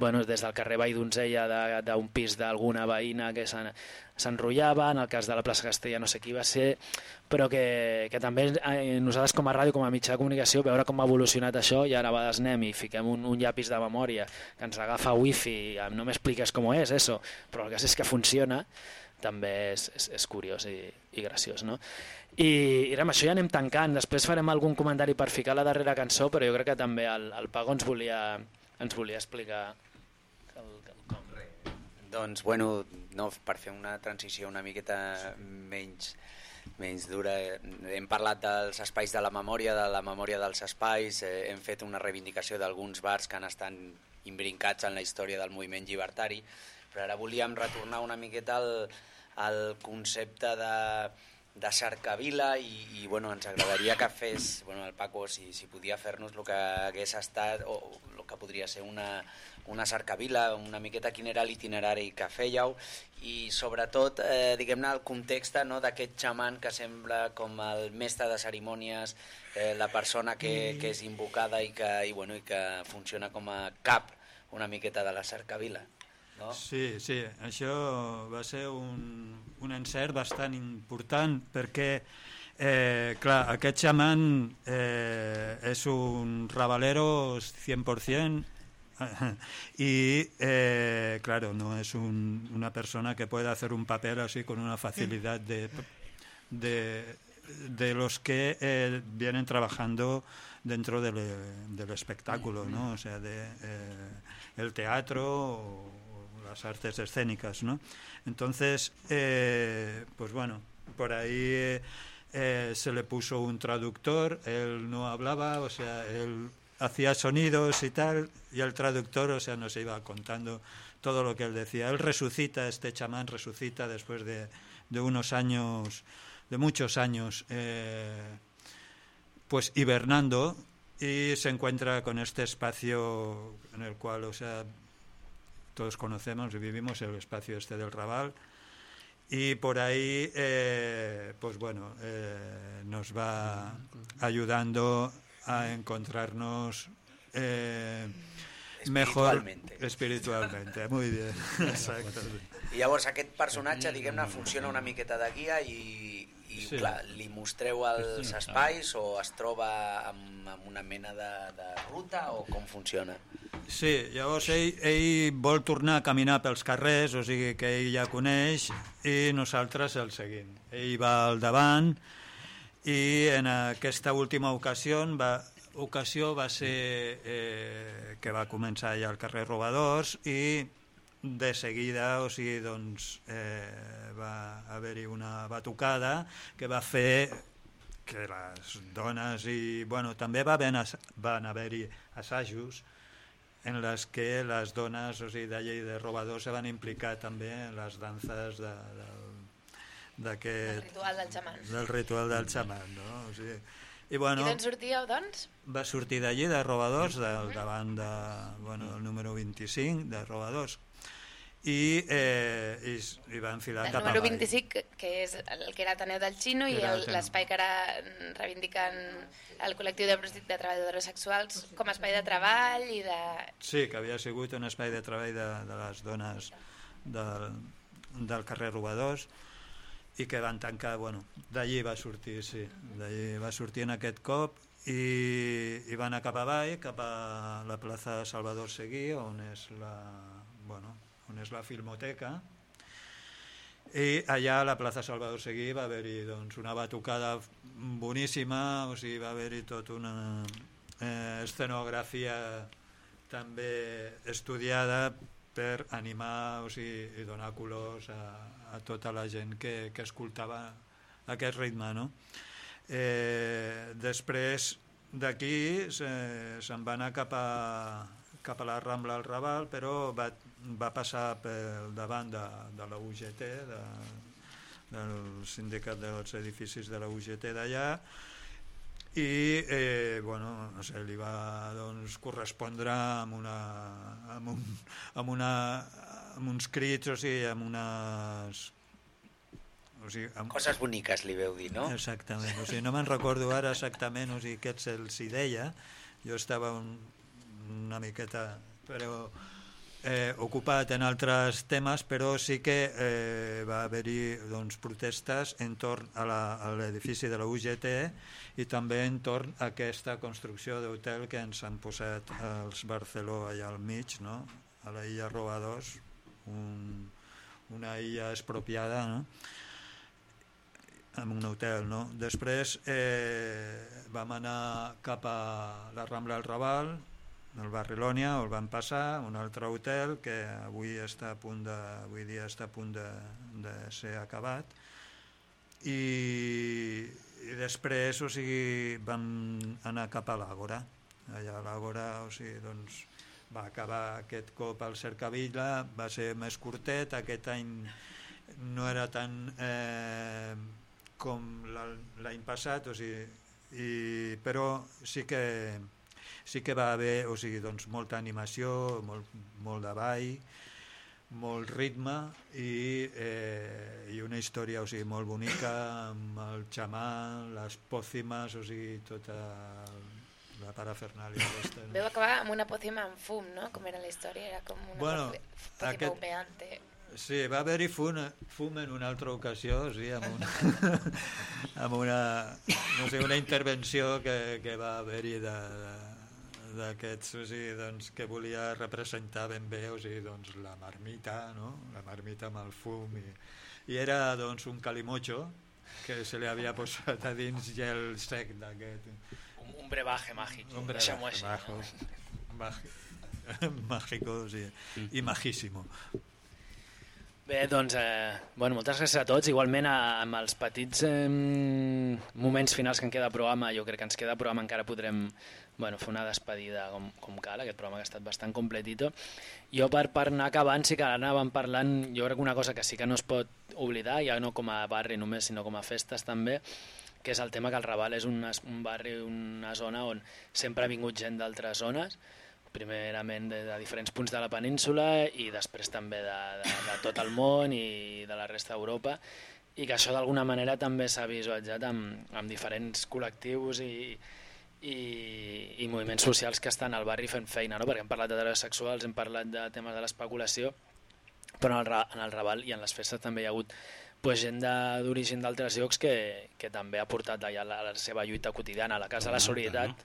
bueno, des del carrer Vall d'Onzella d'un pis d'alguna veïna que s'en- s'enrotllava, en el cas de la plaça Castella no sé qui va ser, però que, que també eh, nosaltres com a ràdio, com a mitjà de comunicació, veure com ha evolucionat això i ara vegades anem i fiquem un, un llapis de memòria que ens agafa wifi, i no m'expliques com és eso, però el que és que funciona, també és, és, és curiós i, i graciós, no? I, i amb això ja anem tancant, després farem algun comentari per ficar la darrera cançó, però jo crec que també el, el Pago ens volia, ens volia explicar. Doncs, bueno, no, per fer una transició una miqueta menys, menys dura, hem parlat dels espais de la memòria, de la memòria dels espais, eh, hem fet una reivindicació d'alguns bars que han estat imbrincats en la història del moviment llibertari, però ara volíem retornar una miqueta al, al concepte de, de cercavila i, i bueno, ens agradaria que fes, bueno, el Paco, si, si podia fer-nos el que hagués estat, o el que podria ser una, una cercavila, una miqueta quin era l'itinerari que fèieu i sobretot, eh, diguem-ne, el context no, d'aquest xaman que sembla com el mestre de cerimònies, eh, la persona que, que és invocada i que, i, bueno, i que funciona com a cap una miqueta de la cercavila. No? Sí, sí, això va ser un, un encert bastant important perquè, eh, clar, aquest xaman eh, és un rabalero 100% y eh, claro, no es un- una persona que pueda hacer un papel así con una facilidad de, de, los que eh, vienen trabajando dentro del, del espectáculo, ¿no? O sea, de eh, el teatro o, las artes escénicas, ¿no? Entonces, pues bueno, por ahí eh, se le puso un traductor, él no hablaba, o sea, él hacía sonidos y tal, y el traductor, o sea, nos iba contando todo lo que él decía. Él resucita, este chamán resucita después de, de unos años, de muchos años, eh, pues hibernando, y se encuentra con este espacio en el cual, o sea, todos conocemos y vivimos el espacio este del Raval, y por ahí, eh, pues bueno, eh, nos va ayudando a encontrarnos eh, mejor Espiritualmente. espiritualmente. Muy bien, exacto. I llavors aquest personatge, diguem-ne, funciona una miqueta de guia i, i Sí. clar, li mostreu els espais o es troba amb, amb una mena de, de ruta o com funciona? Sí, llavors ell, ell vol tornar a caminar pels carrers, o sigui que ell ja coneix, i nosaltres el seguim. Ell va al davant i en aquesta última ocasió va, ocasió va ser eh, que va començar ja al carrer Robadors i de seguida, o sigui, doncs, eh, va haver-hi una batucada que va fer que les dones i, bueno, també va haver, van haver-hi assajos en les que les dones, o sigui, de llei de robadors se van implicar també en les danses de, de, d'aquest... El ritual del xaman. Del ritual del xaman, no? O sigui, i, bueno, I d'on sortíeu, doncs? va sortir d'allí, de robadors, de, davant de, bueno, el número 25 de robadors, i, eh, i, i va enfilar El cap número avall. 25, que és el que era Ateneu del Xino, i l'espai que ara reivindiquen el col·lectiu de, de treballadores sexuals com a espai de treball i de... Sí, que havia sigut un espai de treball de, de les dones del, del carrer Robadors i que van tancar, bueno, d'allí va sortir, sí, d'allí va sortir en aquest cop i, i va anar cap avall, cap a la plaça Salvador Seguí, on és la, bueno, on és la filmoteca, i allà a la plaça Salvador Seguí va haver-hi doncs, una batucada boníssima, o sigui, va haver-hi tota una eh, escenografia també estudiada per animar o sigui, i donar colors a, a tota la gent que, que escoltava aquest ritme. No? Eh, després d'aquí se- se'n va anar cap a, cap a la Rambla al Raval, però va, va passar pel davant de, de la UGT, de, del sindicat dels edificis de la UGT d'allà, i eh, bueno, no sé, li va doncs, correspondre amb, una, amb, un, amb, una, amb uns crits, o sigui, amb unes... O sigui, amb... Coses boniques, li veu dir, no? Exactament, o sigui, no me'n recordo ara exactament o sigui, què se'ls hi deia, jo estava un, una miqueta però, eh, ocupat en altres temes, però sí que eh, va haver-hi doncs, protestes entorn a l'edifici de la UGT i també entorn a aquesta construcció d'hotel que ens han posat els Barceló allà al mig, no? a la illa Robadors, un, una illa expropiada, no? en un hotel. No? Després eh, vam anar cap a la Rambla del Raval, al barri Lònia, on vam passar, un altre hotel que avui està a punt de, avui dia està a punt de, de ser acabat. I, i després o sigui, vam anar cap a l'Àgora. Allà a l'Àgora o sigui, doncs, va acabar aquest cop al Cercavilla, va ser més curtet, aquest any no era tan eh, com l'any passat, o sigui, i, però sí que, sí que va haver o sigui, doncs, molta animació, molt, molt de ball, molt ritme i, eh, i una història o sigui, molt bonica amb el xamà, les pòcimes, o sigui, tota la parafernàlia aquesta. no? Veu acabar amb una pòcima amb fum, no? Com era la història, era com una Bueno, pòcima aquest- humeante. Sí, va haver-hi fum, fum en una altra ocasió, sí, amb una, amb una, no sé, una intervenció que, que va haver-hi de, d'aquests o sigui, doncs, que volia representar ben bé o sigui, doncs, la marmita, no? la marmita amb el fum i, i era doncs, un calimocho que se li havia posat a dins gel sec d'aquest brebaje màgic. un brebaje així. majo, magi- mágico sí, i majísimo Bé, doncs, eh, bueno, moltes gràcies a tots. Igualment, a, amb els petits eh, moments finals que en queda de programa, jo crec que ens queda programa, encara podrem bueno, fer una despedida com, com cal, aquest programa que ha estat bastant completito. Jo, per, per anar acabant, sí que ara anàvem parlant, jo crec que una cosa que sí que no es pot oblidar, ja no com a barri només, sinó com a festes també, que és el tema que el Raval és un, un barri, una zona on sempre ha vingut gent d'altres zones, primerament de, de diferents punts de la península i després també de, de, de tot el món i de la resta d'Europa i que això d'alguna manera també s'ha visualitzat amb, amb diferents col·lectius i, i, i moviments socials que estan al barri fent feina, no? perquè hem parlat de drets sexuals, hem parlat de temes de l'especulació, però en el, en el Raval i en les festes també hi ha hagut pues, gent d'origen d'altres llocs que, que també ha portat allà la, la seva lluita quotidiana. La Casa de la Solidaritat,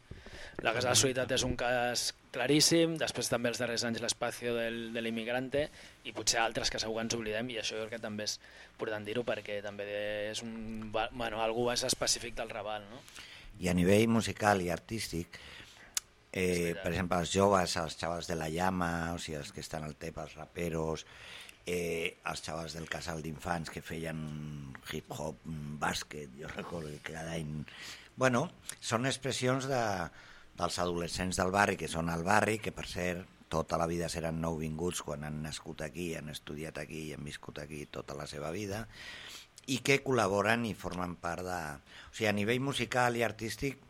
la Casa de la Solidaritat és un cas claríssim, després també els darrers anys l'espacio del, de l'immigrante i potser altres que segur que ens oblidem i això jo crec que també és important dir-ho perquè també és un, bueno, algú és específic del Raval, no? I a nivell musical i artístic, eh, per exemple, els joves, els xavals de la llama, o sigui, els que estan al TEP, els raperos, eh, els xavals del casal d'infants que feien hip-hop, bàsquet, jo recordo que cada any... Bueno, són expressions de, dels adolescents del barri, que són al barri, que per cert tota la vida seran nouvinguts quan han nascut aquí, han estudiat aquí i han viscut aquí tota la seva vida, i que col·laboren i formen part de... O sigui, a nivell musical i artístic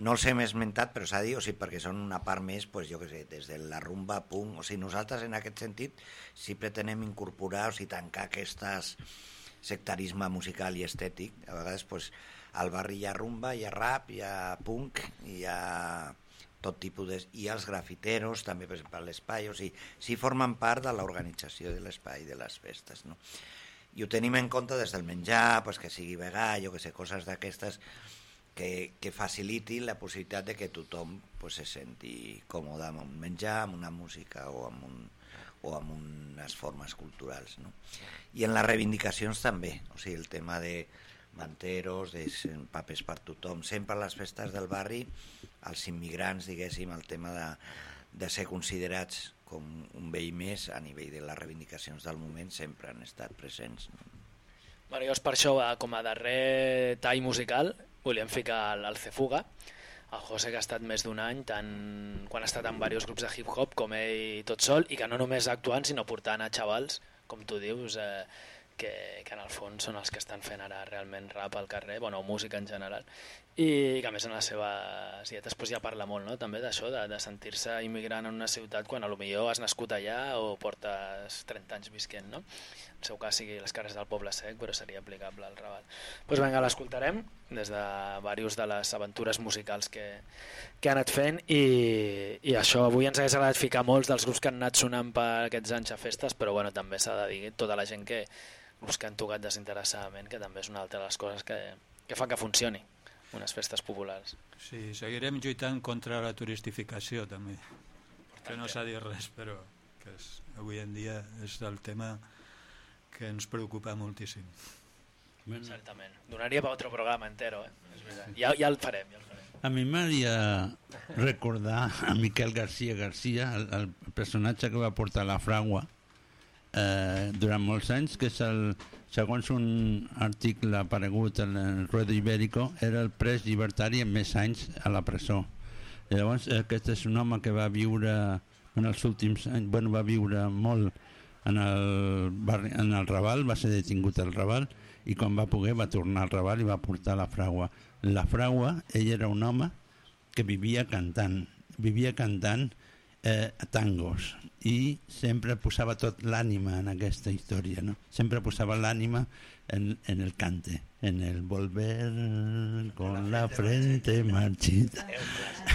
no els hem esmentat, però s'ha dit, o sigui, perquè són una part més, pues, jo què sé, des de la rumba, punk... O sigui, nosaltres en aquest sentit sí pretenem incorporar, o sigui, tancar aquestes sectarisme musical i estètic. A vegades, pues, al barri hi ha rumba, hi ha rap, hi ha punk, hi ha tot tipus de... I els grafiteros, també, per exemple, l'espai, o sigui, sí formen part de l'organització de l'espai, de les festes, no? I ho tenim en compte des del menjar, pues, que sigui vegà, jo que sé, coses d'aquestes que, que faciliti la possibilitat de que tothom pues, se senti còmode amb un menjar, amb una música o amb, un, o amb unes formes culturals. No? I en les reivindicacions també, o sigui, el tema de manteros, de papers per tothom, sempre a les festes del barri, els immigrants, diguéssim, el tema de, de ser considerats com un vell més a nivell de les reivindicacions del moment sempre han estat presents. No? Bueno, llavors per això, com a darrer tall musical, volíem ficar el, el Cefuga, el José que ha estat més d'un any, tant quan ha estat en diversos grups de hip-hop com ell tot sol, i que no només actuant, sinó portant a xavals, com tu dius, eh, que, que en el fons són els que estan fent ara realment rap al carrer, bueno, música en general, i que a més en les seves dietes pues, ja parla molt no? també d'això, de, de sentir-se immigrant en una ciutat quan a lo millor has nascut allà o portes 30 anys visquent, no? En seu cas sigui les cares del poble sec, però seria aplicable al Raval. Doncs pues vinga, l'escoltarem des de diversos de les aventures musicals que, que ha anat fent i, i això avui ens hagués agradat ficar molts dels grups que han anat sonant per aquests anys a festes, però bueno, també s'ha de dir tota la gent que grups que han tocat desinteressadament, que també és una altra de les coses que, que fa que funcioni unes festes populars. Sí, seguirem lluitant contra la turistificació també, que no s'ha dit res, però que és, avui en dia és el tema que ens preocupa moltíssim. Bueno. Certament. Donaria per otro programa entero, eh? És veritat. Ja, ja el farem, ja el farem. A mi m'agradaria recordar a Miquel García García, el, el personatge que va portar la fragua eh, durant molts anys, que és el, segons un article aparegut en el Ruedo Ibérico, era el pres llibertari amb més anys a la presó. Llavors, aquest és un home que va viure en els últims anys, bueno, va viure molt en el, barri, en el Raval, va ser detingut al Raval, i quan va poder va tornar al Raval i va portar la fragua. La fragua, ell era un home que vivia cantant, vivia cantant eh, tangos i sempre posava tot l'ànima en aquesta història, no? Sempre posava l'ànima en, en el cante, en el volver con la frente marchita.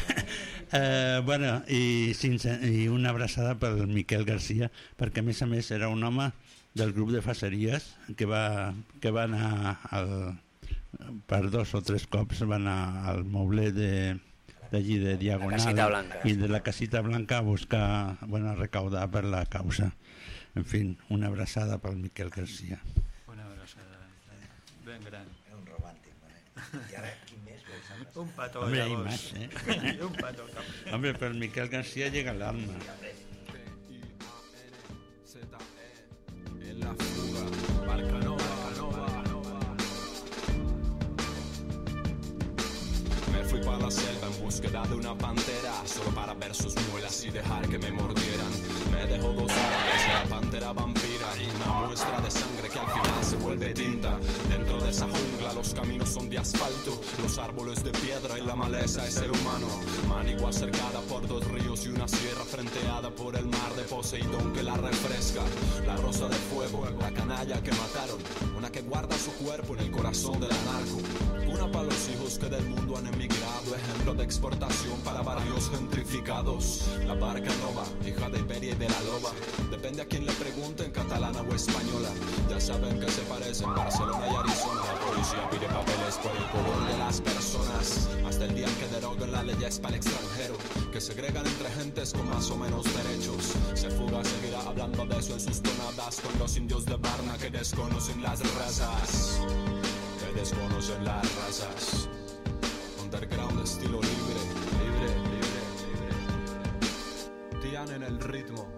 eh, bueno, i, sense, i una abraçada pel Miquel Garcia, perquè a més a més era un home del grup de faceries que va, que va anar al, per dos o tres cops va anar al mobler de, d'allí de Diagonal i de la Casita Blanca a buscar, bueno, a recaudar per la causa. En fin, una abraçada pel Miquel García. Una abraçada ben gran. Un romàntic. Eh? I ara, quin més vols abraçar? Un petó, Hombre, hay llavors. más, ¿eh? un petó. cap- Hombre, pero el Miquel García llega al alma. En la fuga, barca fui para la selva en búsqueda de una pantera Solo para ver sus muelas y dejar que me mordieran. Me dejó dos árboles, la pantera vampira Y una muestra de sangre al final se vuelve tinta. Dentro de esa jungla los caminos son de asfalto. Los árboles de piedra y la maleza es ser humano. Manigua cercada por dos ríos y una sierra Frenteada por el mar de Poseidón que la refresca. La rosa de fuego, la canalla que mataron. Una que guarda su cuerpo en el corazón del anarco. Una para los hijos que del mundo han emigrado. Ejemplo de exportación para barrios gentrificados. La barca nova, hija de Iberia y de la loba. Depende a quien le pregunten, catalana o española. Ya saben que se parecen. Barcelona y Arizona La policía pide papeles por el color de las personas. Hasta el día que deroguen la ley es para el extranjero Que segregan entre gentes con más o menos derechos. Se fuga, seguirá hablando de eso en sus tonadas Con los indios de Barna que desconocen las razas. Que desconocen las razas. Underground estilo libre, libre, libre, libre. Tian en el ritmo.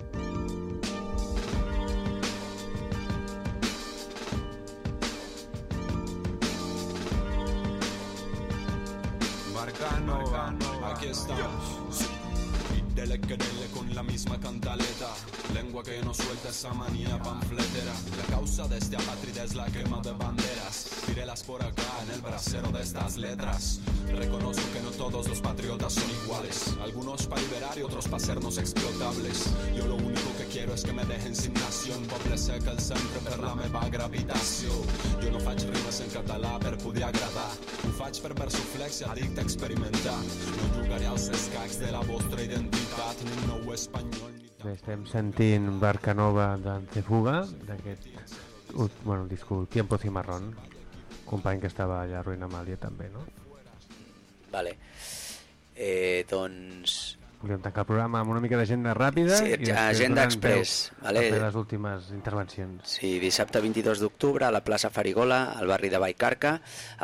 Maracano, Maracano, Maracano, aquí estamos. Dele que dele con la misma cantaleta. Lengua que no suelta esa manía panfletera. La causa de este apátrida es la quema de banderas. Tírelas por acá en el brasero de estas letras. Reconozco que no todos los patriotas son iguales. Algunos para liberar y otros para hacernos explotables. Yo lo único que quiero es que me dejen sin nación. Poble que el sempre per la meva gravitació. Jo no faig rimes en català per poder agradar. Ho faig per versoflex i experimentar. No jugaré als escacs de la vostra identitat, estem sentint Barca Nova d'Antefuga, d'aquest bueno, disco Tiempo Cimarrón, company que estava allà a Ruïna Amàlia també, no? Vale. Eh, doncs... Volíem tancar el programa amb una mica d'agenda ràpida Sí, i agenda express, vale. les últimes intervencions. Sí, dissabte 22 d'octubre a la plaça Farigola, al barri de Vallcarca,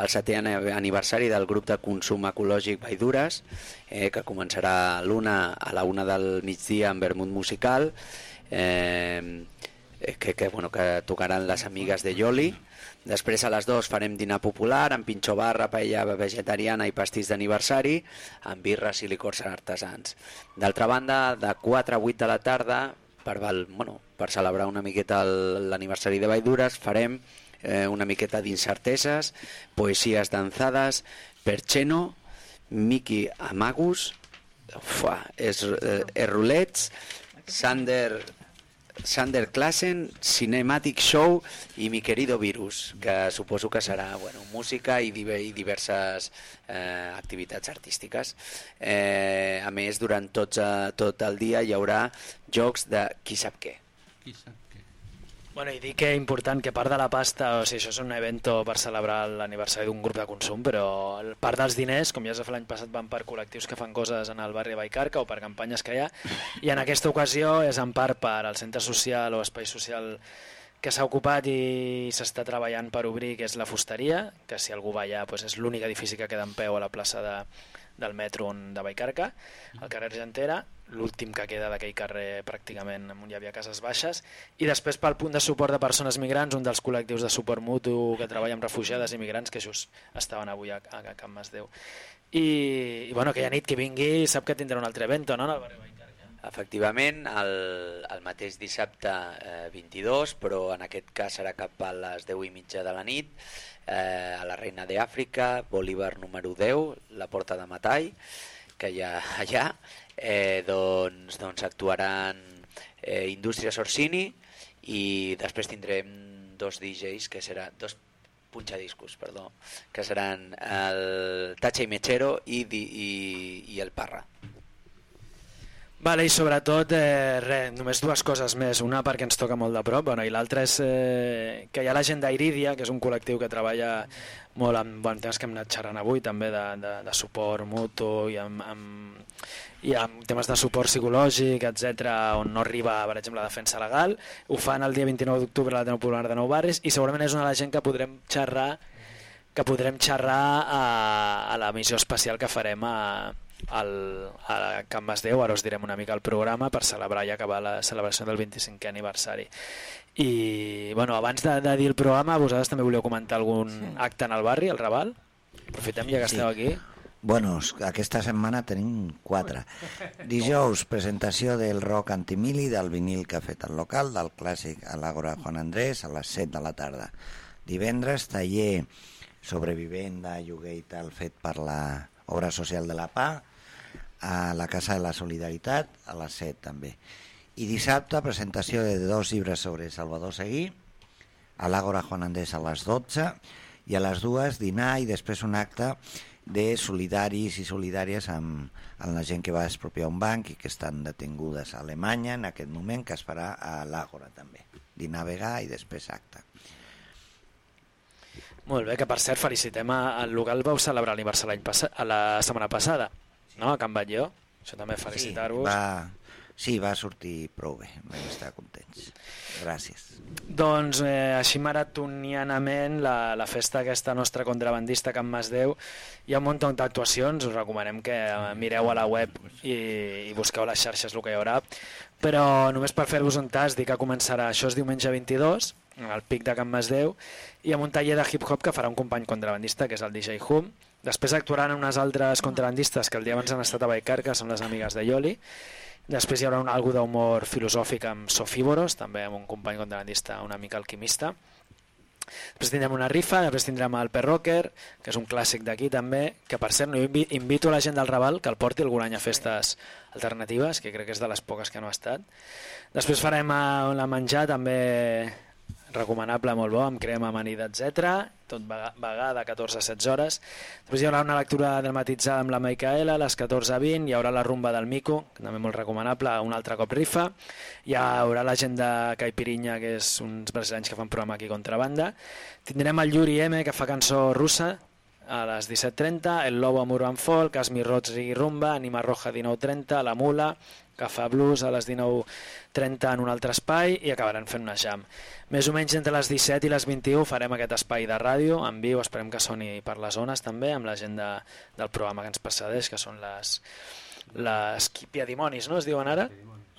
el setè aniversari del grup de consum ecològic Vaidures, eh, que començarà a l'una a la una del migdia amb vermut musical, eh, que, que, bueno, que tocaran les amigues de Yoli. Després a les dues farem dinar popular amb pinxo barra, paella vegetariana i pastís d'aniversari, amb birres i licors artesans. D'altra banda, de 4 a 8 de la tarda, per, val, bueno, per celebrar una miqueta l'aniversari de Valldures, farem eh, una miqueta d'incerteses, poesies danzades, per Cheno, Miki Amagus, Fua, es, eh, Errulets, Sander, Sander Klassen, Cinematic Show i Mi Querido Virus, que suposo que serà bueno, música i, i diverses eh, activitats artístiques. Eh, a més, durant tots, eh, tot el dia hi haurà jocs de qui sap què. Qui sap? Bueno, i dir que és important que part de la pasta, o sigui, això és un evento per celebrar l'aniversari d'un grup de consum, però part dels diners, com ja es fer l'any passat, van per col·lectius que fan coses en el barri de Vallcarca o per campanyes que hi ha, i en aquesta ocasió és en part per al centre social o espai social que s'ha ocupat i s'està treballant per obrir, que és la fusteria, que si algú va allà doncs és l'únic edifici que queda en peu a la plaça de, del metro on, de Vallcarca, al carrer Argentera, l'últim que queda d'aquell carrer pràcticament on hi havia cases baixes, i després pel punt de suport de persones migrants, un dels col·lectius de suport mutu que treballa amb refugiades i migrants que just estaven avui a, a, Can Masdeu. I, i bueno, aquella nit que vingui sap que tindrà un altre evento, no? Efectivament, el, el mateix dissabte eh, 22, però en aquest cas serà cap a les 10 i mitja de la nit, eh, a la Reina d'Àfrica, Bolívar número 10, la Porta de Matai, que hi ha allà, eh, doncs, doncs actuaran eh, Indústries Orsini i després tindrem dos DJs que serà dos punxadiscos, perdó, que seran el Tacha i Mechero i, i, i el Parra. Vale, i sobretot, eh, res, només dues coses més. Una perquè ens toca molt de prop, bueno, i l'altra és eh, que hi ha la gent d'Iridia, que és un col·lectiu que treballa molt amb bueno, temes que hem anat xerrant avui, també de, de, de suport mutu i amb, amb, i amb temes de suport psicològic, etc on no arriba, per exemple, la defensa legal. Ho fan el dia 29 d'octubre a l'Ateneu Popular de Nou Barris i segurament és una de la gent que podrem xerrar que podrem xerrar a, a la missió especial que farem a, al, a Can Masdeu, ara us direm una mica el programa per celebrar i acabar la celebració del 25è aniversari. I bueno, abans de, de dir el programa, vosaltres també volíeu comentar algun sí. acte en el barri, al Raval? Aprofitem ja que Sí. esteu aquí. Bueno, aquesta setmana tenim quatre. Dijous, presentació del rock antimili, del vinil que ha fet el local, del clàssic a l'Àgora Juan Andrés, a les 7 de la tarda. Divendres, taller sobrevivent de lloguer i tal, fet per la obra social de la PA, a la Casa de la Solidaritat, a les 7 també. I dissabte, presentació de dos llibres sobre Salvador Seguí, a l'Àgora Juan Andrés a les 12, i a les dues dinar i després un acte de solidaris i solidàries amb, amb la gent que va expropiar un banc i que estan detingudes a Alemanya en aquest moment, que es farà a l'Àgora també. Dinar vegà i després acte. Molt bé, que per cert felicitem al local vau celebrar l'aniversari la setmana passada, no? A Can Batlló. Això també felicitar-vos. va, Sí, va sortir prou bé, vam estar contents. Gràcies. Doncs eh, així maratonianament la, la festa aquesta nostra contrabandista Can Masdeu hi ha un munt d'actuacions, us recomanem que eh, mireu a la web i, i busqueu les xarxes el que hi haurà però només per fer-vos un tas dic que començarà això és diumenge 22 al pic de Can Masdeu i amb un taller de hip-hop que farà un company contrabandista que és el DJ Hum després actuaran unes altres contrabandistes que el dia abans han estat a Baicar que són les amigues de Ioli Després hi haurà un, algo d'humor filosòfic amb Sofíboros, també amb un company contrabandista una mica alquimista. Després tindrem una rifa, després tindrem el Perrocker, que és un clàssic d'aquí també, que per cert, invito a la gent del Raval que el porti algun any a festes alternatives, que crec que és de les poques que no ha estat. Després farem a la menjar també recomanable, molt bo, amb crema, amanida, etc. Tot vegà de 14 a 16 hores. Després hi haurà una lectura dramatitzada amb la Micaela a les 14 a 20, hi haurà la rumba del Mico, que també molt recomanable, un altre cop rifa. Hi haurà la gent de Caipirinha, que és uns brasilenys que fan programa aquí contrabanda. Tindrem el Yuri M, que fa cançó russa, a les 17.30, el Lobo amb Urban Folk, Asmi Rots i Rumba, Anima Roja 19.30, La Mula, fa blues a les 19.30 en un altre espai i acabaran fent una jam. Més o menys entre les 17 i les 21 farem aquest espai de ràdio en viu, esperem que soni per les zones també, amb la gent de, del programa que ens precedeix, que són les, les Piadimonis, no es diuen ara?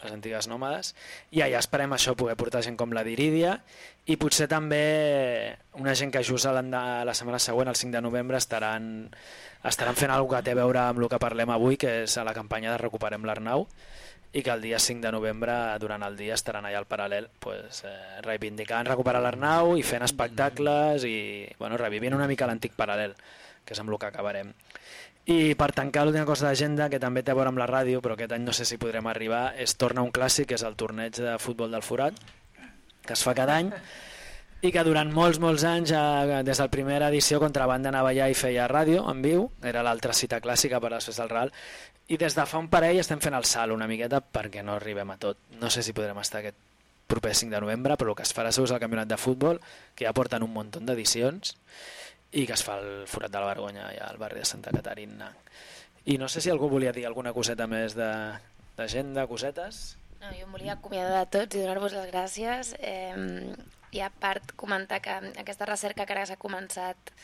les antigues nòmades, i allà esperem això, poder portar gent com la d'Iridia, i potser també una gent que just la, la setmana següent, el 5 de novembre, estaran, estaran fent alguna que té a veure amb el que parlem avui, que és a la campanya de Recuperem l'Arnau, i que el dia 5 de novembre, durant el dia, estaran allà al paral·lel pues, eh, reivindicant recuperar l'Arnau i fent espectacles i bueno, revivint una mica l'antic paral·lel, que és amb el que acabarem. I per tancar l'última cosa d'agenda, que també té a veure amb la ràdio, però aquest any no sé si podrem arribar, és torna un clàssic, que és el torneig de futbol del Forat, que es fa cada any, i que durant molts, molts anys, eh, des de la primera edició, Contrabanda anava allà i feia ràdio en viu, era l'altra cita clàssica per festes del Real, i des de fa un parell estem fent el salt una miqueta perquè no arribem a tot. No sé si podrem estar aquest proper 5 de novembre, però el que es farà segur és el campionat de futbol, que ja porten un munt d'edicions, i que es fa el Forat de la Vergonya ja al barri de Santa Caterina. I no sé si algú volia dir alguna coseta més d'agenda, de, cosetes. No, jo em volia acomiadar de tots i donar-vos les gràcies. Eh, I a part comentar que aquesta recerca que ara s'ha començat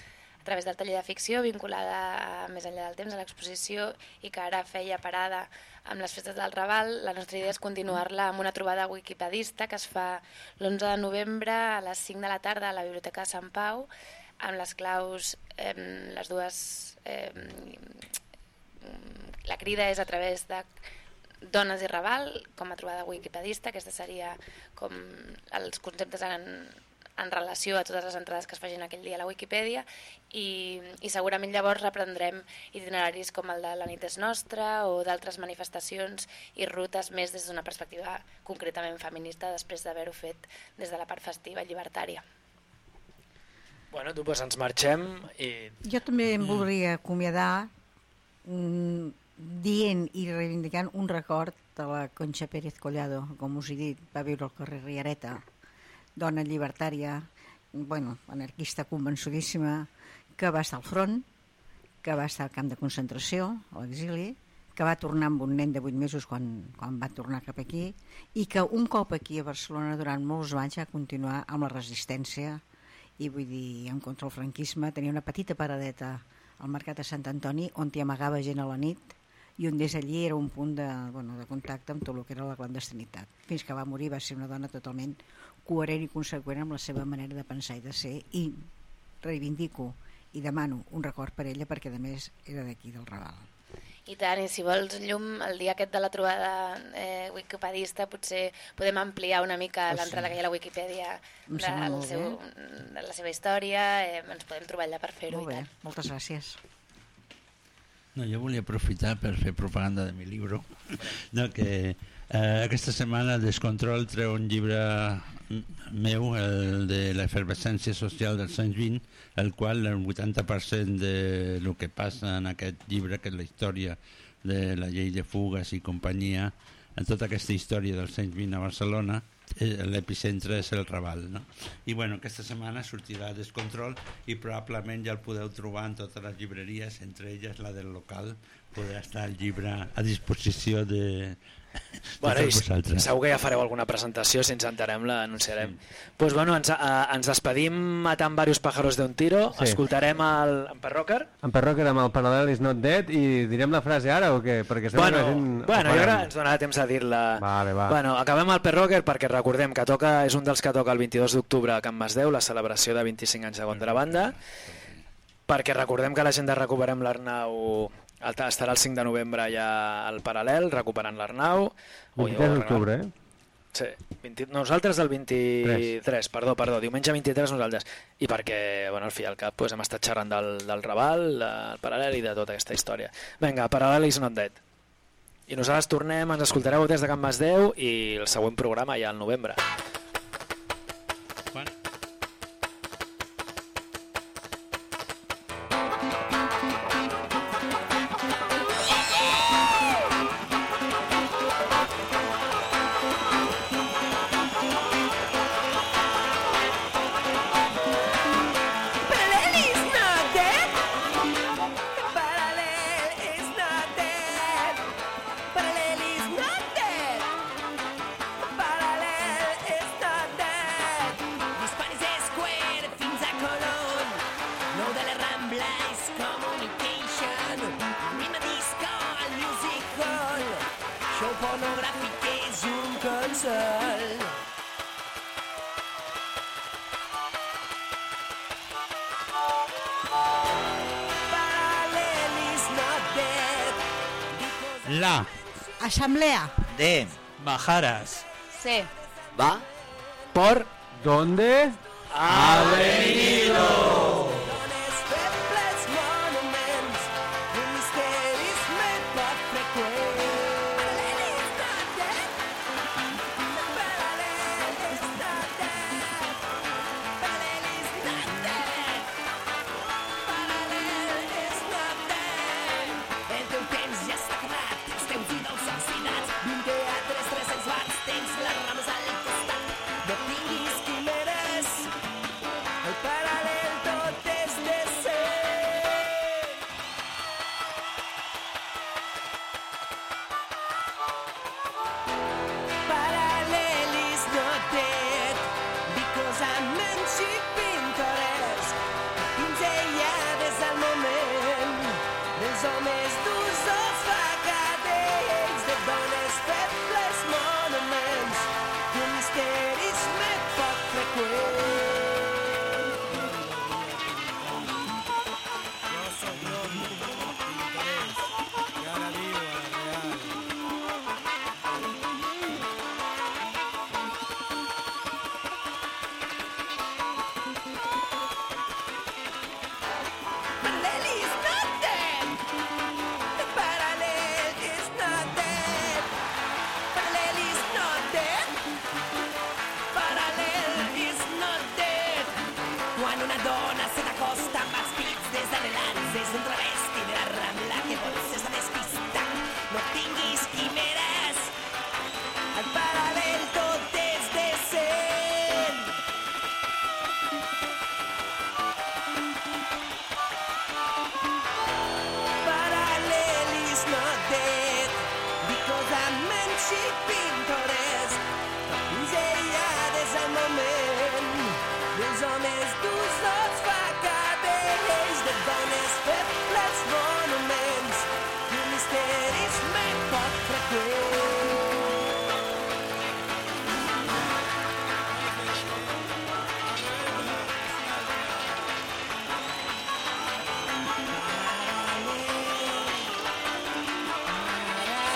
a través del taller de ficció vinculada a Més enllà del temps, a l'exposició, i que ara feia parada amb les festes del Raval, la nostra idea és continuar-la amb una trobada wikipedista que es fa l'11 de novembre a les 5 de la tarda a la Biblioteca de Sant Pau, amb les claus, eh, les dues... Eh, la crida és a través de Dones i Raval, com a trobada wikipedista, aquesta seria com els conceptes en, en relació a totes les entrades que es facin aquell dia a la Wikipedia i, i segurament llavors reprendrem itineraris com el de La nit és nostra o d'altres manifestacions i rutes més des d'una perspectiva concretament feminista després d'haver-ho fet des de la part festiva i llibertària. Bueno, tu, doncs ens marxem i... Jo també em voldria acomiadar mm, dient i reivindicant un record de la Conxa Pérez Collado, com us he dit, va viure al carrer Riareta, dona llibertària, bueno, anarquista convençudíssima, que va estar al front, que va estar al camp de concentració, a l'exili, que va tornar amb un nen de 8 mesos quan, quan va tornar cap aquí i que un cop aquí a Barcelona durant molts anys va continuar amb la resistència i vull dir, en contra el franquisme. Tenia una petita paradeta al Mercat de Sant Antoni on t'hi amagava gent a la nit i on des allí era un punt de, bueno, de contacte amb tot el que era la clandestinitat. Fins que va morir va ser una dona totalment coherent i conseqüent amb la seva manera de pensar i de ser i reivindico i demano un record per ella perquè a més era d'aquí del Raval. I tant, i si vols llum, el dia aquest de la trobada eh, wikipedista potser podem ampliar una mica oh, l'entrada sí. que hi ha a la Wikipedia de, seu, de la seva història, eh, ens podem trobar allà per fer-ho. Molt bé, moltes gràcies. No, jo volia aprofitar per fer propaganda de mi llibre, no, que eh, aquesta setmana Descontrol treu un llibre meu, el de l'efervescència social dels anys 20, el qual el 80% de lo que passa en aquest llibre, que és la història de la llei de fugues i companyia, en tota aquesta història dels anys 20 a Barcelona, l'epicentre és el Raval. No? I bueno, aquesta setmana sortirà Descontrol i probablement ja el podeu trobar en totes les llibreries, entre elles la del local, podrà estar el llibre a disposició de, Bueno, i segur que ja fareu alguna presentació, si ens enterem l'anunciarem. Doncs sí. pues, bueno, ens, a, ens despedim matant varios pájaros de un tiro, Sí. escoltarem el, en Perrocker. En Perrocker amb el Paral·lel is not dead i direm la frase ara o què? Perquè Bueno, que gent... bueno jo crec que ens donarà temps a dir-la. Vale, va. Bueno, acabem el Perrocker perquè recordem que toca és un dels que toca el 22 d'octubre a Can Masdeu, la celebració de 25 anys de contrabanda, perquè recordem que la gent de Recuperem l'Arnau el- estarà el 5 de novembre ja al Paral·lel, recuperant l'Arnau. Ui, 23 oh, d'octubre, eh? Sí, 20, nosaltres el 23, Tres. perdó, perdó, diumenge 23 nosaltres. I perquè, bueno, al fi al cap pues, hem estat xerrant del, del Raval, del Paral·lel i de tota aquesta història. Vinga, Paral·lel is not dead. I nosaltres tornem, ens escoltareu des de Can Masdeu i el següent programa ja al novembre. Assemblea. D. Bajaras. C. Va. Por. ¿Dónde? Ha